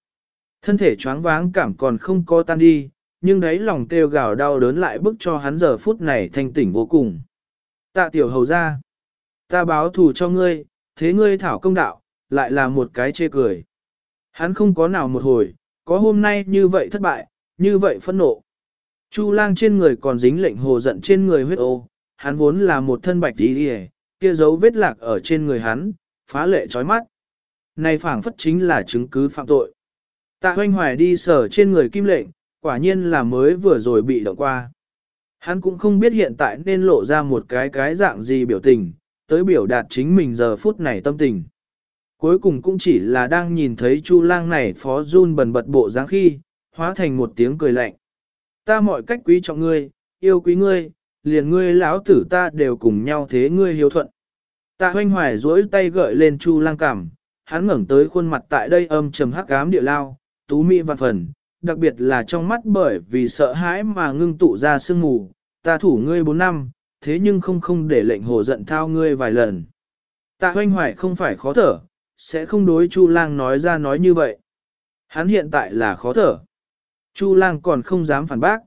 Thân thể choáng váng cảm còn không có tan đi, nhưng đấy lòng kêu gào đau đớn lại bức cho hắn giờ phút này thanh tỉnh vô cùng. Tạ tiểu hầu ra. Ta báo thù cho ngươi, thế ngươi thảo công đạo, lại là một cái chê cười. Hắn không có nào một hồi, có hôm nay như vậy thất bại, như vậy phẫn nộ. Chu lang trên người còn dính lệnh hồ giận trên người huyết ô, hắn vốn là một thân bạch đi đi kia dấu vết lạc ở trên người hắn, phá lệ chói mắt. Này phảng phất chính là chứng cứ phạm tội. Tạ hoanh hoài đi sở trên người kim lệnh, quả nhiên là mới vừa rồi bị động qua. Hắn cũng không biết hiện tại nên lộ ra một cái cái dạng gì biểu tình, tới biểu đạt chính mình giờ phút này tâm tình. Cuối cùng cũng chỉ là đang nhìn thấy Chu lang này phó run bần bật bộ dáng khi, hóa thành một tiếng cười lạnh. Ta mọi cách quý trọng ngươi, yêu quý ngươi, liền ngươi lão tử ta đều cùng nhau thế ngươi hiếu thuận. Tạ hoanh hoài duỗi tay gợi lên Chu lang cảm, hắn ngẩng tới khuôn mặt tại đây âm trầm hắc ám địa lao, tú mỹ vạn phần, đặc biệt là trong mắt bởi vì sợ hãi mà ngưng tụ ra sương mù, ta thủ ngươi bốn năm, thế nhưng không không để lệnh hồ giận thao ngươi vài lần. Tạ hoanh hoài không phải khó thở, sẽ không đối Chu lang nói ra nói như vậy. Hắn hiện tại là khó thở. Chu lang còn không dám phản bác.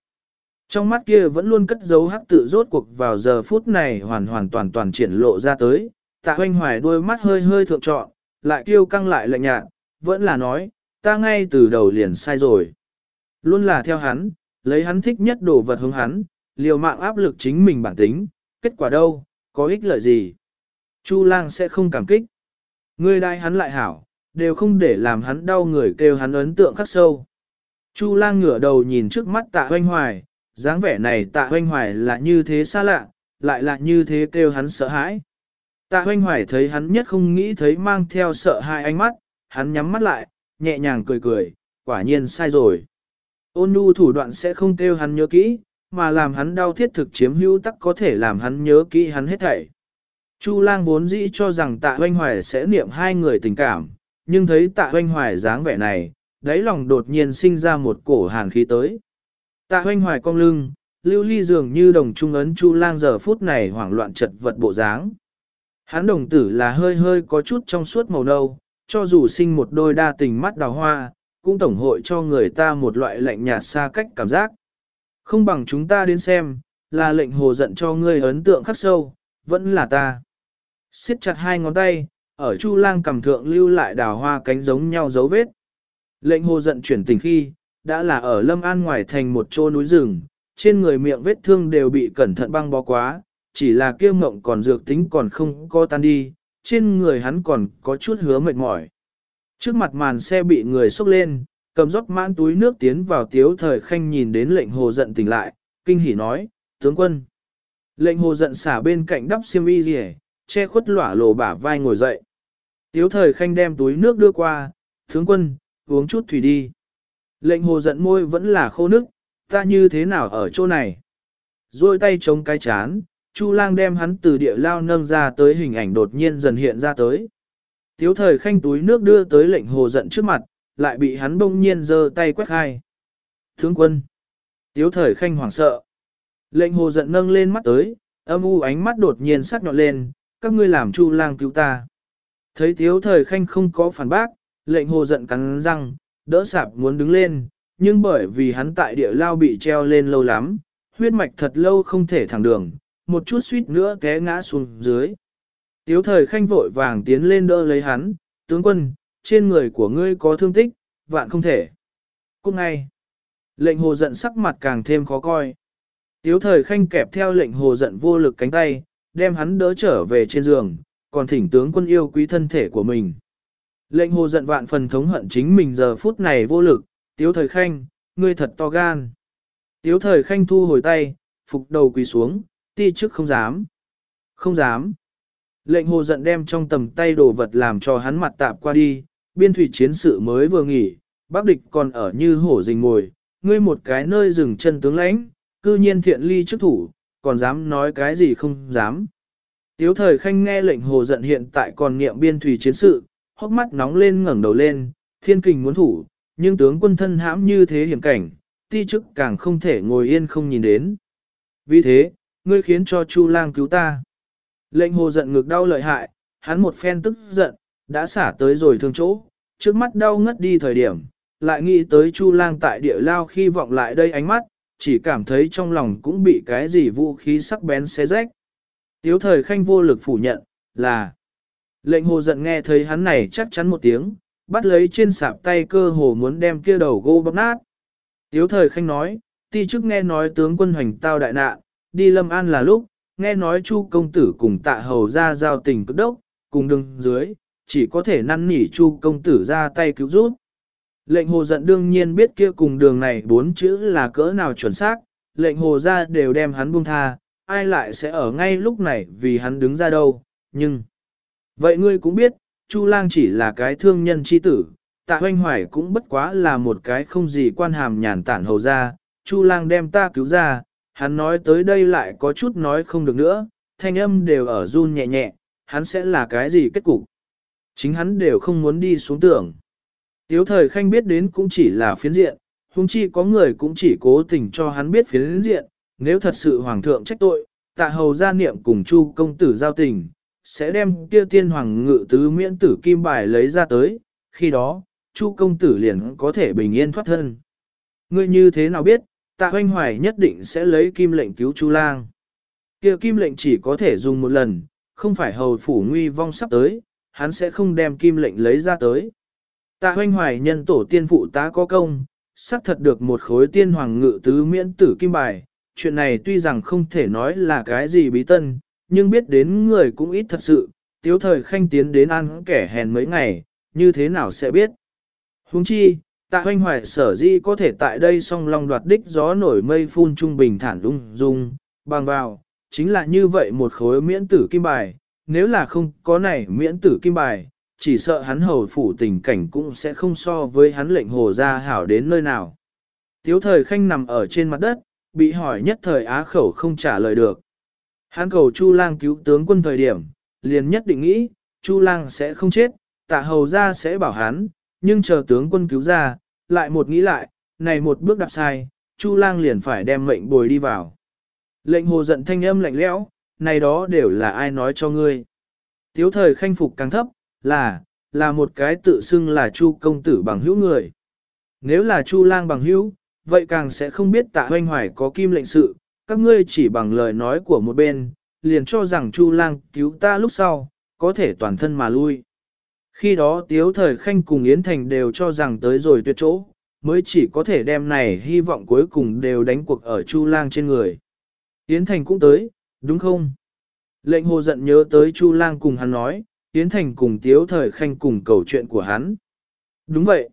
Trong mắt kia vẫn luôn cất giấu hắc tự rốt cuộc vào giờ phút này hoàn hoàn toàn toàn triển lộ ra tới. Tạ hoanh hoài đôi mắt hơi hơi thượng trọn, lại kêu căng lại lạnh nhạt, vẫn là nói, ta ngay từ đầu liền sai rồi. Luôn là theo hắn, lấy hắn thích nhất đồ vật hướng hắn, liều mạng áp lực chính mình bản tính, kết quả đâu, có ích lợi gì. Chu lang sẽ không cảm kích. Ngươi đai hắn lại hảo, đều không để làm hắn đau người kêu hắn ấn tượng khắc sâu. Chu lang ngửa đầu nhìn trước mắt tạ hoanh hoài, dáng vẻ này tạ hoanh hoài là như thế xa lạ, lại là như thế kêu hắn sợ hãi. Tạ hoanh hoài thấy hắn nhất không nghĩ thấy mang theo sợ hai ánh mắt, hắn nhắm mắt lại, nhẹ nhàng cười cười, quả nhiên sai rồi. Ôn nhu thủ đoạn sẽ không kêu hắn nhớ kỹ, mà làm hắn đau thiết thực chiếm hữu tắc có thể làm hắn nhớ kỹ hắn hết thảy. Chu lang vốn dĩ cho rằng tạ hoanh hoài sẽ niệm hai người tình cảm, nhưng thấy tạ hoanh hoài dáng vẻ này, đáy lòng đột nhiên sinh ra một cổ hàn khí tới. Tạ hoanh hoài cong lưng, lưu ly dường như đồng trung ấn chu lang giờ phút này hoảng loạn chật vật bộ dáng. Hắn đồng tử là hơi hơi có chút trong suốt màu nâu, cho dù sinh một đôi đa tình mắt đào hoa, cũng tổng hội cho người ta một loại lạnh nhạt xa cách cảm giác. Không bằng chúng ta đến xem, là lệnh hồ giận cho ngươi ấn tượng khắc sâu, vẫn là ta siết chặt hai ngón tay, ở chu lang cầm thượng lưu lại đào hoa cánh giống nhau dấu vết. Lệnh hồ giận chuyển tình khi, đã là ở Lâm An ngoài thành một chỗ núi rừng, trên người miệng vết thương đều bị cẩn thận băng bó quá, chỉ là kia mộng còn dược tính còn không có tan đi, trên người hắn còn có chút hứa mệt mỏi. Trước mặt màn xe bị người xúc lên, cầm rót mãn túi nước tiến vào tiếu thời khanh nhìn đến lệnh hồ giận tỉnh lại, kinh hỉ nói, tướng quân. Lệnh hồ giận xả bên cạnh đắp xiêm y rỉ, che khuất lỏa lộ bả vai ngồi dậy. Tiếu thời khanh đem túi nước đưa qua, tướng quân, uống chút thủy đi. Lệnh hồ giận môi vẫn là khô nước, ta như thế nào ở chỗ này? Rồi tay chống cái chán, Chu lang đem hắn từ địa lao nâng ra tới hình ảnh đột nhiên dần hiện ra tới. Tiếu thời khanh túi nước đưa tới lệnh hồ giận trước mặt, lại bị hắn bỗng nhiên giơ tay quét hai. Tướng quân! Tiếu thời khanh hoảng sợ. Lệnh hồ giận nâng lên mắt tới, âm u ánh mắt đột nhiên sắc nhọn lên, các ngươi làm chu lang cứu ta. Thấy tiếu thời khanh không có phản bác, lệnh hồ giận cắn răng, đỡ sạp muốn đứng lên, nhưng bởi vì hắn tại địa lao bị treo lên lâu lắm, huyết mạch thật lâu không thể thẳng đường, một chút suýt nữa té ngã xuống dưới. Tiếu thời khanh vội vàng tiến lên đỡ lấy hắn, tướng quân, trên người của ngươi có thương tích, vạn không thể. Cũng ngay, lệnh hồ giận sắc mặt càng thêm khó coi. Tiếu thời khanh kẹp theo lệnh hồ giận vô lực cánh tay, đem hắn đỡ trở về trên giường, còn thỉnh tướng quân yêu quý thân thể của mình. Lệnh hồ giận vạn phần thống hận chính mình giờ phút này vô lực, tiếu thời khanh, ngươi thật to gan. Tiếu thời khanh thu hồi tay, phục đầu quỳ xuống, ti chức không dám. Không dám. Lệnh hồ giận đem trong tầm tay đồ vật làm cho hắn mặt tạp qua đi, biên thủy chiến sự mới vừa nghỉ, bác địch còn ở như hổ rình ngồi, ngươi một cái nơi dừng chân tướng lãnh, cư nhiên thiện ly chức thủ, còn dám nói cái gì không dám. Tiếu thời khanh nghe lệnh hồ giận hiện tại còn niệm biên thủy chiến sự, hốc mắt nóng lên ngẩng đầu lên, thiên kình muốn thủ, nhưng tướng quân thân hãm như thế hiểm cảnh, ti chức càng không thể ngồi yên không nhìn đến. Vì thế, ngươi khiến cho Chu lang cứu ta. Lệnh hồ giận ngực đau lợi hại, hắn một phen tức giận, đã xả tới rồi thương chỗ, trước mắt đau ngất đi thời điểm, lại nghĩ tới Chu lang tại địa lao khi vọng lại đây ánh mắt, chỉ cảm thấy trong lòng cũng bị cái gì vũ khí sắc bén xé rách. Tiếu thời khanh vô lực phủ nhận, là lệnh hồ giận nghe thấy hắn này chắc chắn một tiếng, bắt lấy trên sạp tay cơ hồ muốn đem kia đầu gô bóp nát. Tiếu thời khanh nói, ti chức nghe nói tướng quân hoành tao đại nạn, đi lâm an là lúc, nghe nói chu công tử cùng tạ hầu ra giao tình cực đốc, cùng đường dưới, chỉ có thể năn nỉ chu công tử ra tay cứu giúp. Lệnh hồ giận đương nhiên biết kia cùng đường này bốn chữ là cỡ nào chuẩn xác, lệnh hồ ra đều đem hắn buông tha, ai lại sẽ ở ngay lúc này vì hắn đứng ra đâu, nhưng... Vậy ngươi cũng biết, Chu lang chỉ là cái thương nhân chi tử, tạ hoanh hoài cũng bất quá là một cái không gì quan hàm nhàn tản hầu ra, Chu lang đem ta cứu ra, hắn nói tới đây lại có chút nói không được nữa, thanh âm đều ở run nhẹ nhẹ, hắn sẽ là cái gì kết cục. Chính hắn đều không muốn đi xuống tưởng. Tiếu thời khanh biết đến cũng chỉ là phiến diện, huống chi có người cũng chỉ cố tình cho hắn biết phiến diện, nếu thật sự hoàng thượng trách tội, tạ hầu gia niệm cùng chu công tử giao tình, sẽ đem kia tiên hoàng ngự tứ miễn tử kim bài lấy ra tới, khi đó, Chu công tử liền có thể bình yên thoát thân. Ngươi như thế nào biết, tạ hoanh hoài nhất định sẽ lấy kim lệnh cứu Chu lang. Kia kim lệnh chỉ có thể dùng một lần, không phải hầu phủ nguy vong sắp tới, hắn sẽ không đem kim lệnh lấy ra tới. Tạ hoanh hoài nhân tổ tiên phụ tá có công, xác thật được một khối tiên hoàng ngự tứ miễn tử kim bài. Chuyện này tuy rằng không thể nói là cái gì bí tân, nhưng biết đến người cũng ít thật sự, tiếu thời khanh tiến đến ăn kẻ hèn mấy ngày, như thế nào sẽ biết. Huống chi, tạ hoanh hoài sở di có thể tại đây song long đoạt đích gió nổi mây phun trung bình thản lung dung, bằng vào, chính là như vậy một khối miễn tử kim bài, nếu là không có này miễn tử kim bài, chỉ sợ hắn hầu phủ tình cảnh cũng sẽ không so với hắn lệnh hồ ra hảo đến nơi nào. Tiếu thời khanh nằm ở trên mặt đất, bị hỏi nhất thời á khẩu không trả lời được. Hắn cầu Chu lang cứu tướng quân thời điểm, liền nhất định nghĩ, Chu lang sẽ không chết, tạ hầu ra sẽ bảo hắn, nhưng chờ tướng quân cứu ra, lại một nghĩ lại, này một bước đạp sai, Chu lang liền phải đem mệnh bồi đi vào. Lệnh hồ giận thanh âm lạnh lẽo, này đó đều là ai nói cho ngươi. Tiếu thời khanh phục càng thấp, là, là một cái tự xưng là Chu công tử bằng hữu người. Nếu là Chu lang bằng hữu, vậy càng sẽ không biết tạ hoanh hoài có kim lệnh sự, các ngươi chỉ bằng lời nói của một bên, liền cho rằng Chu lang cứu ta lúc sau, có thể toàn thân mà lui. Khi đó Tiếu Thời Khanh cùng Yến Thành đều cho rằng tới rồi tuyệt chỗ, mới chỉ có thể đem này hy vọng cuối cùng đều đánh cuộc ở Chu lang trên người. Yến Thành cũng tới, đúng không? Lệnh hồ giận nhớ tới Chu lang cùng hắn nói, Yến Thành cùng Tiếu Thời Khanh cùng cầu chuyện của hắn. Đúng vậy.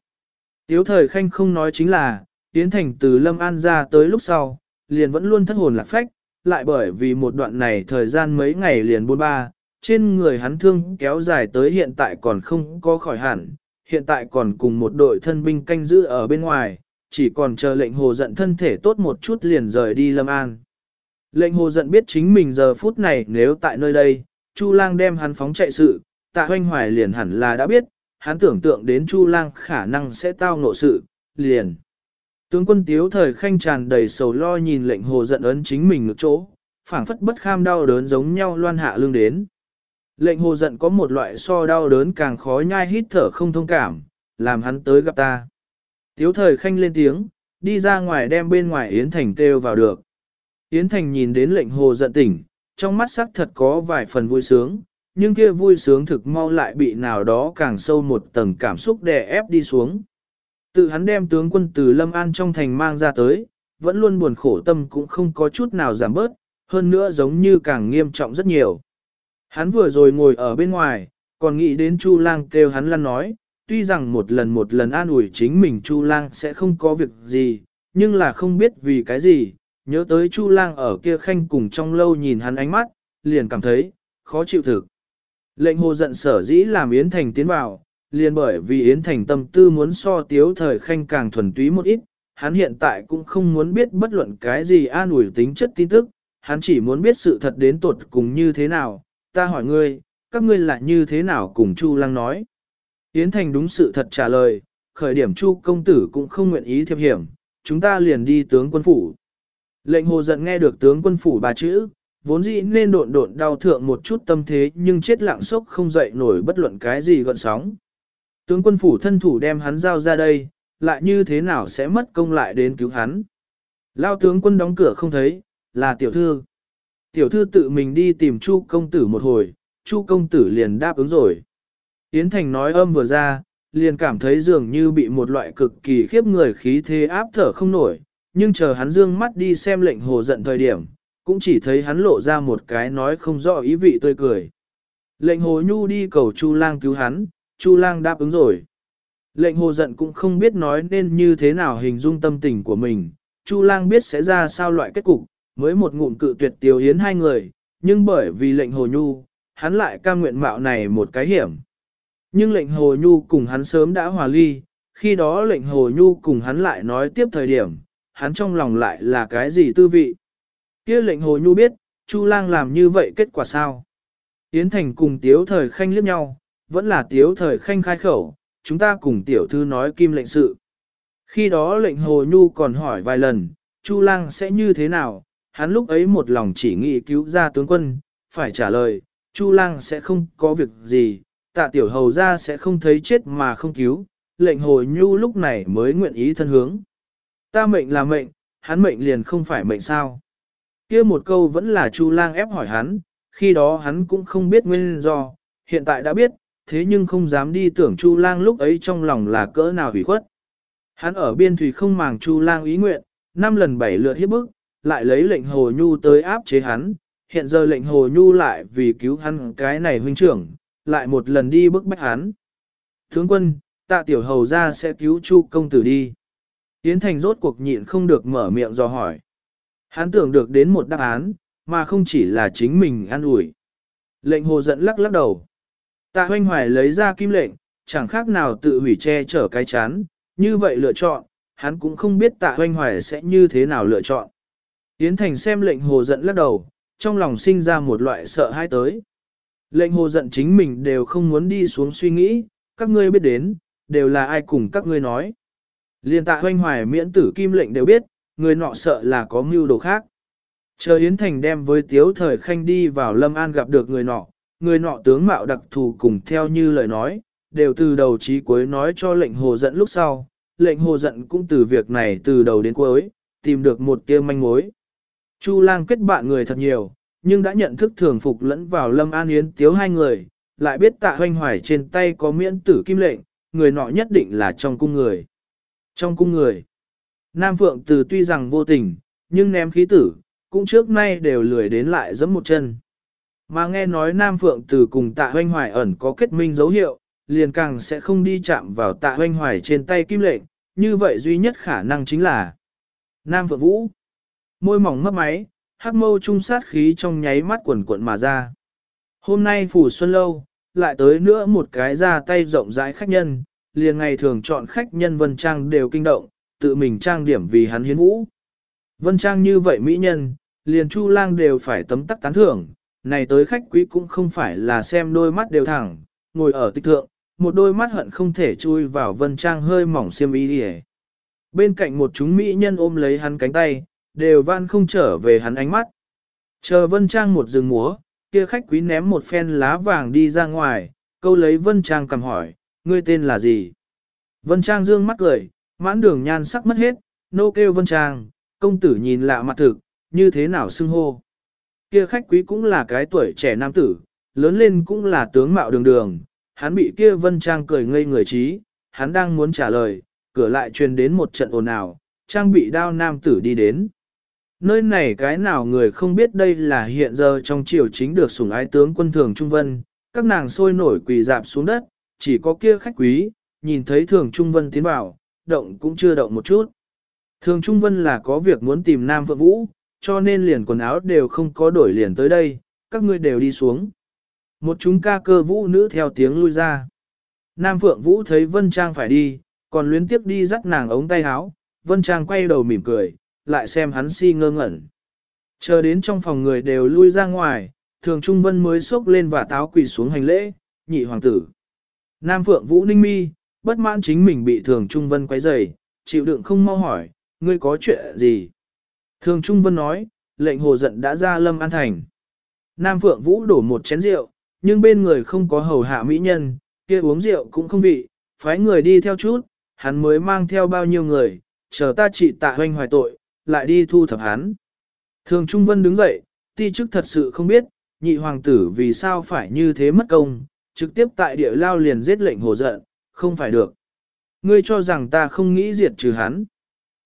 Tiếu Thời Khanh không nói chính là, Yến Thành từ Lâm An ra tới lúc sau, liền vẫn luôn thất hồn lạc phách, lại bởi vì một đoạn này thời gian mấy ngày liền buôn ba, trên người hắn thương kéo dài tới hiện tại còn không có khỏi hẳn, hiện tại còn cùng một đội thân binh canh giữ ở bên ngoài, chỉ còn chờ lệnh hồ giận thân thể tốt một chút liền rời đi Lâm An. Lệnh hồ giận biết chính mình giờ phút này nếu tại nơi đây, Chu lang đem hắn phóng chạy sự, tạ hoanh hoài liền hẳn là đã biết, hắn tưởng tượng đến Chu lang khả năng sẽ tao ngộ sự, liền. Tướng quân tiếu thời khanh tràn đầy sầu lo nhìn lệnh hồ giận ấn chính mình ngược chỗ, phảng phất bất kham đau đớn giống nhau loan hạ lưng đến. Lệnh hồ giận có một loại so đau đớn càng khó nhai hít thở không thông cảm, làm hắn tới gặp ta. Tiếu thời khanh lên tiếng, đi ra ngoài đem bên ngoài Yến Thành kêu vào được. Yến Thành nhìn đến lệnh hồ giận tỉnh, trong mắt sắc thật có vài phần vui sướng, nhưng kia vui sướng thực mau lại bị nào đó càng sâu một tầng cảm xúc đè ép đi xuống. Tự hắn đem tướng quân từ Lâm An trong thành mang ra tới, vẫn luôn buồn khổ tâm cũng không có chút nào giảm bớt, hơn nữa giống như càng nghiêm trọng rất nhiều. Hắn vừa rồi ngồi ở bên ngoài, còn nghĩ đến Chu Lang kêu hắn lăn nói, tuy rằng một lần một lần an ủi chính mình Chu Lang sẽ không có việc gì, nhưng là không biết vì cái gì, nhớ tới Chu Lang ở kia khanh cùng trong lâu nhìn hắn ánh mắt, liền cảm thấy, khó chịu thực. Lệnh hồ giận sở dĩ làm Yến Thành tiến vào, liền bởi vì Yến Thành tâm tư muốn so tiếu thời khanh càng thuần túy một ít, hắn hiện tại cũng không muốn biết bất luận cái gì an ủi tính chất tin tức, hắn chỉ muốn biết sự thật đến tột cùng như thế nào, ta hỏi ngươi, các ngươi là như thế nào cùng Chu Lăng nói. Yến Thành đúng sự thật trả lời, khởi điểm Chu công tử cũng không nguyện ý thiệp hiểm, chúng ta liền đi tướng quân phủ. Lệnh hồ giận nghe được tướng quân phủ ba chữ, vốn dĩ nên độn độn đau thượng một chút tâm thế nhưng chết lặng sốc không dậy nổi bất luận cái gì gọn sóng. Tướng quân phủ thân thủ đem hắn giao ra đây, lại như thế nào sẽ mất công lại đến cứu hắn. Lao tướng quân đóng cửa không thấy, là tiểu thư. Tiểu thư tự mình đi tìm Chu công tử một hồi, Chu công tử liền đáp ứng rồi. Yến Thành nói âm vừa ra, liền cảm thấy dường như bị một loại cực kỳ khiếp người khí thế áp thở không nổi, nhưng chờ hắn dương mắt đi xem lệnh hồ giận thời điểm, cũng chỉ thấy hắn lộ ra một cái nói không rõ ý vị tươi cười. Lệnh hồ nhu đi cầu Chu lang cứu hắn, Chu lang đáp ứng rồi. Lệnh hồ giận cũng không biết nói nên như thế nào hình dung tâm tình của mình, Chu lang biết sẽ ra sao loại kết cục, mới một ngụm cự tuyệt tiêu hiến hai người, nhưng bởi vì lệnh hồ nhu, hắn lại cam nguyện mạo này một cái hiểm. Nhưng lệnh hồ nhu cùng hắn sớm đã hòa ly, khi đó lệnh hồ nhu cùng hắn lại nói tiếp thời điểm, hắn trong lòng lại là cái gì tư vị. kia lệnh hồ nhu biết, Chu lang làm như vậy kết quả sao? Yến Thành cùng tiếu thời khanh liếc nhau, vẫn là tiếu thời khanh khai khẩu, chúng ta cùng tiểu thư nói kim lệnh sự. Khi đó lệnh hồ nhu còn hỏi vài lần, Chu lang sẽ như thế nào, hắn lúc ấy một lòng chỉ nghĩ cứu ra tướng quân, phải trả lời, Chu lang sẽ không có việc gì, tạ tiểu hầu ra sẽ không thấy chết mà không cứu, lệnh hồ nhu lúc này mới nguyện ý thân hướng. Ta mệnh là mệnh, hắn mệnh liền không phải mệnh sao. kia một câu vẫn là Chu lang ép hỏi hắn, khi đó hắn cũng không biết nguyên do, hiện tại đã biết, thế nhưng không dám đi tưởng Chu lang lúc ấy trong lòng là cỡ nào hủy khuất. Hắn ở biên thủy không màng Chu lang ý nguyện, năm lần bảy lượt hiếp bức, lại lấy lệnh hồ nhu tới áp chế hắn, hiện giờ lệnh hồ nhu lại vì cứu hắn cái này huynh trưởng, lại một lần đi bức bách hắn. Tướng quân, tạ tiểu hầu ra sẽ cứu chu công tử đi. Yến Thành rốt cuộc nhịn không được mở miệng do hỏi. Hắn tưởng được đến một đáp án, mà không chỉ là chính mình ăn ủi. Lệnh hồ giận lắc lắc đầu. Tạ hoanh hoài lấy ra kim lệnh, chẳng khác nào tự hủy che chở cái chán, như vậy lựa chọn, hắn cũng không biết tạ hoanh hoài sẽ như thế nào lựa chọn. Yến Thành xem lệnh hồ giận lắc đầu, trong lòng sinh ra một loại sợ hãi tới. Lệnh hồ giận chính mình đều không muốn đi xuống suy nghĩ, các ngươi biết đến, đều là ai cùng các ngươi nói. Liên tạ hoanh hoài miễn tử kim lệnh đều biết, người nọ sợ là có mưu đồ khác. Chờ Yến Thành đem với tiếu thời khanh đi vào Lâm An gặp được người nọ, người nọ tướng mạo đặc thù cùng theo như lời nói, đều từ đầu chí cuối nói cho lệnh hồ giận lúc sau, lệnh hồ giận cũng từ việc này từ đầu đến cuối, tìm được một tia manh mối. Chu lang kết bạn người thật nhiều, nhưng đã nhận thức thường phục lẫn vào Lâm An Yến tiếu hai người, lại biết tạ hoanh hoài trên tay có miễn tử kim lệnh, người nọ nhất định là trong cung người. Trong cung người, Nam Phượng từ tuy rằng vô tình, nhưng ném khí tử, cũng trước nay đều lười đến lại giẫm một chân. Mà nghe nói Nam Phượng từ cùng tạ hoanh hoài ẩn có kết minh dấu hiệu, liền càng sẽ không đi chạm vào tạ hoanh hoài trên tay kim lệnh, như vậy duy nhất khả năng chính là Nam Phượng Vũ. Môi mỏng mấp máy, hắc mâu trung sát khí trong nháy mắt quần cuộn mà ra. Hôm nay phủ xuân lâu, lại tới nữa một cái ra tay rộng rãi khách nhân, liền ngày thường chọn khách nhân Vân Trang đều kinh động, tự mình trang điểm vì hắn hiến vũ. Vân Trang như vậy mỹ nhân, liền Chu Lang đều phải tấm tắc tán thưởng, này tới khách quý cũng không phải là xem đôi mắt đều thẳng, ngồi ở tích thượng, một đôi mắt hận không thể chui vào Vân Trang hơi mỏng xiêm y đi Bên cạnh một chúng mỹ nhân ôm lấy hắn cánh tay, đều van không trở về hắn ánh mắt. Chờ Vân Trang một rừng múa, kia khách quý ném một phen lá vàng đi ra ngoài, câu lấy Vân Trang cầm hỏi, ngươi tên là gì? Vân Trang dương mắt cười, mãn đường nhan sắc mất hết, nô kêu Vân Trang, công tử nhìn lạ mặt thực, như thế nào xưng hô? Kia khách quý cũng là cái tuổi trẻ nam tử, lớn lên cũng là tướng mạo đường đường, hắn bị kia Vân Trang cười ngây người trí, hắn đang muốn trả lời, cửa lại truyền đến một trận ồn ào, Trang bị đao nam tử đi đến. Nơi này cái nào người không biết đây là hiện giờ trong triều chính được sủng ái tướng quân thường Trung Vân, các nàng sôi nổi quỳ dạp xuống đất, chỉ có kia khách quý, nhìn thấy thường Trung Vân tiến vào, động cũng chưa động một chút. Thường Trung Vân là có việc muốn tìm Nam Phượng Vũ, cho nên liền quần áo đều không có đổi liền tới đây, các ngươi đều đi xuống. Một chúng ca cơ vũ nữ theo tiếng lui ra. Nam Phượng Vũ thấy Vân Trang phải đi, còn luyến tiếp đi dắt nàng ống tay áo, Vân Trang quay đầu mỉm cười, lại xem hắn si ngơ ngẩn. Chờ đến trong phòng người đều lui ra ngoài, thường Trung Vân mới xốc lên và táo quỳ xuống hành lễ, nhị hoàng tử. Nam Phượng Vũ Ninh Mi, bất mãn chính mình bị thường Trung Vân quấy rầy, chịu đựng không mau hỏi, ngươi có chuyện gì? Thường Trung Vân nói, lệnh hồ giận đã ra lâm an thành. Nam Phượng Vũ đổ một chén rượu, nhưng bên người không có hầu hạ mỹ nhân, kia uống rượu cũng không vị, phái người đi theo chút, hắn mới mang theo bao nhiêu người, chờ ta trị tạ hoanh hoài tội, lại đi thu thập hắn. Thường Trung Vân đứng dậy, ti chức thật sự không biết, nhị hoàng tử vì sao phải như thế mất công, trực tiếp tại địa lao liền giết lệnh hồ giận, không phải được. Ngươi cho rằng ta không nghĩ diệt trừ hắn.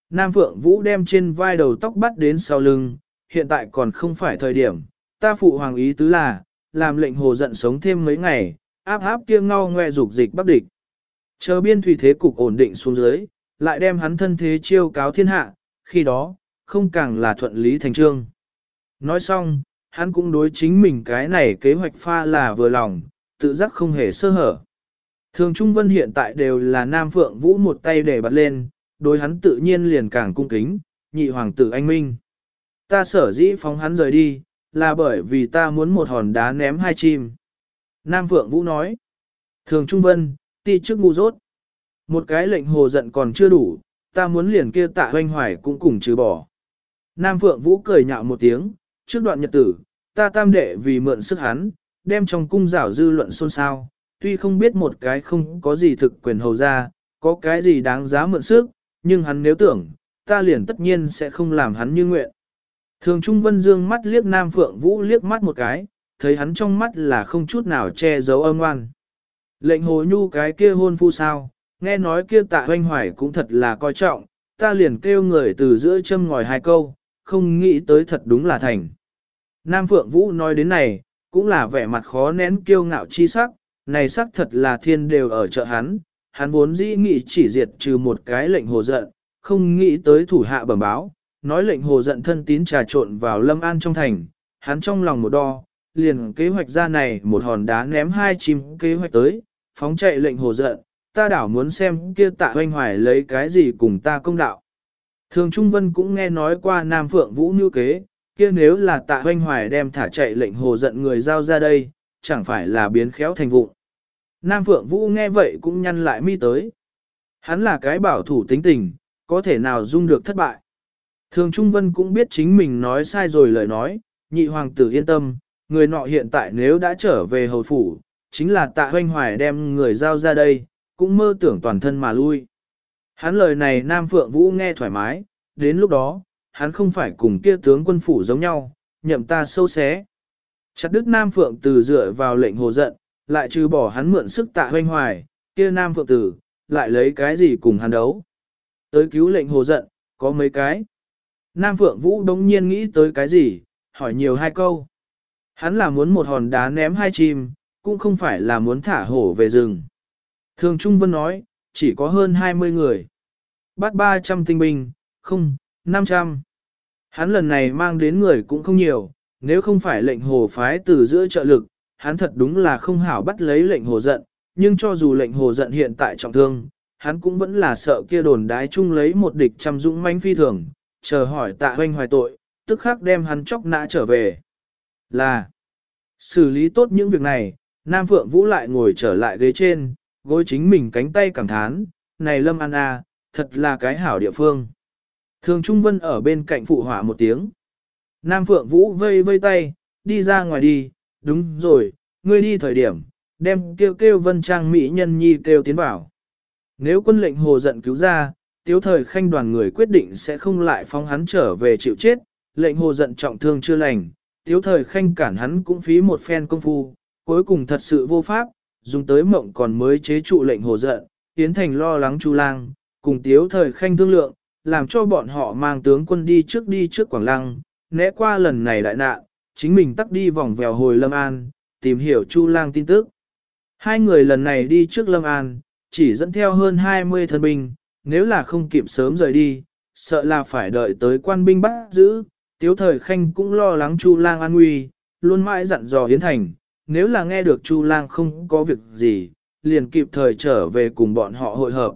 Nam Phượng Vũ đem trên vai đầu tóc bắt đến sau lưng, hiện tại còn không phải thời điểm, ta phụ hoàng ý tứ là, làm lệnh hồ giận sống thêm mấy ngày, áp áp kia ngao ngoe dục dịch bắc địch. Chờ biên thủy thế cục ổn định xuống dưới, lại đem hắn thân thế chiêu cáo thiên hạ, khi đó, không càng là thuận lý thành trương. Nói xong, hắn cũng đối chính mình cái này kế hoạch pha là vừa lòng, tự giác không hề sơ hở. Thường Trung Vân hiện tại đều là Nam Phượng Vũ một tay để bật lên, đối hắn tự nhiên liền càng cung kính, nhị hoàng tử anh minh. Ta sở dĩ phóng hắn rời đi, là bởi vì ta muốn một hòn đá ném hai chim. Nam Phượng Vũ nói, Thường Trung Vân, ti trước ngu dốt. Một cái lệnh hồ giận còn chưa đủ, ta muốn liền kia tạ hoanh hoài cũng cùng trừ bỏ. Nam Phượng Vũ cười nhạo một tiếng, trước đoạn nhật tử, ta tam đệ vì mượn sức hắn, đem trong cung rảo dư luận xôn xao, tuy không biết một cái không có gì thực quyền hầu ra, có cái gì đáng giá mượn sức, nhưng hắn nếu tưởng, ta liền tất nhiên sẽ không làm hắn như nguyện. Thường Trung Vân Dương mắt liếc Nam Phượng Vũ liếc mắt một cái, thấy hắn trong mắt là không chút nào che giấu âm ngoan. Lệnh hồ nhu cái kia hôn phu sao, nghe nói kia tạ hoanh hoài cũng thật là coi trọng, ta liền kêu người từ giữa châm ngòi hai câu, không nghĩ tới thật đúng là thành. Nam Phượng Vũ nói đến này, cũng là vẻ mặt khó nén kiêu ngạo chi sắc, này sắc thật là thiên đều ở chợ hắn, hắn vốn dĩ nghĩ chỉ diệt trừ một cái lệnh hồ giận, không nghĩ tới thủ hạ bẩm báo, nói lệnh hồ giận thân tín trà trộn vào lâm an trong thành, hắn trong lòng một đo, liền kế hoạch ra này một hòn đá ném hai chim kế hoạch tới, phóng chạy lệnh hồ giận, ta đảo muốn xem kia tạ hoanh hoài lấy cái gì cùng ta công đạo. Thường Trung Vân cũng nghe nói qua Nam Phượng Vũ như kế, kia nếu là tạ hoanh hoài đem thả chạy lệnh hồ giận người giao ra đây, chẳng phải là biến khéo thành vụ. Nam Phượng Vũ nghe vậy cũng nhăn lại mi tới. Hắn là cái bảo thủ tính tình, có thể nào dung được thất bại. Thường Trung Vân cũng biết chính mình nói sai rồi lời nói, nhị hoàng tử yên tâm, người nọ hiện tại nếu đã trở về hầu phủ, chính là tạ hoanh hoài đem người giao ra đây, cũng mơ tưởng toàn thân mà lui. Hắn lời này Nam Phượng Vũ nghe thoải mái, đến lúc đó, hắn không phải cùng kia tướng quân phủ giống nhau, nhậm ta sâu xé. Chặt đức Nam Phượng Tử dựa vào lệnh hồ giận, lại trừ bỏ hắn mượn sức tạ hoanh hoài, kia Nam Phượng tử, lại lấy cái gì cùng hắn đấu. Tới cứu lệnh hồ giận, có mấy cái. Nam Phượng Vũ đống nhiên nghĩ tới cái gì, hỏi nhiều hai câu. Hắn là muốn một hòn đá ném hai chim, cũng không phải là muốn thả hổ về rừng. Thường Trung Vân nói, chỉ có hơn 20 người. Bắt 300 tinh binh, không, 500. Hắn lần này mang đến người cũng không nhiều, nếu không phải lệnh hồ phái từ giữa trợ lực, hắn thật đúng là không hảo bắt lấy lệnh hồ giận, nhưng cho dù lệnh hồ giận hiện tại trọng thương, hắn cũng vẫn là sợ kia đồn đái chung lấy một địch trăm dũng manh phi thường, chờ hỏi tạ hoanh hoài tội, tức khắc đem hắn chóc nã trở về. Là, xử lý tốt những việc này, Nam Phượng Vũ lại ngồi trở lại ghế trên, gối chính mình cánh tay cảm thán, này Lâm An A, thật là cái hảo địa phương. Thường Trung Vân ở bên cạnh phụ hỏa một tiếng. Nam Phượng Vũ vây vây tay, đi ra ngoài đi, đúng rồi, ngươi đi thời điểm, đem kêu kêu Vân Trang Mỹ Nhân Nhi kêu tiến vào. Nếu quân lệnh hồ giận cứu ra, tiếu thời khanh đoàn người quyết định sẽ không lại phóng hắn trở về chịu chết, lệnh hồ giận trọng thương chưa lành, tiếu thời khanh cản hắn cũng phí một phen công phu, cuối cùng thật sự vô pháp, dùng tới mộng còn mới chế trụ lệnh hồ giận, tiến thành lo lắng chu lang, cùng tiếu thời khanh thương lượng, làm cho bọn họ mang tướng quân đi trước đi trước Quảng Lăng, né qua lần này đại nạn, chính mình tắt đi vòng vèo hồi Lâm An, tìm hiểu chu lang tin tức. Hai người lần này đi trước Lâm An, chỉ dẫn theo hơn 20 thân binh, nếu là không kịp sớm rời đi, sợ là phải đợi tới quan binh bắt giữ, tiếu thời khanh cũng lo lắng Chu lang an nguy, luôn mãi dặn dò Yến Thành, nếu là nghe được Chu lang không có việc gì, liền kịp thời trở về cùng bọn họ hội hợp.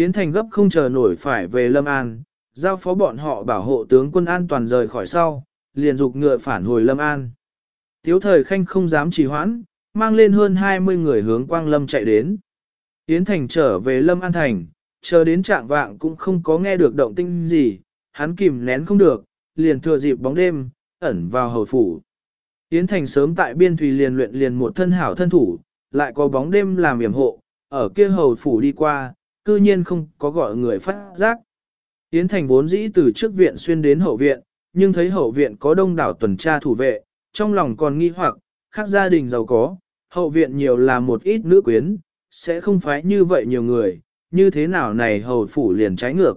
Yến Thành gấp không chờ nổi phải về Lâm An, giao phó bọn họ bảo hộ tướng quân an toàn rời khỏi sau, liền dục ngựa phản hồi Lâm An. Tiếu thời khanh không dám trì hoãn, mang lên hơn 20 người hướng Quang Lâm chạy đến. Yến Thành trở về Lâm An Thành, chờ đến trạng vạng cũng không có nghe được động tinh gì, hắn kìm nén không được, liền thừa dịp bóng đêm, ẩn vào hầu phủ. Yến Thành sớm tại biên thùy liền luyện liền một thân hảo thân thủ, lại có bóng đêm làm yểm hộ, ở kia hầu phủ đi qua, cư nhiên không có gọi người phát giác. Yến Thành vốn dĩ từ trước viện xuyên đến hậu viện, nhưng thấy hậu viện có đông đảo tuần tra thủ vệ, trong lòng còn nghi hoặc, khác gia đình giàu có, hậu viện nhiều là một ít nữ quyến, sẽ không phải như vậy nhiều người, như thế nào này hầu phủ liền trái ngược.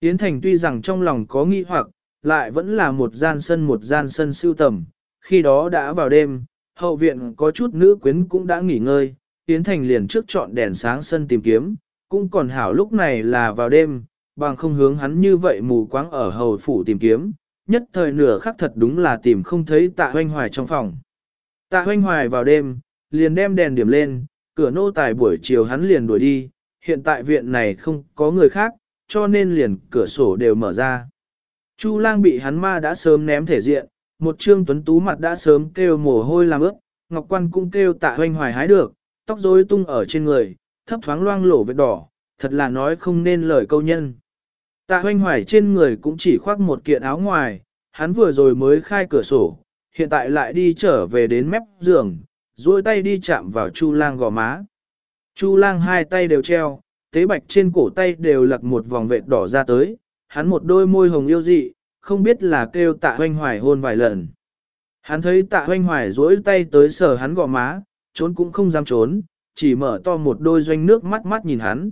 Yến Thành tuy rằng trong lòng có nghi hoặc, lại vẫn là một gian sân một gian sân siêu tầm, khi đó đã vào đêm, hậu viện có chút nữ quyến cũng đã nghỉ ngơi, Yến Thành liền trước chọn đèn sáng sân tìm kiếm, cũng còn hảo lúc này là vào đêm, bằng không hướng hắn như vậy mù quáng ở hầu phủ tìm kiếm, nhất thời nửa khắc thật đúng là tìm không thấy tạ hoanh hoài trong phòng. Tạ hoanh hoài vào đêm, liền đem đèn điểm lên, cửa nô tài buổi chiều hắn liền đuổi đi, hiện tại viện này không có người khác, cho nên liền cửa sổ đều mở ra. Chu lang bị hắn ma đã sớm ném thể diện, một trương tuấn tú mặt đã sớm kêu mồ hôi làm ướt, ngọc quan cũng kêu tạ hoanh hoài hái được, tóc rối tung ở trên người, thấp thoáng loang lổ vết đỏ, thật là nói không nên lời câu nhân. Tạ hoanh hoài trên người cũng chỉ khoác một kiện áo ngoài, hắn vừa rồi mới khai cửa sổ, hiện tại lại đi trở về đến mép giường, duỗi tay đi chạm vào Chu Lang gò má. Chu Lang hai tay đều treo, tế bạch trên cổ tay đều lặc một vòng vệt đỏ ra tới, hắn một đôi môi hồng yêu dị, không biết là kêu tạ hoanh hoài hôn vài lần. Hắn thấy tạ hoanh hoài duỗi tay tới sờ hắn gò má, trốn cũng không dám trốn, chỉ mở to một đôi doanh nước mắt mắt nhìn hắn.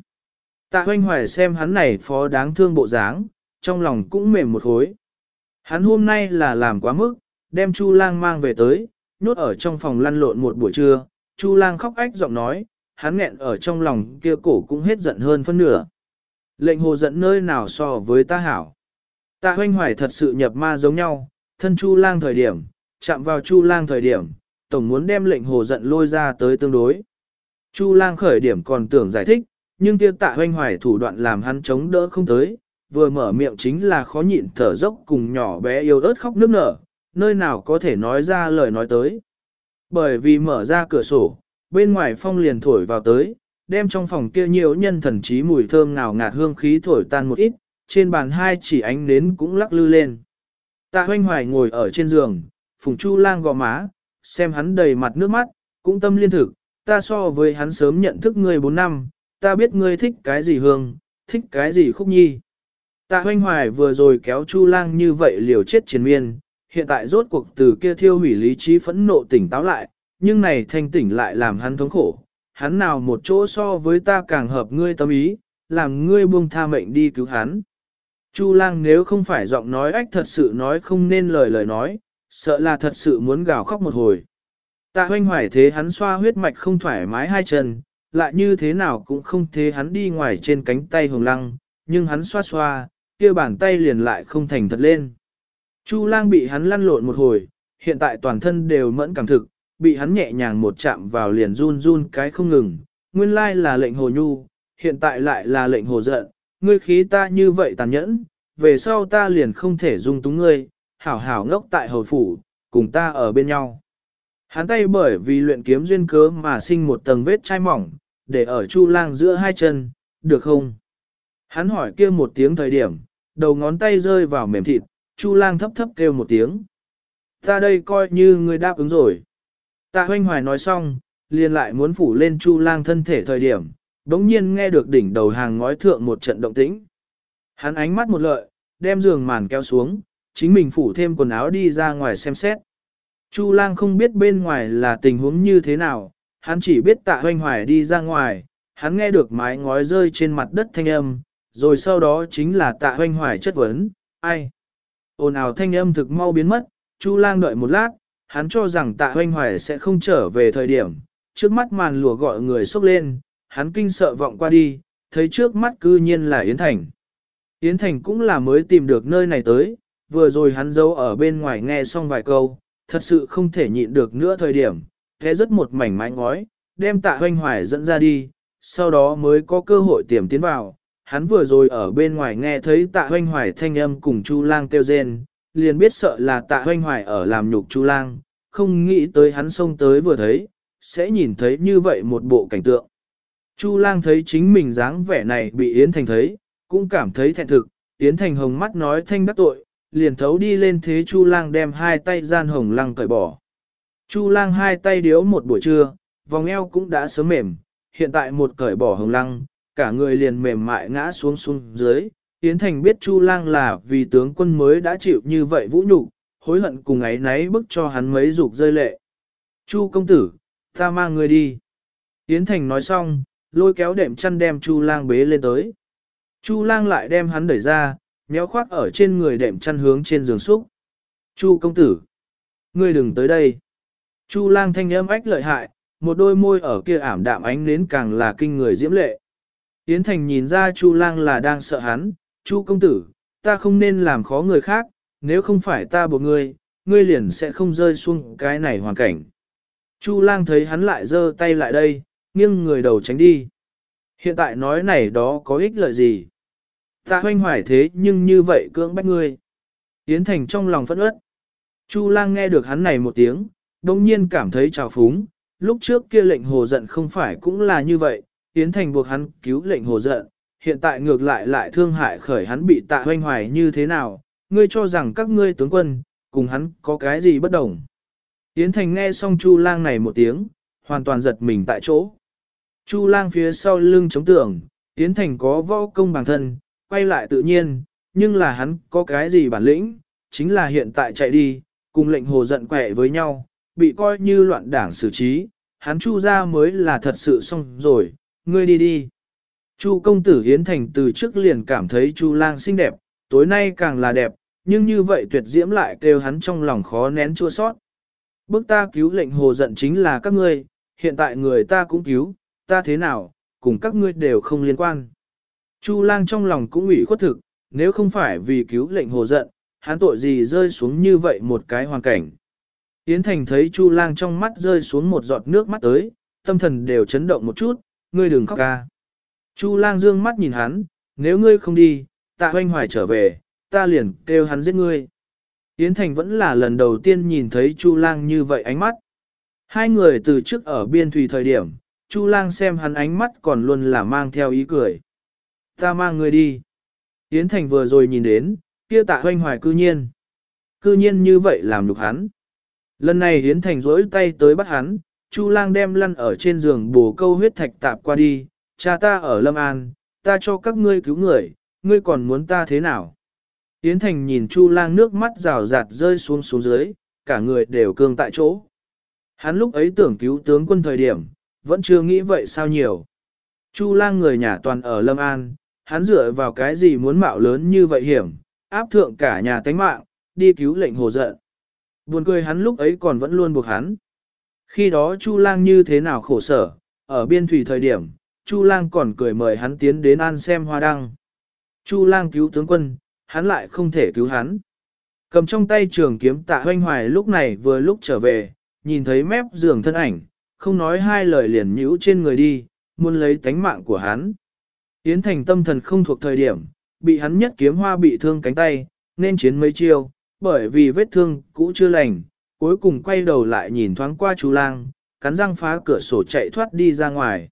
Tạ hoanh hoài xem hắn này phó đáng thương bộ dáng, trong lòng cũng mềm một hối. Hắn hôm nay là làm quá mức, đem Chu lang mang về tới, nhốt ở trong phòng lăn lộn một buổi trưa, Chu lang khóc ách giọng nói, hắn nghẹn ở trong lòng kia cổ cũng hết giận hơn phân nửa. Lệnh hồ giận nơi nào so với ta hảo. Tạ hoanh hoài thật sự nhập ma giống nhau, thân Chu lang thời điểm, chạm vào Chu lang thời điểm, tổng muốn đem lệnh hồ giận lôi ra tới tương đối. Chu lang khởi điểm còn tưởng giải thích, nhưng kia tạ hoanh hoài thủ đoạn làm hắn chống đỡ không tới, vừa mở miệng chính là khó nhịn thở dốc cùng nhỏ bé yêu ớt khóc nước nở, nơi nào có thể nói ra lời nói tới. Bởi vì mở ra cửa sổ, bên ngoài phong liền thổi vào tới, đem trong phòng kia nhiều nhân thần trí mùi thơm ngào ngạt hương khí thổi tan một ít, trên bàn hai chỉ ánh nến cũng lắc lư lên. Tạ hoanh hoài ngồi ở trên giường, phùng chu lang gò má, xem hắn đầy mặt nước mắt, cũng tâm liên thực, ta so với hắn sớm nhận thức ngươi 4 năm, ta biết ngươi thích cái gì hương, thích cái gì khúc nhi. Tạ hoanh hoài vừa rồi kéo chu lang như vậy liều chết chiến miên, hiện tại rốt cuộc từ kia thiêu hủy lý trí phẫn nộ tỉnh táo lại, nhưng này thanh tỉnh lại làm hắn thống khổ. Hắn nào một chỗ so với ta càng hợp ngươi tâm ý, làm ngươi buông tha mệnh đi cứu hắn. Chu lang nếu không phải giọng nói ách thật sự nói không nên lời lời nói, sợ là thật sự muốn gào khóc một hồi. Tạ hoanh hoài thế hắn xoa huyết mạch không thoải mái hai chân, lại như thế nào cũng không thế hắn đi ngoài trên cánh tay hồng lăng, nhưng hắn xoa xoa, kia bàn tay liền lại không thành thật lên. Chu lang bị hắn lăn lộn một hồi, hiện tại toàn thân đều mẫn cảm thực, bị hắn nhẹ nhàng một chạm vào liền run run cái không ngừng, nguyên lai là lệnh hồ nhu, hiện tại lại là lệnh hồ giận, ngươi khí ta như vậy tàn nhẫn, về sau ta liền không thể dung túng ngươi, hảo hảo ngốc tại hồi phủ, cùng ta ở bên nhau. Hắn tay bởi vì luyện kiếm duyên cớ mà sinh một tầng vết chai mỏng, để ở chu lang giữa hai chân, được không? Hắn hỏi kia một tiếng thời điểm, đầu ngón tay rơi vào mềm thịt, chu lang thấp thấp kêu một tiếng. Ta đây coi như người đáp ứng rồi. Tạ hoanh hoài nói xong, liền lại muốn phủ lên chu lang thân thể thời điểm, đống nhiên nghe được đỉnh đầu hàng ngói thượng một trận động tĩnh. Hắn ánh mắt một lợi, đem giường màn kéo xuống, chính mình phủ thêm quần áo đi ra ngoài xem xét. Chu lang không biết bên ngoài là tình huống như thế nào, hắn chỉ biết tạ hoanh hoài đi ra ngoài, hắn nghe được mái ngói rơi trên mặt đất thanh âm, rồi sau đó chính là tạ hoanh hoài chất vấn, ai? Ồn ào thanh âm thực mau biến mất, Chu lang đợi một lát, hắn cho rằng tạ hoanh hoài sẽ không trở về thời điểm, trước mắt màn lùa gọi người xốc lên, hắn kinh sợ vọng qua đi, thấy trước mắt cư nhiên là Yến Thành. Yến Thành cũng là mới tìm được nơi này tới, vừa rồi hắn giấu ở bên ngoài nghe xong vài câu, thật sự không thể nhịn được nữa thời điểm, thế rất một mảnh mái ngói, đem tạ hoanh hoài dẫn ra đi, sau đó mới có cơ hội tiềm tiến vào. Hắn vừa rồi ở bên ngoài nghe thấy tạ hoanh hoài thanh âm cùng Chu lang kêu rên, liền biết sợ là tạ hoanh hoài ở làm nhục Chu lang, không nghĩ tới hắn xông tới vừa thấy, sẽ nhìn thấy như vậy một bộ cảnh tượng. Chu lang thấy chính mình dáng vẻ này bị Yến Thành thấy, cũng cảm thấy thẹn thực, Yến Thành hồng mắt nói thanh đắc tội, liền thấu đi lên thế Chu lang đem hai tay gian hồng lăng cởi bỏ. Chu lang hai tay điếu một buổi trưa, vòng eo cũng đã sớm mềm, hiện tại một cởi bỏ hồng lăng, cả người liền mềm mại ngã xuống xuống dưới. Yến Thành biết Chu lang là vì tướng quân mới đã chịu như vậy vũ nhục, hối hận cùng ấy náy bức cho hắn mấy dục rơi lệ. Chu công tử, ta mang người đi. Yến Thành nói xong, lôi kéo đệm chăn đem Chu lang bế lên tới. Chu lang lại đem hắn đẩy ra, méo khoác ở trên người đệm chăn hướng trên giường xúc. Chu công tử, ngươi đừng tới đây. Chu lang thanh âm ách lợi hại, một đôi môi ở kia ảm đạm ánh nến càng là kinh người diễm lệ. Yến Thành nhìn ra Chu lang là đang sợ hắn, Chu công tử, ta không nên làm khó người khác, nếu không phải ta buộc ngươi, ngươi liền sẽ không rơi xuống cái này hoàn cảnh. Chu lang thấy hắn lại giơ tay lại đây, nghiêng người đầu tránh đi. Hiện tại nói này đó có ích lợi gì? Ta hoanh hoài thế nhưng như vậy cưỡng bách ngươi. Yến Thành trong lòng phẫn ớt. Chu lang nghe được hắn này một tiếng, đồng nhiên cảm thấy trào phúng. Lúc trước kia lệnh hồ giận không phải cũng là như vậy, Yến Thành buộc hắn cứu lệnh hồ giận, hiện tại ngược lại lại thương hại khởi hắn bị tạ hoanh hoài như thế nào, ngươi cho rằng các ngươi tướng quân, cùng hắn có cái gì bất đồng. Yến Thành nghe xong Chu lang này một tiếng, hoàn toàn giật mình tại chỗ. Chu lang phía sau lưng chống tường, Yến Thành có võ công bản thân, quay lại tự nhiên, nhưng là hắn có cái gì bản lĩnh, chính là hiện tại chạy đi, cùng lệnh hồ giận quẻ với nhau, bị coi như loạn đảng xử trí, hắn chu ra mới là thật sự xong rồi, ngươi đi đi. Chu công tử Hiến Thành từ trước liền cảm thấy Chu lang xinh đẹp, tối nay càng là đẹp, nhưng như vậy tuyệt diễm lại kêu hắn trong lòng khó nén chua sót. Bước ta cứu lệnh hồ giận chính là các ngươi, hiện tại người ta cũng cứu, ta thế nào, cùng các ngươi đều không liên quan. Chu lang trong lòng cũng ủy khuất thực, nếu không phải vì cứu lệnh hồ giận, hắn tội gì rơi xuống như vậy một cái hoàn cảnh. Yến Thành thấy Chu lang trong mắt rơi xuống một giọt nước mắt tới, tâm thần đều chấn động một chút, ngươi đừng khóc ca. Chu lang dương mắt nhìn hắn, nếu ngươi không đi, tạ hoanh hoài trở về, ta liền kêu hắn giết ngươi. Yến Thành vẫn là lần đầu tiên nhìn thấy Chu lang như vậy ánh mắt. Hai người từ trước ở biên thủy thời điểm, Chu lang xem hắn ánh mắt còn luôn là mang theo ý cười. Ta mang ngươi đi. Yến Thành vừa rồi nhìn đến, kia tạ hoanh hoài cư nhiên. Cư nhiên như vậy làm được hắn. Lần này Yến Thành rỗi tay tới bắt hắn, Chu lang đem lăn ở trên giường bổ câu huyết thạch tạp qua đi, cha ta ở Lâm An, ta cho các ngươi cứu người, ngươi còn muốn ta thế nào? Yến Thành nhìn Chu lang nước mắt rào rạt rơi xuống xuống dưới, cả người đều cương tại chỗ. Hắn lúc ấy tưởng cứu tướng quân thời điểm, vẫn chưa nghĩ vậy sao nhiều. Chu lang người nhà toàn ở Lâm An, hắn dựa vào cái gì muốn mạo lớn như vậy hiểm, áp thượng cả nhà tánh mạng, đi cứu lệnh hồ giận. Buồn cười hắn lúc ấy còn vẫn luôn buộc hắn. Khi đó Chu lang như thế nào khổ sở, ở biên thủy thời điểm, Chu lang còn cười mời hắn tiến đến an xem hoa đăng. Chu lang cứu tướng quân, hắn lại không thể cứu hắn. Cầm trong tay trường kiếm tạ hoanh hoài lúc này vừa lúc trở về, nhìn thấy mép giường thân ảnh, không nói hai lời liền nhũ trên người đi, muốn lấy tánh mạng của hắn. Yến Thành tâm thần không thuộc thời điểm, bị hắn nhất kiếm hoa bị thương cánh tay, nên chiến mấy chiêu, bởi vì vết thương cũ chưa lành, cuối cùng quay đầu lại nhìn thoáng qua chú lang, cắn răng phá cửa sổ chạy thoát đi ra ngoài.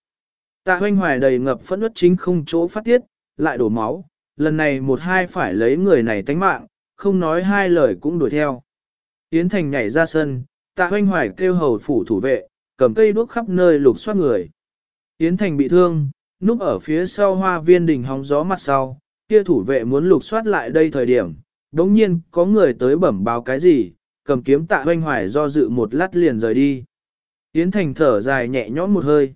Tạ hoanh hoài đầy ngập phẫn nứt chính không chỗ phát tiết, lại đổ máu, lần này một hai phải lấy người này tánh mạng, không nói hai lời cũng đuổi theo. Yến Thành nhảy ra sân, tạ hoanh hoài kêu hầu phủ thủ vệ, cầm cây đuốc khắp nơi lục soát người. Yến Thành bị thương, núp ở phía sau hoa viên đình hóng gió mặt sau, kia thủ vệ muốn lục soát lại đây thời điểm, đống nhiên có người tới bẩm báo cái gì, cầm kiếm tạ hoanh hoài do dự một lát liền rời đi. Yến Thành thở dài nhẹ nhõm một hơi.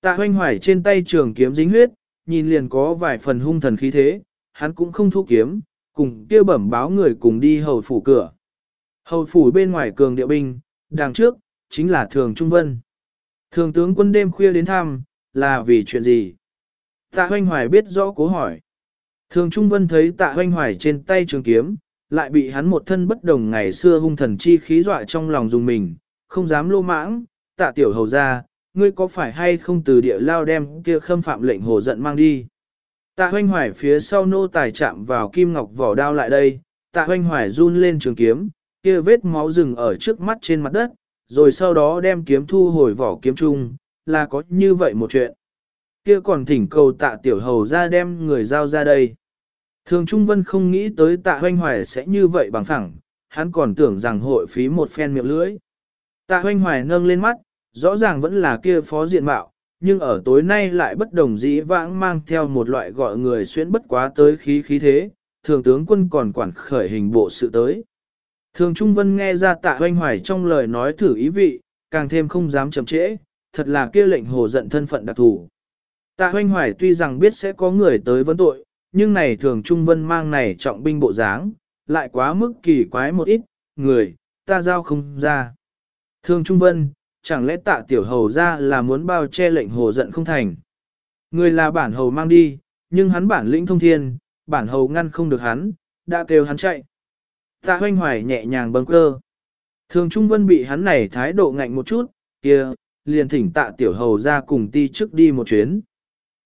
Tạ hoanh hoài trên tay trường kiếm dính huyết, nhìn liền có vài phần hung thần khí thế, hắn cũng không thu kiếm, cùng kia bẩm báo người cùng đi hầu phủ cửa. Hầu phủ bên ngoài cường địa binh, đằng trước, chính là Thường Trung Vân. Thường tướng quân đêm khuya đến thăm, là vì chuyện gì? Tạ hoanh hoài biết rõ cố hỏi. Thường Trung Vân thấy tạ hoanh hoài trên tay trường kiếm, lại bị hắn một thân bất đồng ngày xưa hung thần chi khí dọa trong lòng dùng mình, không dám lô mãng, tạ tiểu hầu ra, ngươi có phải hay không từ địa lao đem kia khâm phạm lệnh hồ giận mang đi. Tạ hoanh hoài phía sau nô tài chạm vào kim ngọc vỏ đao lại đây, tạ hoanh hoài run lên trường kiếm, kia vết máu rừng ở trước mắt trên mặt đất, rồi sau đó đem kiếm thu hồi vỏ kiếm chung, là có như vậy một chuyện. Kia còn thỉnh cầu tạ tiểu hầu ra đem người giao ra đây. Thường Trung Vân không nghĩ tới tạ hoanh hoài sẽ như vậy bằng phẳng, hắn còn tưởng rằng hội phí một phen miệng lưỡi. Tạ hoanh hoài nâng lên mắt, rõ ràng vẫn là kia phó diện mạo, nhưng ở tối nay lại bất đồng dĩ vãng mang theo một loại gọi người xuyên bất quá tới khí khí thế, thường tướng quân còn quản khởi hình bộ sự tới. Thường Trung Vân nghe ra tạ hoanh hoài trong lời nói thử ý vị, càng thêm không dám chậm trễ, thật là kia lệnh hồ giận thân phận đặc thù. Tạ hoanh hoài tuy rằng biết sẽ có người tới vấn tội, nhưng này thường Trung Vân mang này trọng binh bộ dáng, lại quá mức kỳ quái một ít, người, ta giao không ra. Thường Trung Vân, chẳng lẽ tạ tiểu hầu ra là muốn bao che lệnh hồ giận không thành. Người là bản hầu mang đi, nhưng hắn bản lĩnh thông thiên, bản hầu ngăn không được hắn, đã kêu hắn chạy. Tạ hoanh hoài nhẹ nhàng bâng cơ. Thường Trung Vân bị hắn này thái độ ngạnh một chút, kia, liền thỉnh tạ tiểu hầu ra cùng ti trước đi một chuyến.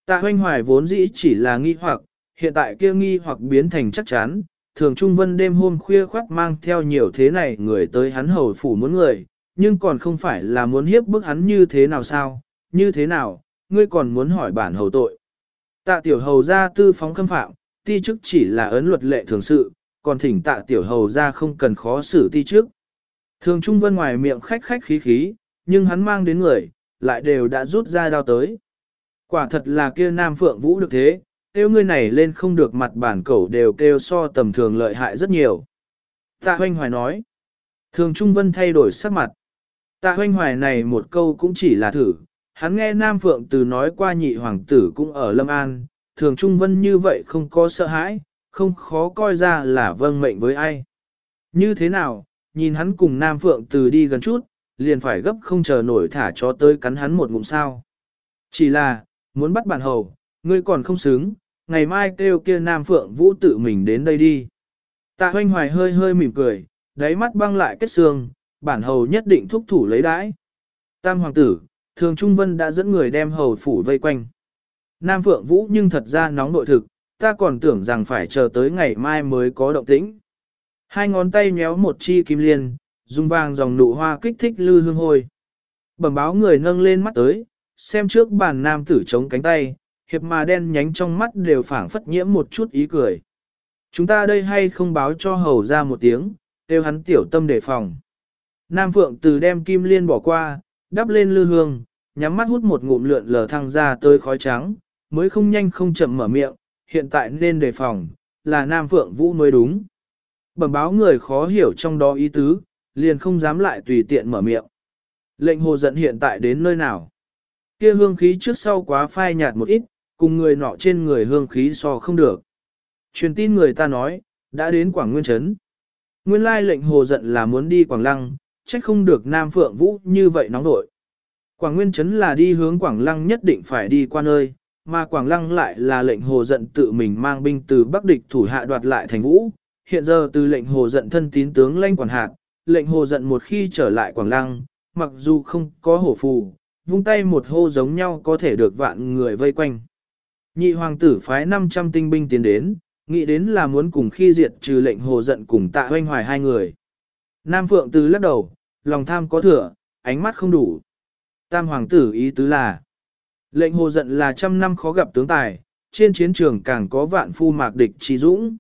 Tạ hoanh hoài vốn dĩ chỉ là nghi hoặc, hiện tại kia nghi hoặc biến thành chắc chắn, thường Trung Vân đêm hôm khuya khoát mang theo nhiều thế này người tới hắn hầu phủ muốn người, nhưng còn không phải là muốn hiếp bức hắn như thế nào sao, như thế nào, ngươi còn muốn hỏi bản hầu tội. Tạ tiểu hầu ra tư phóng khâm phạm, ti chức chỉ là ấn luật lệ thường sự, còn thỉnh tạ tiểu hầu ra không cần khó xử ti chức. Thường Trung Vân ngoài miệng khách khách khí khí, nhưng hắn mang đến người, lại đều đã rút ra đao tới. Quả thật là kia Nam Phượng Vũ được thế, kêu ngươi này lên không được mặt bản cẩu đều kêu so tầm thường lợi hại rất nhiều. Tạ Hoanh Hoài nói. Thường Trung Vân thay đổi sắc mặt. Tạ Hoanh Hoài này một câu cũng chỉ là thử. Hắn nghe Nam Phượng từ nói qua nhị hoàng tử cũng ở Lâm An. Thường Trung Vân như vậy không có sợ hãi, không khó coi ra là vâng mệnh với ai. Như thế nào, nhìn hắn cùng Nam Phượng từ đi gần chút, liền phải gấp không chờ nổi thả cho tới cắn hắn một ngụm sao. Chỉ là, muốn bắt bản hầu, ngươi còn không xứng, ngày mai kêu kia Nam Phượng Vũ tự mình đến đây đi. Tạ hoanh hoài hơi hơi mỉm cười, đáy mắt băng lại kết xương, bản hầu nhất định thúc thủ lấy đãi. Tam hoàng tử, thường Trung Vân đã dẫn người đem hầu phủ vây quanh. Nam Phượng Vũ nhưng thật ra nóng nội thực, ta còn tưởng rằng phải chờ tới ngày mai mới có động tĩnh. Hai ngón tay nhéo một chi kim liên, dùng vàng dòng nụ hoa kích thích lư hương hôi. Bẩm báo người nâng lên mắt tới, xem trước bàn nam tử chống cánh tay, hiệp mà đen nhánh trong mắt đều phảng phất nhiễm một chút ý cười. Chúng ta đây hay không báo cho hầu ra một tiếng, kêu hắn tiểu tâm đề phòng. Nam Phượng từ đem kim liên bỏ qua, đắp lên lư hương, nhắm mắt hút một ngụm lượn lờ thăng ra tới khói trắng, mới không nhanh không chậm mở miệng, hiện tại nên đề phòng, là Nam Phượng Vũ mới đúng. Bẩm báo người khó hiểu trong đó ý tứ, liền không dám lại tùy tiện mở miệng. Lệnh hồ giận hiện tại đến nơi nào? Kia hương khí trước sau quá phai nhạt một ít, cùng người nọ trên người hương khí so không được. Truyền tin người ta nói, đã đến Quảng Nguyên Trấn. Nguyên lai lệnh hồ giận là muốn đi Quảng Lăng, trách không được Nam Phượng Vũ như vậy nóng nội. Quảng Nguyên Trấn là đi hướng Quảng Lăng nhất định phải đi qua nơi, mà Quảng Lăng lại là lệnh hồ giận tự mình mang binh từ Bắc địch thủ hạ đoạt lại thành Vũ. Hiện giờ từ lệnh hồ giận thân tín tướng lanh quản hạt, lệnh hồ giận một khi trở lại Quảng Lăng, mặc dù không có hổ phù, vung tay một hô giống nhau có thể được vạn người vây quanh. Nhị hoàng tử phái 500 tinh binh tiến đến, nghĩ đến là muốn cùng khi diệt trừ lệnh hồ giận cùng tạ hoanh hoài hai người. Nam Phượng Từ lắc đầu, lòng tham có thừa, ánh mắt không đủ. Tam hoàng tử ý tứ là, lệnh hồ giận là trăm năm khó gặp tướng tài, trên chiến trường càng có vạn phu mạc địch trí dũng.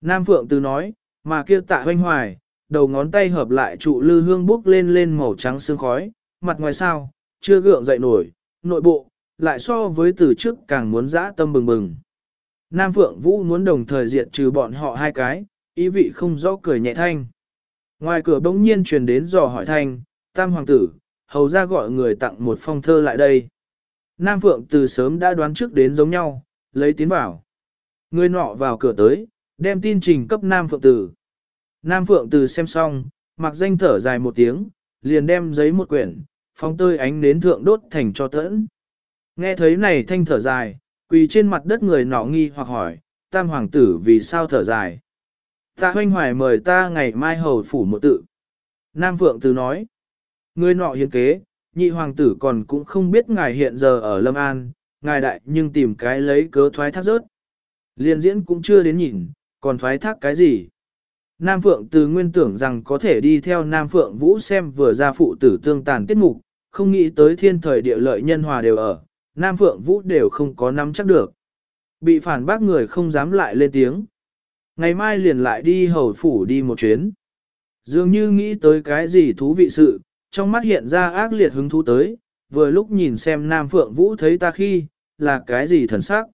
Nam Phượng Từ nói, mà kia tạ hoanh hoài, đầu ngón tay hợp lại trụ lư hương bốc lên lên màu trắng sương khói, mặt ngoài sao, chưa gượng dậy nổi, nội bộ, lại so với từ trước càng muốn dã tâm bừng bừng. Nam Phượng Vũ muốn đồng thời diệt trừ bọn họ hai cái, ý vị không rõ cười nhẹ thanh. Ngoài cửa bỗng nhiên truyền đến dò hỏi thanh, tam hoàng tử, hầu ra gọi người tặng một phong thơ lại đây. Nam Phượng từ sớm đã đoán trước đến giống nhau, lấy tiến bảo. Người nọ vào cửa tới, đem tin trình cấp Nam Phượng Tử. Nam Phượng Từ xem xong, mặc danh thở dài một tiếng, liền đem giấy một quyển, phóng tơi ánh đến thượng đốt thành cho tẫn. Nghe thấy này thanh thở dài, quỳ trên mặt đất người nọ nghi hoặc hỏi, tam hoàng tử vì sao thở dài. Ta hoanh hoài mời ta ngày mai hầu phủ một tự. Nam Phượng Từ nói, người nọ hiến kế, nhị hoàng tử còn cũng không biết ngài hiện giờ ở Lâm An, ngài đại nhưng tìm cái lấy cớ thoái thác rớt. Liên diễn cũng chưa đến nhìn, còn thoái thác cái gì. Nam Phượng từ nguyên tưởng rằng có thể đi theo Nam Phượng Vũ xem vừa ra phụ tử tương tàn tiết mục, không nghĩ tới thiên thời địa lợi nhân hòa đều ở, Nam Phượng Vũ đều không có nắm chắc được. Bị phản bác người không dám lại lên tiếng. Ngày mai liền lại đi hầu phủ đi một chuyến. Dường như nghĩ tới cái gì thú vị sự, trong mắt hiện ra ác liệt hứng thú tới, vừa lúc nhìn xem Nam Phượng Vũ thấy ta khi, là cái gì thần sắc.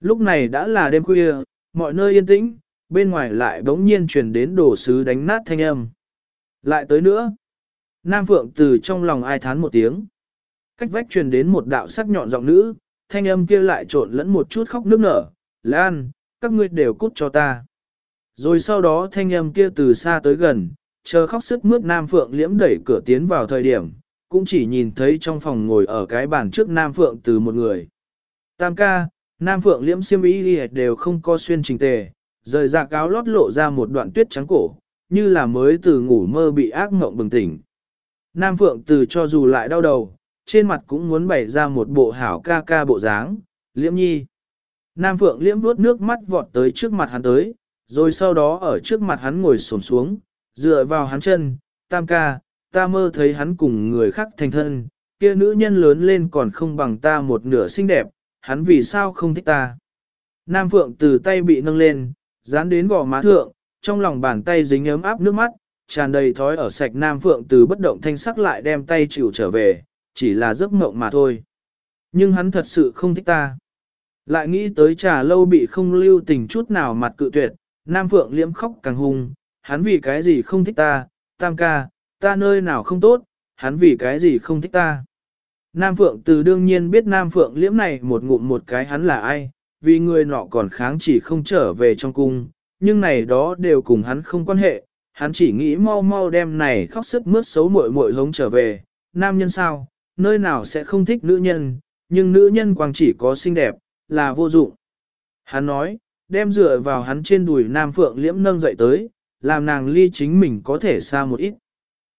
Lúc này đã là đêm khuya, mọi nơi yên tĩnh, bên ngoài lại bỗng nhiên truyền đến đồ sứ đánh nát thanh âm. Lại tới nữa. Nam Phượng từ trong lòng ai thán một tiếng. Cách vách truyền đến một đạo sắc nhọn giọng nữ, thanh âm kia lại trộn lẫn một chút khóc nước nở. Lan, các ngươi đều cút cho ta. Rồi sau đó thanh âm kia từ xa tới gần, chờ khóc sức mướt Nam Phượng liễm đẩy cửa tiến vào thời điểm, cũng chỉ nhìn thấy trong phòng ngồi ở cái bàn trước Nam Phượng từ một người. Tam ca, Nam Phượng liễm siêm ý đều không có xuyên trình tề, rời ra cáo lót lộ ra một đoạn tuyết trắng cổ, như là mới từ ngủ mơ bị ác mộng bừng tỉnh. Nam Phượng từ cho dù lại đau đầu, trên mặt cũng muốn bày ra một bộ hảo ca ca bộ dáng, liễm nhi. Nam Phượng liễm vuốt nước mắt vọt tới trước mặt hắn tới, rồi sau đó ở trước mặt hắn ngồi xổm xuống, dựa vào hắn chân, tam ca, ta mơ thấy hắn cùng người khác thành thân, kia nữ nhân lớn lên còn không bằng ta một nửa xinh đẹp, hắn vì sao không thích ta. Nam Phượng từ tay bị nâng lên, dán đến gò má thượng, trong lòng bàn tay dính ấm áp nước mắt, tràn đầy thói ở sạch Nam Phượng từ bất động thanh sắc lại đem tay chịu trở về, chỉ là giấc mộng mà thôi. Nhưng hắn thật sự không thích ta. Lại nghĩ tới trà lâu bị không lưu tình chút nào mặt cự tuyệt, Nam Phượng liễm khóc càng hung, hắn vì cái gì không thích ta, tam ca, ta nơi nào không tốt, hắn vì cái gì không thích ta. Nam Phượng từ đương nhiên biết Nam Phượng liễm này một ngụm một cái hắn là ai, vì người nọ còn kháng chỉ không trở về trong cung, nhưng này đó đều cùng hắn không quan hệ, hắn chỉ nghĩ mau mau đem này khóc sức mướt xấu muội muội hống trở về, nam nhân sao, nơi nào sẽ không thích nữ nhân, nhưng nữ nhân quang chỉ có xinh đẹp, là vô dụng. Hắn nói, đem dựa vào hắn trên đùi Nam Phượng Liễm nâng dậy tới, làm nàng ly chính mình có thể xa một ít.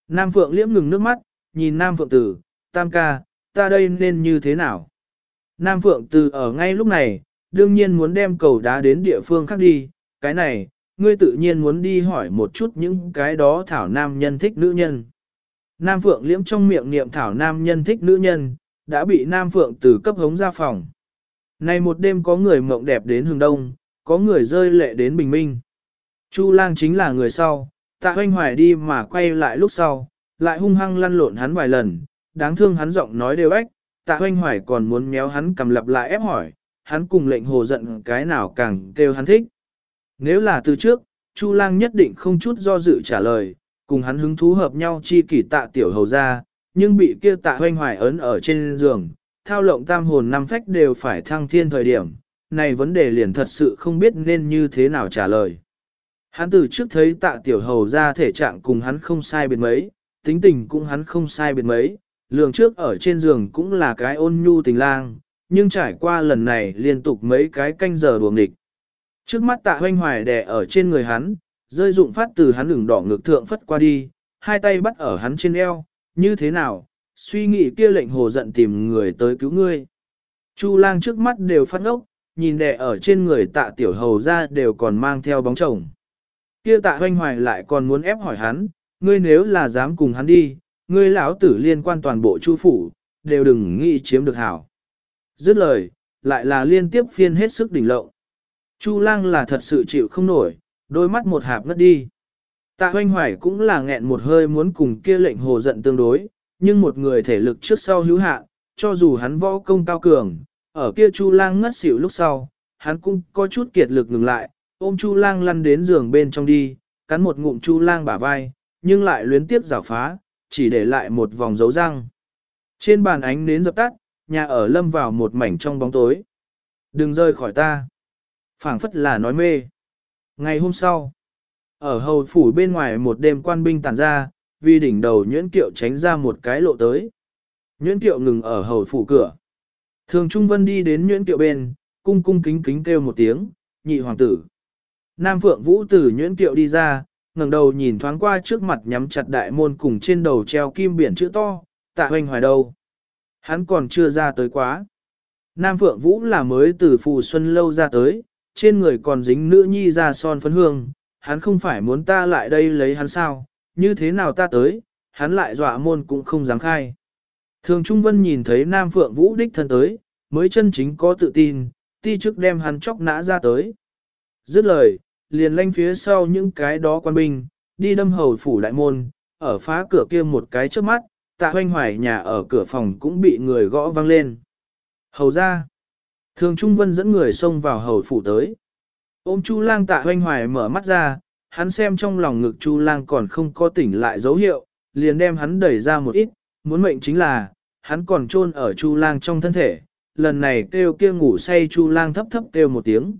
Nam Phượng Liễm ngừng nước mắt, nhìn Nam Phượng Tử, tam ca, ta đây nên như thế nào? Nam Phượng Tử ở ngay lúc này, đương nhiên muốn đem cầu đá đến địa phương khác đi, cái này, ngươi tự nhiên muốn đi hỏi một chút những cái đó thảo nam nhân thích nữ nhân. Nam Phượng liễm trong miệng niệm thảo nam nhân thích nữ nhân, đã bị Nam Phượng từ cấp hống ra phòng. Này một đêm có người mộng đẹp đến hướng đông, có người rơi lệ đến bình minh. Chu lang chính là người sau, tạ hoanh hoài đi mà quay lại lúc sau, lại hung hăng lăn lộn hắn vài lần, đáng thương hắn giọng nói đều ếch, tạ hoanh hoài còn muốn méo hắn cầm lặp lại ép hỏi, hắn cùng lệnh hồ giận cái nào càng kêu hắn thích. Nếu là từ trước, Chu lang nhất định không chút do dự trả lời, cùng hắn hứng thú hợp nhau chi kỷ tạ tiểu hầu ra, nhưng bị kia tạ hoanh hoài ấn ở trên giường, thao lộng tam hồn năm phách đều phải thăng thiên thời điểm, này vấn đề liền thật sự không biết nên như thế nào trả lời. Hắn từ trước thấy tạ tiểu hầu ra thể trạng cùng hắn không sai biệt mấy, tính tình cũng hắn không sai biệt mấy, lường trước ở trên giường cũng là cái ôn nhu tình lang, nhưng trải qua lần này liên tục mấy cái canh giờ đuồng địch. Trước mắt tạ hoanh hoài đè ở trên người hắn, rơi dụng phát từ hắn đường đỏ ngực thượng phất qua đi, hai tay bắt ở hắn trên eo, như thế nào, suy nghĩ kia lệnh hồ giận tìm người tới cứu ngươi. Chu lang trước mắt đều phát ốc, nhìn đè ở trên người tạ tiểu hầu ra đều còn mang theo bóng chồng. Kia tạ hoanh hoài lại còn muốn ép hỏi hắn, ngươi nếu là dám cùng hắn đi, ngươi lão tử liên quan toàn bộ chu phủ, đều đừng nghĩ chiếm được hảo. Dứt lời, lại là liên tiếp phiên hết sức đỉnh lộng. Chu lang là thật sự chịu không nổi, đôi mắt một hạp ngất đi. Tạ hoanh hoài cũng là nghẹn một hơi muốn cùng kia lệnh hồ giận tương đối, nhưng một người thể lực trước sau hữu hạn, cho dù hắn võ công cao cường, ở kia chu lang ngất xỉu lúc sau, hắn cũng có chút kiệt lực ngừng lại, ôm chu lang lăn đến giường bên trong đi, cắn một ngụm chu lang bả vai, nhưng lại luyến tiếp rào phá, chỉ để lại một vòng dấu răng. Trên bàn ánh nến dập tắt, nhà ở lâm vào một mảnh trong bóng tối. Đừng rơi khỏi ta phảng phất là nói mê. Ngày hôm sau, ở hầu phủ bên ngoài một đêm quan binh tàn ra, vì đỉnh đầu nhuyễn kiệu tránh ra một cái lộ tới. Nhuyễn kiệu ngừng ở hầu phủ cửa. Thường Trung Vân đi đến nhuyễn kiệu bên, cung cung kính kính kêu một tiếng, nhị hoàng tử. Nam Phượng Vũ từ nhuyễn kiệu đi ra, ngẩng đầu nhìn thoáng qua trước mặt nhắm chặt đại môn cùng trên đầu treo kim biển chữ to, tạ hoành hoài đầu. Hắn còn chưa ra tới quá. Nam Phượng Vũ là mới từ phù xuân lâu ra tới, trên người còn dính nữ nhi ra son phấn hương, hắn không phải muốn ta lại đây lấy hắn sao, như thế nào ta tới, hắn lại dọa môn cũng không dám khai. Thường Trung Vân nhìn thấy Nam Phượng Vũ đích thân tới, mới chân chính có tự tin, ti chức đem hắn chóc nã ra tới. Dứt lời, liền lanh phía sau những cái đó quan binh, đi đâm hầu phủ đại môn, ở phá cửa kia một cái trước mắt, tạ hoanh hoài nhà ở cửa phòng cũng bị người gõ vang lên. Hầu ra, Thường Trung Vân dẫn người xông vào hầu phủ tới. Ôm Chu Lang tạ hoanh hoài mở mắt ra, hắn xem trong lòng ngực Chu Lang còn không có tỉnh lại dấu hiệu, liền đem hắn đẩy ra một ít, muốn mệnh chính là, hắn còn chôn ở Chu Lang trong thân thể, lần này kêu kia ngủ say Chu Lang thấp thấp kêu một tiếng.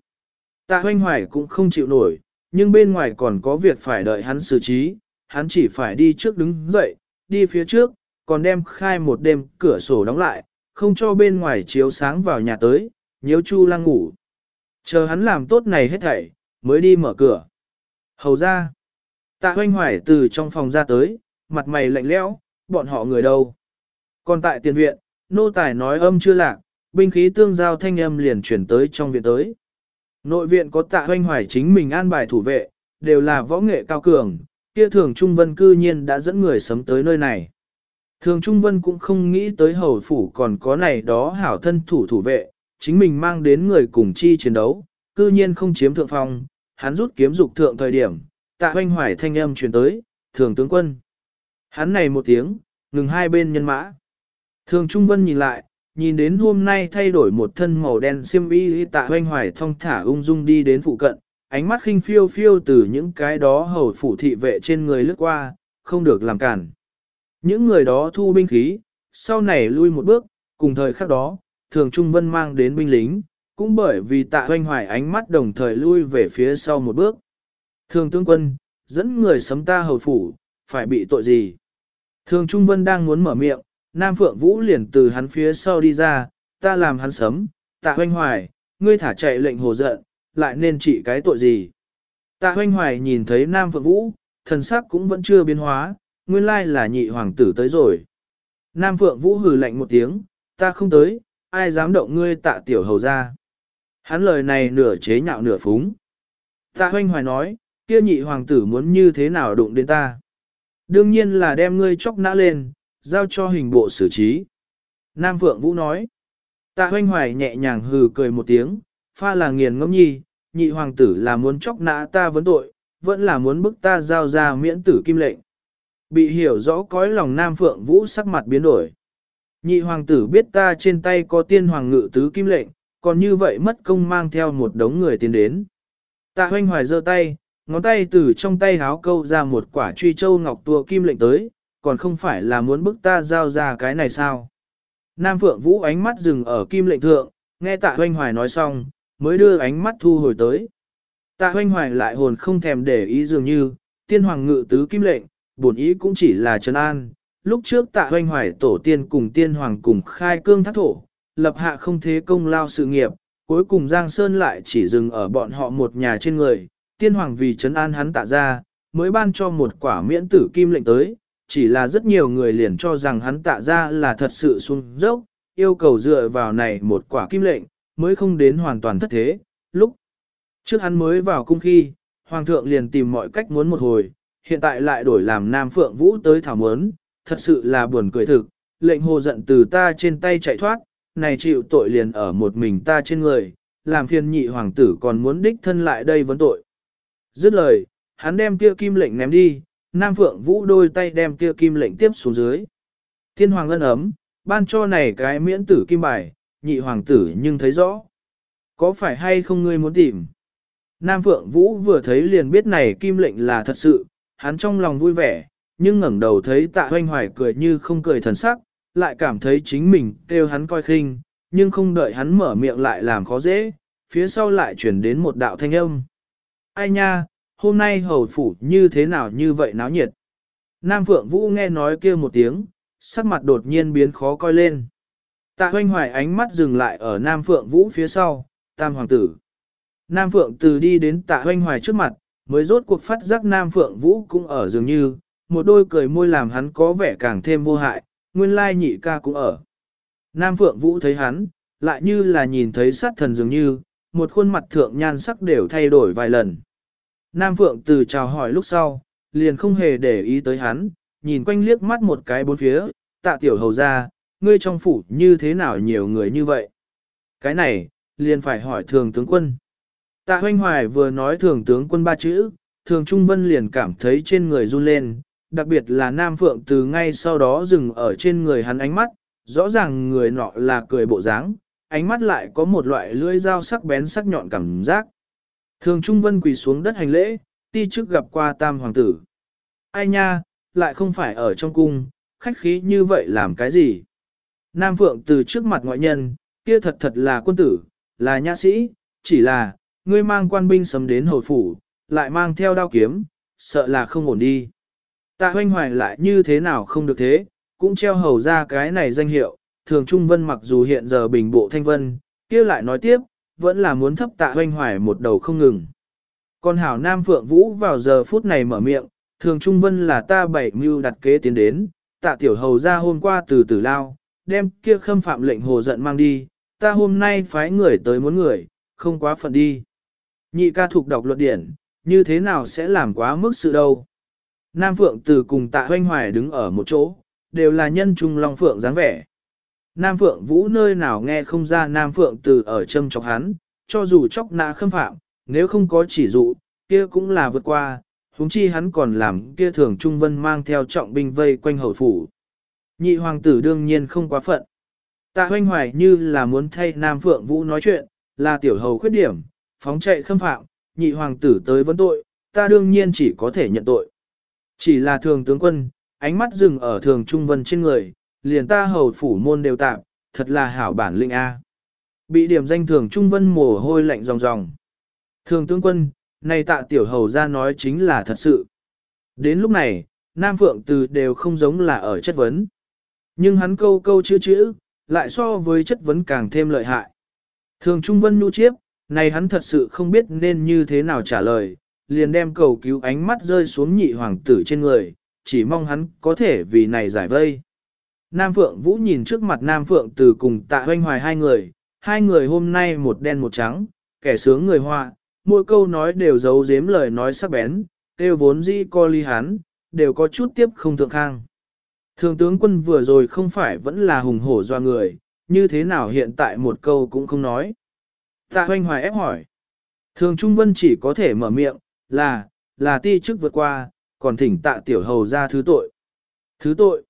Tạ hoanh hoài cũng không chịu nổi, nhưng bên ngoài còn có việc phải đợi hắn xử trí, hắn chỉ phải đi trước đứng dậy, đi phía trước, còn đem khai một đêm cửa sổ đóng lại, không cho bên ngoài chiếu sáng vào nhà tới, nhiễu Chu Lang ngủ. Chờ hắn làm tốt này hết thảy, mới đi mở cửa. Hầu ra. Tạ hoanh hoài từ trong phòng ra tới, mặt mày lạnh lẽo, bọn họ người đâu. Còn tại tiền viện, nô tài nói âm chưa lạc, binh khí tương giao thanh âm liền chuyển tới trong viện tới. Nội viện có tạ hoanh hoài chính mình an bài thủ vệ, đều là võ nghệ cao cường, kia thường Trung Vân cư nhiên đã dẫn người sấm tới nơi này. Thường Trung Vân cũng không nghĩ tới hầu phủ còn có này đó hảo thân thủ thủ vệ, chính mình mang đến người cùng chi chiến đấu, cư nhiên không chiếm thượng phong, hắn rút kiếm dục thượng thời điểm, tạ hoanh hoài thanh âm truyền tới, thường tướng quân. Hắn này một tiếng, ngừng hai bên nhân mã. Thường Trung Vân nhìn lại, nhìn đến hôm nay thay đổi một thân màu đen xiêm y tạ hoanh hoài thong thả ung dung đi đến phụ cận, ánh mắt khinh phiêu phiêu từ những cái đó hầu phủ thị vệ trên người lướt qua, không được làm cản. Những người đó thu binh khí, sau này lui một bước, cùng thời khắc đó, thường Trung Vân mang đến binh lính, cũng bởi vì tạ hoanh hoài ánh mắt đồng thời lui về phía sau một bước. Thường tướng quân, dẫn người sấm ta hầu phủ, phải bị tội gì? Thường Trung Vân đang muốn mở miệng, Nam Phượng Vũ liền từ hắn phía sau đi ra, ta làm hắn sấm, tạ hoanh hoài, ngươi thả chạy lệnh hồ giận, lại nên trị cái tội gì? Tạ hoanh hoài nhìn thấy Nam Phượng Vũ, thần sắc cũng vẫn chưa biến hóa, nguyên lai là nhị hoàng tử tới rồi. Nam Phượng Vũ hừ lạnh một tiếng, ta không tới, ai dám động ngươi tạ tiểu hầu ra. Hắn lời này nửa chế nhạo nửa phúng. Tạ hoanh hoài nói, kia nhị hoàng tử muốn như thế nào đụng đến ta. Đương nhiên là đem ngươi chóc nã lên, giao cho hình bộ xử trí. Nam Phượng Vũ nói, tạ hoanh hoài nhẹ nhàng hừ cười một tiếng, pha là nghiền ngẫm nhi, nhị hoàng tử là muốn chóc nã ta vấn tội, vẫn là muốn bức ta giao ra miễn tử kim lệnh. Bị hiểu rõ cõi lòng Nam Phượng Vũ sắc mặt biến đổi. Nhị hoàng tử biết ta trên tay có tiên hoàng ngự tứ kim lệnh, còn như vậy mất công mang theo một đống người tiến đến. Tạ hoanh hoài giơ tay, ngón tay từ trong tay háo câu ra một quả truy châu ngọc tua kim lệnh tới, còn không phải là muốn bức ta giao ra cái này sao. Nam Phượng Vũ ánh mắt dừng ở kim lệnh thượng, nghe tạ hoanh hoài nói xong, mới đưa ánh mắt thu hồi tới. Tạ hoanh hoài lại hồn không thèm để ý dường như, tiên hoàng ngự tứ kim lệnh, bổn ý cũng chỉ là trấn an. Lúc trước tạ hoanh hoài tổ tiên cùng tiên hoàng cùng khai cương thác thổ, lập hạ không thế công lao sự nghiệp, cuối cùng Giang Sơn lại chỉ dừng ở bọn họ một nhà trên người, tiên hoàng vì trấn an hắn tạ ra, mới ban cho một quả miễn tử kim lệnh tới, chỉ là rất nhiều người liền cho rằng hắn tạ ra là thật sự xuống dốc, yêu cầu dựa vào này một quả kim lệnh, mới không đến hoàn toàn thất thế, lúc trước hắn mới vào cung khi, hoàng thượng liền tìm mọi cách muốn một hồi, hiện tại lại đổi làm Nam Phượng Vũ tới thảo mớn, thật sự là buồn cười thực, lệnh hồ giận từ ta trên tay chạy thoát, này chịu tội liền ở một mình ta trên người, làm phiền nhị hoàng tử còn muốn đích thân lại đây vấn tội. Dứt lời, hắn đem kia kim lệnh ném đi, Nam Phượng Vũ đôi tay đem kia kim lệnh tiếp xuống dưới. Thiên hoàng ân ấm, ban cho này cái miễn tử kim bài, nhị hoàng tử nhưng thấy rõ. Có phải hay không ngươi muốn tìm? Nam Phượng Vũ vừa thấy liền biết này kim lệnh là thật sự, hắn trong lòng vui vẻ, nhưng ngẩng đầu thấy tạ hoanh hoài cười như không cười thần sắc, lại cảm thấy chính mình kêu hắn coi khinh, nhưng không đợi hắn mở miệng lại làm khó dễ, phía sau lại chuyển đến một đạo thanh âm. Ai nha, hôm nay hầu phủ như thế nào như vậy náo nhiệt. Nam Phượng Vũ nghe nói kia một tiếng, sắc mặt đột nhiên biến khó coi lên. Tạ hoanh hoài ánh mắt dừng lại ở Nam Phượng Vũ phía sau, tam hoàng tử. Nam Phượng từ đi đến tạ hoanh hoài trước mặt, mới rốt cuộc phát giác Nam Phượng Vũ cũng ở dường như, một đôi cười môi làm hắn có vẻ càng thêm vô hại, nguyên lai nhị ca cũng ở. Nam Phượng Vũ thấy hắn, lại như là nhìn thấy sát thần dường như, một khuôn mặt thượng nhan sắc đều thay đổi vài lần. Nam Phượng từ chào hỏi lúc sau, liền không hề để ý tới hắn, nhìn quanh liếc mắt một cái bốn phía, tạ tiểu hầu ra, ngươi trong phủ như thế nào nhiều người như vậy. Cái này, liền phải hỏi thường tướng quân. Tạ hoanh hoài vừa nói thường tướng quân ba chữ, thường Trung Vân liền cảm thấy trên người run lên, đặc biệt là Nam Phượng từ ngay sau đó dừng ở trên người hắn ánh mắt, rõ ràng người nọ là cười bộ dáng, ánh mắt lại có một loại lưỡi dao sắc bén sắc nhọn cảm giác. Thường Trung Vân quỳ xuống đất hành lễ, ti trước gặp qua tam hoàng tử. Ai nha, lại không phải ở trong cung, khách khí như vậy làm cái gì? Nam Phượng từ trước mặt ngoại nhân, kia thật thật là quân tử, là nha sĩ, chỉ là, ngươi mang quan binh sấm đến hồi phủ, lại mang theo đao kiếm, sợ là không ổn đi. Tạ hoanh hoài lại như thế nào không được thế, cũng treo hầu ra cái này danh hiệu, thường Trung Vân mặc dù hiện giờ bình bộ thanh vân, kia lại nói tiếp, vẫn là muốn thấp tạ hoanh hoài một đầu không ngừng. Còn hảo Nam Phượng Vũ vào giờ phút này mở miệng, thường Trung Vân là ta bảy mưu đặt kế tiến đến, tạ tiểu hầu ra hôm qua từ từ lao, đem kia khâm phạm lệnh hồ giận mang đi, ta hôm nay phái người tới muốn người, không quá phận đi. Nhị ca thuộc đọc luật điển, như thế nào sẽ làm quá mức sự đâu. Nam Phượng từ cùng tạ hoanh hoài đứng ở một chỗ, đều là nhân trung long Phượng dáng vẻ. Nam Phượng Vũ nơi nào nghe không ra Nam Phượng từ ở châm chọc hắn, cho dù chọc nạ khâm phạm, nếu không có chỉ dụ, kia cũng là vượt qua, huống chi hắn còn làm kia thường trung vân mang theo trọng binh vây quanh hậu phủ. Nhị hoàng tử đương nhiên không quá phận. Tạ hoanh hoài như là muốn thay Nam Phượng Vũ nói chuyện, là tiểu hầu khuyết điểm, phóng chạy khâm phạm, nhị hoàng tử tới vấn tội, ta đương nhiên chỉ có thể nhận tội. Chỉ là thường tướng quân, ánh mắt dừng ở thường trung vân trên người, liền ta hầu phủ môn đều tạm, thật là hảo bản linh A. Bị điểm danh thường trung vân mồ hôi lạnh ròng ròng. Thường tướng quân, này tạ tiểu hầu ra nói chính là thật sự. Đến lúc này, Nam Phượng Từ đều không giống là ở chất vấn. Nhưng hắn câu câu chữ chữ, lại so với chất vấn càng thêm lợi hại. Thường Trung Vân nhu chiếp, này hắn thật sự không biết nên như thế nào trả lời, liền đem cầu cứu ánh mắt rơi xuống nhị hoàng tử trên người, chỉ mong hắn có thể vì này giải vây. Nam Phượng Vũ nhìn trước mặt Nam Phượng từ cùng tạ hoanh hoài hai người, hai người hôm nay một đen một trắng, kẻ sướng người hoa, mỗi câu nói đều giấu giếm lời nói sắc bén, kêu vốn dĩ co ly hắn, đều có chút tiếp không thượng khang. Thường tướng quân vừa rồi không phải vẫn là hùng hổ doa người, như thế nào hiện tại một câu cũng không nói. Tạ hoanh hoài ép hỏi. Thường Trung Vân chỉ có thể mở miệng, là, là ti chức vượt qua, còn thỉnh tạ tiểu hầu ra thứ tội. Thứ tội.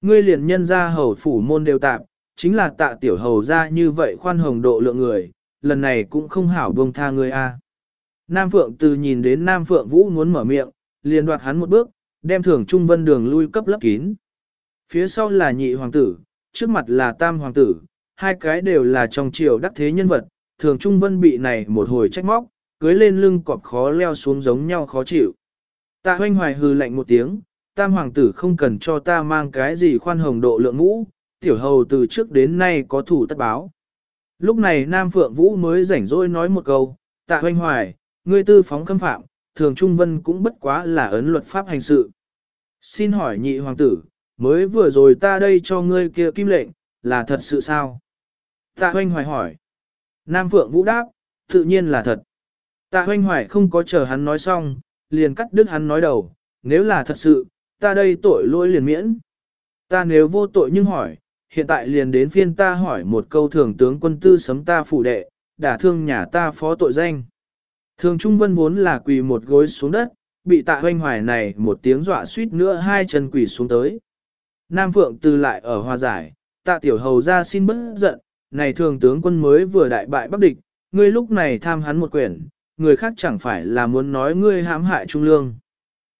Ngươi liền nhân ra hầu phủ môn đều tạm, chính là tạ tiểu hầu ra như vậy khoan hồng độ lượng người, lần này cũng không hảo buông tha ngươi a. Nam Phượng từ nhìn đến Nam Phượng Vũ muốn mở miệng, liền đoạt hắn một bước, đem thường trung vân đường lui cấp lấp kín. Phía sau là nhị hoàng tử, trước mặt là tam hoàng tử, hai cái đều là trong triều đắc thế nhân vật, thường trung vân bị này một hồi trách móc, cưới lên lưng cọp khó leo xuống giống nhau khó chịu. Tạ hoanh hoài hừ lạnh một tiếng, tam hoàng tử không cần cho ta mang cái gì khoan hồng độ lượng ngũ, tiểu hầu từ trước đến nay có thủ tất báo. Lúc này Nam Phượng Vũ mới rảnh rỗi nói một câu, tạ hoanh hoài, ngươi tư phóng khâm phạm, thường Trung Vân cũng bất quá là ấn luật pháp hành sự. Xin hỏi nhị hoàng tử, mới vừa rồi ta đây cho ngươi kia kim lệnh, là thật sự sao? Tạ hoanh hoài hỏi. Nam Phượng Vũ đáp, tự nhiên là thật. Tạ hoanh hoài không có chờ hắn nói xong, liền cắt đứt hắn nói đầu, nếu là thật sự, ta đây tội lỗi liền miễn. Ta nếu vô tội nhưng hỏi, hiện tại liền đến phiên ta hỏi một câu thường tướng quân tư sấm ta phủ đệ, đả thương nhà ta phó tội danh. Thường Trung Vân vốn là quỳ một gối xuống đất, bị tạ hoanh hoài này một tiếng dọa suýt nữa hai chân quỳ xuống tới. Nam Phượng từ lại ở hòa giải, tạ tiểu hầu ra xin bớt giận, này thường tướng quân mới vừa đại bại bắc địch, ngươi lúc này tham hắn một quyển, người khác chẳng phải là muốn nói ngươi hãm hại trung lương.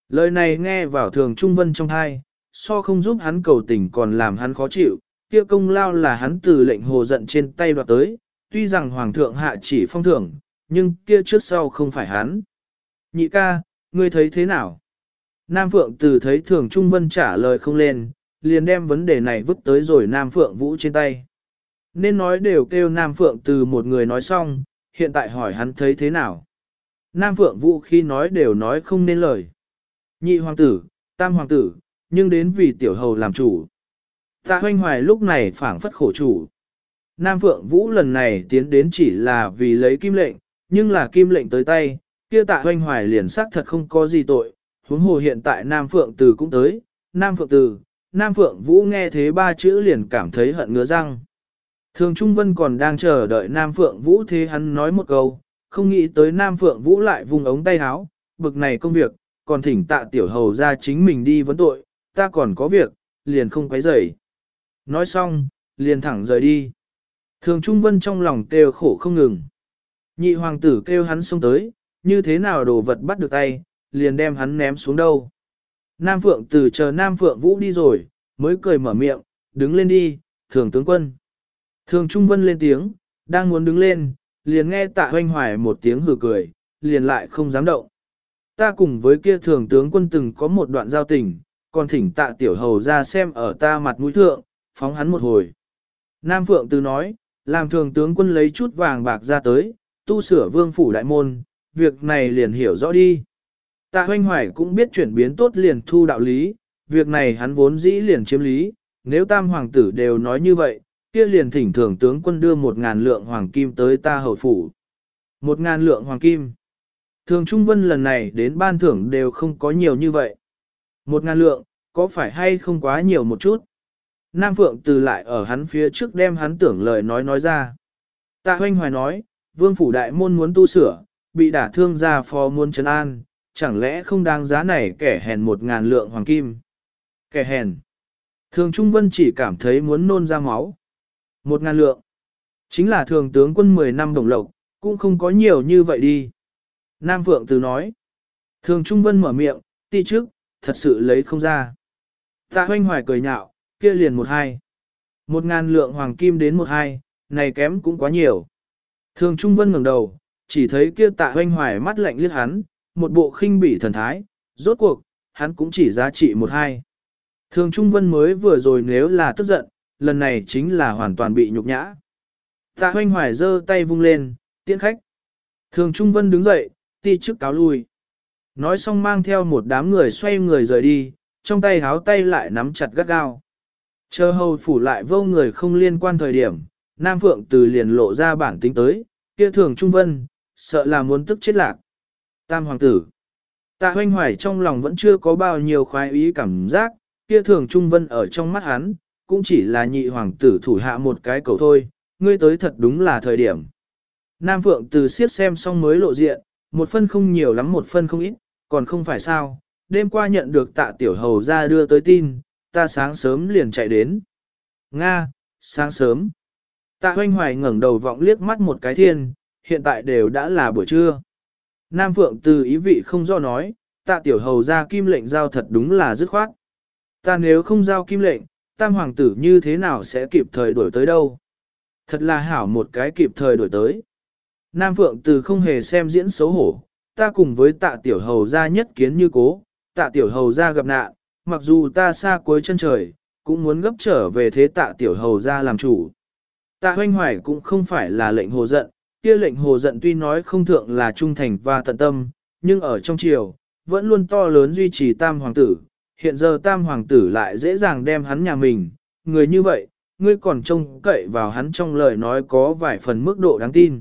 Lời này nghe vào thường trung vân trong thai, so không giúp hắn cầu tình còn làm hắn khó chịu, kia công lao là hắn từ lệnh hồ giận trên tay đoạt tới, tuy rằng hoàng thượng hạ chỉ phong thưởng, nhưng kia trước sau không phải hắn. Nhị ca, ngươi thấy thế nào? Nam Phượng từ thấy thường Trung Vân trả lời không lên, liền đem vấn đề này vứt tới rồi Nam Phượng Vũ trên tay. Nên nói đều kêu Nam Phượng từ một người nói xong, hiện tại hỏi hắn thấy thế nào. Nam Phượng Vũ khi nói đều nói không nên lời. Nhị hoàng tử, tam hoàng tử, nhưng đến vì tiểu hầu làm chủ. Tạ hoanh hoài lúc này phảng phất khổ chủ. Nam Phượng Vũ lần này tiến đến chỉ là vì lấy kim lệnh, nhưng là kim lệnh tới tay, kia tạ hoanh hoài liền xác thật không có gì tội. Huống hồ hiện tại Nam Phượng Từ cũng tới, Nam Phượng Từ, Nam Phượng Vũ nghe thế ba chữ liền cảm thấy hận ngứa răng. Thường Trung Vân còn đang chờ đợi Nam Phượng Vũ thế hắn nói một câu, không nghĩ tới Nam Phượng Vũ lại vùng ống tay áo, bực này công việc, còn thỉnh tạ tiểu hầu ra chính mình đi vấn tội, ta còn có việc, liền không quấy rầy. Nói xong, liền thẳng rời đi. Thường Trung Vân trong lòng kêu khổ không ngừng. Nhị hoàng tử kêu hắn xông tới, như thế nào đồ vật bắt được tay, liền đem hắn ném xuống đâu. Nam Phượng từ chờ Nam Phượng Vũ đi rồi, mới cười mở miệng, đứng lên đi, thường tướng quân. Thường Trung Vân lên tiếng, đang muốn đứng lên, liền nghe tạ hoanh hoài một tiếng hừ cười, liền lại không dám động. Ta cùng với kia thường tướng quân từng có một đoạn giao tình, còn thỉnh tạ tiểu hầu ra xem ở ta mặt mũi thượng, phóng hắn một hồi. Nam Phượng tư nói, làm thường tướng quân lấy chút vàng bạc ra tới, tu sửa vương phủ đại môn, việc này liền hiểu rõ đi. Tạ hoanh hoài cũng biết chuyển biến tốt liền thu đạo lý, việc này hắn vốn dĩ liền chiếm lý, nếu tam hoàng tử đều nói như vậy, kia liền thỉnh thường tướng quân đưa một ngàn lượng hoàng kim tới ta hầu phủ. Một ngàn lượng hoàng kim. Thường Trung Vân lần này đến ban thưởng đều không có nhiều như vậy. Một ngàn lượng, có phải hay không quá nhiều một chút? Nam Phượng từ lại ở hắn phía trước đem hắn tưởng lời nói nói ra. Tạ hoanh hoài nói, vương phủ đại môn muốn tu sửa, bị đả thương ra phó muốn trấn an, chẳng lẽ không đáng giá này kẻ hèn một ngàn lượng hoàng kim. Kẻ hèn. Thường Trung Vân chỉ cảm thấy muốn nôn ra máu. Một ngàn lượng. Chính là thường tướng quân 10 năm đồng lộc, cũng không có nhiều như vậy đi. Nam Phượng từ nói. Thường Trung Vân mở miệng, ti trước, thật sự lấy không ra. Tạ hoanh hoài cười nhạo, kia liền một hai. Một ngàn lượng hoàng kim đến một hai, này kém cũng quá nhiều. Thường Trung Vân ngẩng đầu, chỉ thấy kia tạ hoanh hoài mắt lạnh liếc hắn, một bộ khinh bỉ thần thái, rốt cuộc, hắn cũng chỉ giá trị một hai. Thường Trung Vân mới vừa rồi nếu là tức giận, lần này chính là hoàn toàn bị nhục nhã. Tạ hoanh hoài giơ tay vung lên, tiễn khách. Thường Trung Vân đứng dậy, ti chức cáo lui. Nói xong mang theo một đám người xoay người rời đi, trong tay háo tay lại nắm chặt gắt gao. Chờ hầu phủ lại vô người không liên quan thời điểm, Nam Phượng từ liền lộ ra bản tính tới, kia thường Trung Vân, sợ là muốn tức chết lạc. Tam Hoàng tử Tạ hoanh hoài trong lòng vẫn chưa có bao nhiêu khoái ý cảm giác, kia thường Trung Vân ở trong mắt hắn, cũng chỉ là nhị hoàng tử thủ hạ một cái cầu thôi, ngươi tới thật đúng là thời điểm. Nam Phượng từ siết xem xong mới lộ diện, một phân không nhiều lắm một phân không ít, còn không phải sao, đêm qua nhận được tạ tiểu hầu ra đưa tới tin, ta sáng sớm liền chạy đến. Nga, sáng sớm. Tạ hoanh hoài ngẩng đầu vọng liếc mắt một cái thiên, hiện tại đều đã là buổi trưa. Nam Phượng từ ý vị không do nói, tạ tiểu hầu ra kim lệnh giao thật đúng là dứt khoát. Ta nếu không giao kim lệnh, tam hoàng tử như thế nào sẽ kịp thời đổi tới đâu? Thật là hảo một cái kịp thời đổi tới. Nam Phượng từ không hề xem diễn xấu hổ, ta cùng với tạ tiểu hầu ra nhất kiến như cố, tạ tiểu hầu ra gặp nạn, mặc dù ta xa cuối chân trời, cũng muốn gấp trở về thế tạ tiểu hầu ra làm chủ. Tạ hoanh hoài cũng không phải là lệnh hồ giận, kia lệnh hồ giận tuy nói không thượng là trung thành và tận tâm, nhưng ở trong triều, vẫn luôn to lớn duy trì tam hoàng tử, hiện giờ tam hoàng tử lại dễ dàng đem hắn nhà mình, người như vậy, ngươi còn trông cậy vào hắn trong lời nói có vài phần mức độ đáng tin.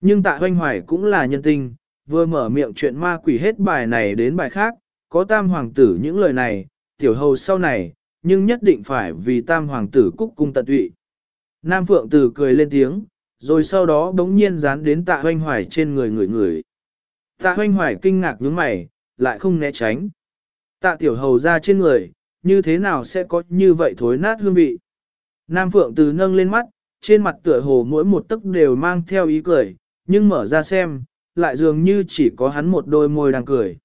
Nhưng tạ hoanh hoài cũng là nhân tinh, vừa mở miệng chuyện ma quỷ hết bài này đến bài khác, có tam hoàng tử những lời này, tiểu hầu sau này, nhưng nhất định phải vì tam hoàng tử cúc cung tận tụy. Nam Phượng Tử cười lên tiếng, rồi sau đó bỗng nhiên dán đến tạ hoanh hoài trên người người người. Tạ hoanh hoài kinh ngạc nhướng mày, lại không né tránh. Tạ tiểu hầu ra trên người, như thế nào sẽ có như vậy thối nát hương vị. Nam Phượng Từ nâng lên mắt, trên mặt tựa hồ mỗi một tấc đều mang theo ý cười, nhưng mở ra xem, lại dường như chỉ có hắn một đôi môi đang cười.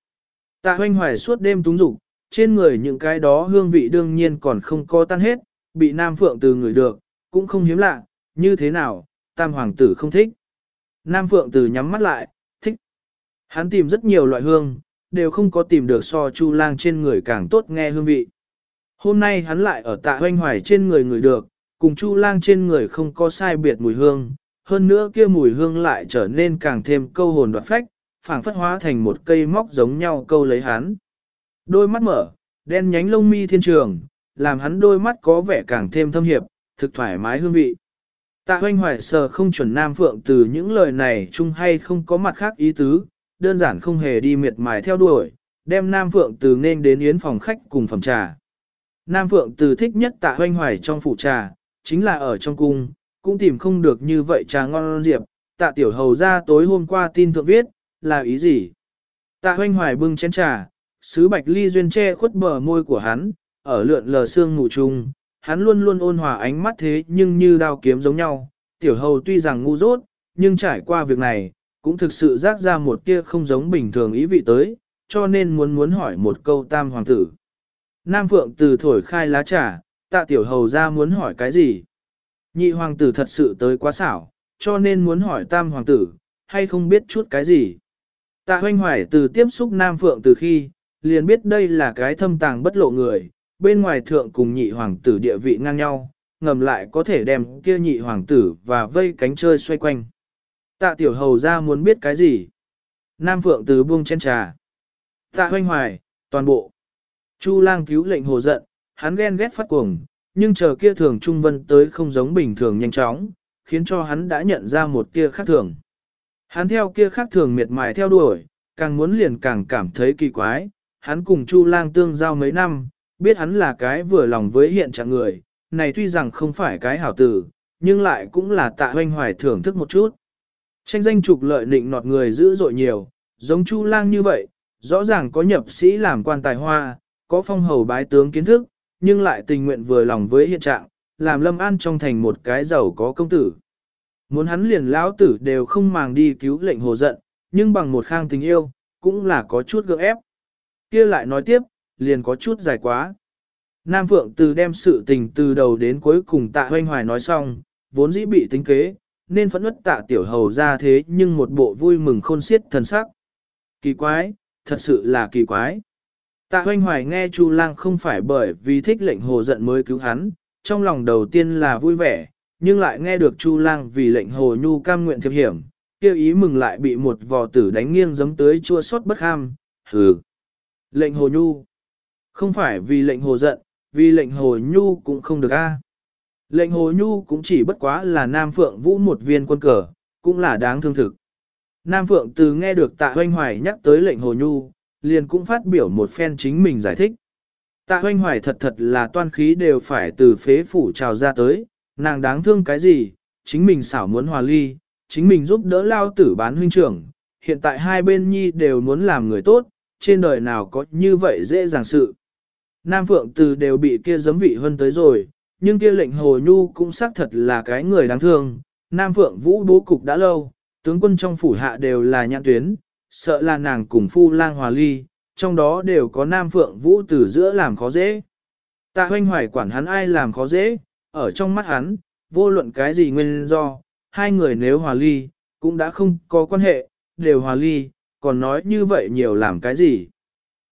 Tạ hoanh hoài suốt đêm túng dục trên người những cái đó hương vị đương nhiên còn không có tan hết, bị Nam Phượng Từ người được, cũng không hiếm lạ, như thế nào, Tam Hoàng tử không thích. Nam Phượng Từ nhắm mắt lại, thích. Hắn tìm rất nhiều loại hương, đều không có tìm được so chu lang trên người càng tốt nghe hương vị. Hôm nay hắn lại ở tạ hoanh hoài trên người người được, cùng chu lang trên người không có sai biệt mùi hương, hơn nữa kia mùi hương lại trở nên càng thêm câu hồn đoạt phách, phảng phất hóa thành một cây móc giống nhau câu lấy hắn. Đôi mắt mở, đen nhánh lông mi thiên trường, làm hắn đôi mắt có vẻ càng thêm thâm hiệp, thực thoải mái hương vị. Tạ hoanh hoài sờ không chuẩn Nam Phượng từ những lời này chung hay không có mặt khác ý tứ, đơn giản không hề đi miệt mài theo đuổi, đem Nam Phượng từ nên đến yến phòng khách cùng phẩm trà. Nam Phượng từ thích nhất tạ hoanh hoài trong phủ trà, chính là ở trong cung, cũng tìm không được như vậy trà ngon diệp, tạ tiểu hầu ra tối hôm qua tin thượng viết, là ý gì? Tạ hoanh hoài bưng chén trà, sứ bạch ly duyên che khuất bờ môi của hắn, ở lượn lờ xương ngủ chung, hắn luôn luôn ôn hòa ánh mắt thế nhưng như đao kiếm giống nhau, tiểu hầu tuy rằng ngu dốt, nhưng trải qua việc này, cũng thực sự rác ra một tia không giống bình thường ý vị tới, cho nên muốn muốn hỏi một câu tam hoàng tử. Nam Phượng từ thổi khai lá trà, tạ tiểu hầu ra muốn hỏi cái gì? Nhị hoàng tử thật sự tới quá xảo, cho nên muốn hỏi tam hoàng tử, hay không biết chút cái gì? Tạ hoanh hoài từ tiếp xúc Nam Phượng từ khi, liền biết đây là cái thâm tàng bất lộ người, bên ngoài thượng cùng nhị hoàng tử địa vị ngang nhau, ngầm lại có thể đem kia nhị hoàng tử và vây cánh chơi xoay quanh. Tạ tiểu hầu ra muốn biết cái gì? Nam Phượng từ buông trên trà. Tạ hoanh hoài, toàn bộ. Chu lang cứu lệnh hồ giận, hắn ghen ghét phát cuồng, nhưng chờ kia thường trung vân tới không giống bình thường nhanh chóng, khiến cho hắn đã nhận ra một kia khác thường. Hắn theo kia khác thường miệt mài theo đuổi, càng muốn liền càng cảm thấy kỳ quái, hắn cùng Chu lang tương giao mấy năm, biết hắn là cái vừa lòng với hiện trạng người, này tuy rằng không phải cái hảo tử, nhưng lại cũng là tạ hoanh hoài thưởng thức một chút. Tranh danh trục lợi nịnh nọt người dữ dội nhiều, giống Chu lang như vậy, Rõ ràng có nhập sĩ làm quan tài hoa, có phong hầu bái tướng kiến thức, nhưng lại tình nguyện vừa lòng với hiện trạng, làm Lâm An trong thành một cái giàu có công tử. Muốn hắn liền lão tử đều không màng đi cứu lệnh hồ giận, nhưng bằng một khang tình yêu, cũng là có chút gượng ép. kia lại nói tiếp, liền có chút dài quá. Nam Phượng từ đem sự tình từ đầu đến cuối cùng tạ hoanh hoài nói xong, vốn dĩ bị tính kế, nên phẫn ức tạ tiểu hầu ra thế nhưng một bộ vui mừng khôn xiết thần sắc. Kỳ quái, thật sự là kỳ quái. Tạ hoanh hoài nghe Chu lang không phải bởi vì thích lệnh hồ giận mới cứu hắn, trong lòng đầu tiên là vui vẻ, nhưng lại nghe được Chu lang vì lệnh hồ nhu cam nguyện thiệp hiểm, kêu ý mừng lại bị một vò tử đánh nghiêng giống tới chua xót bất ham, hừ. Lệnh hồ nhu, không phải vì lệnh hồ giận, vì lệnh hồ nhu cũng không được a. Lệnh hồ nhu cũng chỉ bất quá là Nam Phượng Vũ một viên quân cờ, cũng là đáng thương thực. Nam Phượng từ nghe được tạ hoanh hoài nhắc tới lệnh hồ nhu, liền cũng phát biểu một phen chính mình giải thích. Tạ hoanh hoài thật thật là toan khí đều phải từ phế phủ trào ra tới, nàng đáng thương cái gì, chính mình xảo muốn hòa ly, chính mình giúp đỡ lao tử bán huynh trưởng, hiện tại hai bên nhi đều muốn làm người tốt, trên đời nào có như vậy dễ dàng sự. Nam Phượng từ đều bị kia giấm vị hơn tới rồi, nhưng kia lệnh hồ nhu cũng xác thật là cái người đáng thương. Nam Phượng Vũ bố cục đã lâu, tướng quân trong phủ hạ đều là nhãn tuyến, sợ là nàng cùng phu lang hòa ly, trong đó đều có Nam Phượng Vũ từ giữa làm khó dễ. Tạ hoanh hoài quản hắn ai làm khó dễ, ở trong mắt hắn, vô luận cái gì nguyên do, hai người nếu hòa ly, cũng đã không có quan hệ, đều hòa ly, còn nói như vậy nhiều làm cái gì.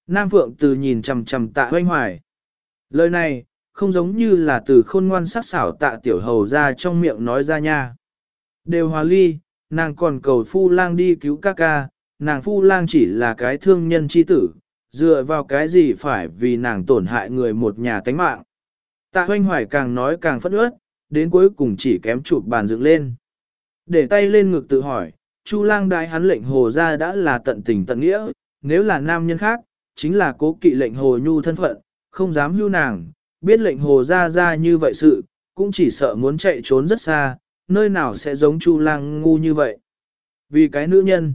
Nam Phượng từ nhìn chầm chầm tạ hoanh hoài. Lời này, không giống như là từ khôn ngoan sắc xảo tạ tiểu hầu ra trong miệng nói ra nha. Đều hòa ly, nàng còn cầu phu lang đi cứu ca ca, nàng phu lang chỉ là cái thương nhân chi tử, dựa vào cái gì phải vì nàng tổn hại người một nhà tánh mạng. Tạ hoanh hoài càng nói càng phẫn ướt, đến cuối cùng chỉ kém chụp bàn dựng lên. Để tay lên ngực tự hỏi, Chu lang đại hắn lệnh hồ ra đã là tận tình tận nghĩa, nếu là nam nhân khác, chính là cố kỵ lệnh hồ nhu thân phận, không dám hưu nàng, biết lệnh hồ ra ra như vậy sự, cũng chỉ sợ muốn chạy trốn rất xa, nơi nào sẽ giống Chu lang ngu như vậy. Vì cái nữ nhân,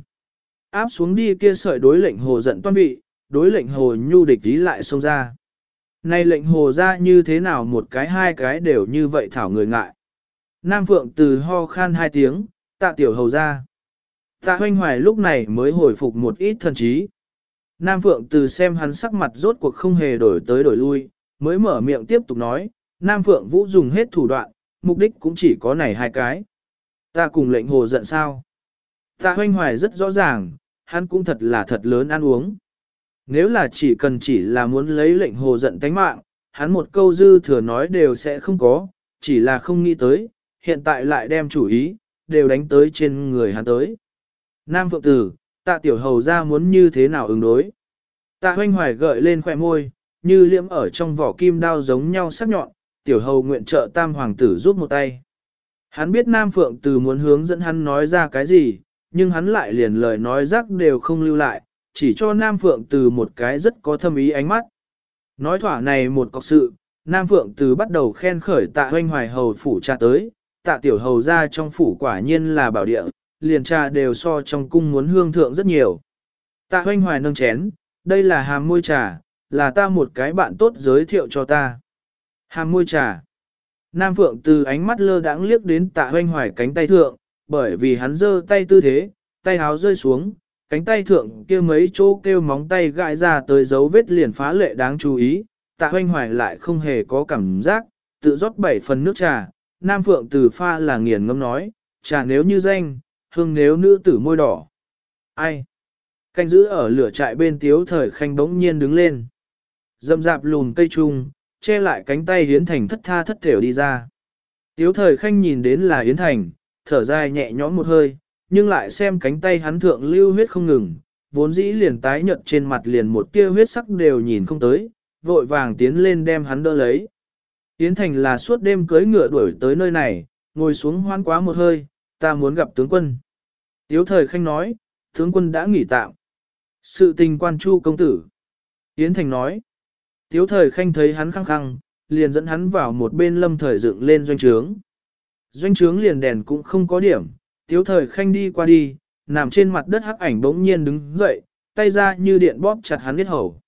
áp xuống đi kia sợi đối lệnh hồ giận toan vị, đối lệnh hồ nhu địch tí lại xông ra. Này lệnh hồ ra như thế nào một cái hai cái đều như vậy thảo người ngại. Nam Phượng từ ho khan hai tiếng, tạ tiểu hầu ra. Tạ hoanh hoài lúc này mới hồi phục một ít thần trí. Nam Phượng từ xem hắn sắc mặt rốt cuộc không hề đổi tới đổi lui, mới mở miệng tiếp tục nói, Nam Phượng Vũ dùng hết thủ đoạn, mục đích cũng chỉ có này hai cái. Ta cùng lệnh hồ giận sao? Tạ hoanh hoài rất rõ ràng, hắn cũng thật là thật lớn ăn uống. Nếu là chỉ cần chỉ là muốn lấy lệnh hồ giận tánh mạng, hắn một câu dư thừa nói đều sẽ không có, chỉ là không nghĩ tới, hiện tại lại đem chủ ý, đều đánh tới trên người hắn tới. Nam Phượng Tử, tạ tiểu hầu ra muốn như thế nào ứng đối. Tạ hoanh hoài gợi lên khỏe môi, như liễm ở trong vỏ kim đao giống nhau sắc nhọn, tiểu hầu nguyện trợ tam hoàng tử giúp một tay. Hắn biết Nam Phượng Từ muốn hướng dẫn hắn nói ra cái gì, nhưng hắn lại liền lời nói rắc đều không lưu lại, chỉ cho Nam Phượng Từ một cái rất có thâm ý ánh mắt. Nói thỏa này một cọc sự, Nam Phượng Từ bắt đầu khen khởi tạ hoanh hoài hầu phủ cha tới, tạ tiểu hầu ra trong phủ quả nhiên là bảo địa, liền trà đều so trong cung muốn hương thượng rất nhiều. Tạ hoanh hoài nâng chén, đây là hàm môi trà, là ta một cái bạn tốt giới thiệu cho ta. Hàm môi trà. Nam Phượng từ ánh mắt lơ đãng liếc đến tạ hoanh hoài cánh tay thượng, bởi vì hắn giơ tay tư thế, tay háo rơi xuống, cánh tay thượng kia mấy chỗ kêu móng tay gãi ra tới dấu vết liền phá lệ đáng chú ý, tạ hoanh hoài lại không hề có cảm giác, tự rót bảy phần nước trà, Nam Phượng từ pha là nghiền ngâm nói, trà nếu như danh, hương nếu nữ tử môi đỏ. Ai? Canh giữ ở lửa trại bên tiếu thời khanh bỗng nhiên đứng lên. Dậm dạp lùn cây trung, che lại cánh tay Yến Thành thất tha thất thểu đi ra. Tiếu thời khanh nhìn đến là Yến Thành, thở dài nhẹ nhõm một hơi, nhưng lại xem cánh tay hắn thượng lưu huyết không ngừng, vốn dĩ liền tái nhợt trên mặt liền một tia huyết sắc đều nhìn không tới, vội vàng tiến lên đem hắn đỡ lấy. Yến Thành là suốt đêm cưới ngựa đuổi tới nơi này, ngồi xuống hoan quá một hơi, ta muốn gặp tướng quân. Tiếu thời khanh nói, tướng quân đã nghỉ tạm. Sự tình quan chu công tử. Yến Thành nói, tiếu thời khanh thấy hắn khăng khăng, liền dẫn hắn vào một bên lâm thời dựng lên doanh trướng. Doanh trướng liền đèn cũng không có điểm, tiếu thời khanh đi qua đi, nằm trên mặt đất hắc ảnh bỗng nhiên đứng dậy, tay ra như điện bóp chặt hắn biết hầu.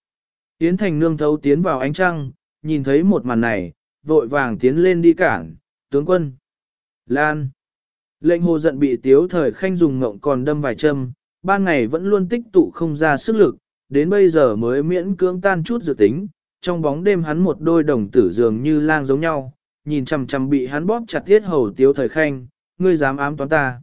Yến Thành nương thấu tiến vào ánh trăng, nhìn thấy một màn này, vội vàng tiến lên đi cản, tướng quân. Lan. Lệnh hồ giận bị tiếu thời khanh dùng ngộng còn đâm vài châm, ban ngày vẫn luôn tích tụ không ra sức lực, đến bây giờ mới miễn cưỡng tan chút dự tính, trong bóng đêm hắn một đôi đồng tử dường như lang giống nhau, nhìn chằm chằm bị hắn bóp chặt thiết hầu tiếu thời khanh, ngươi dám ám toán ta.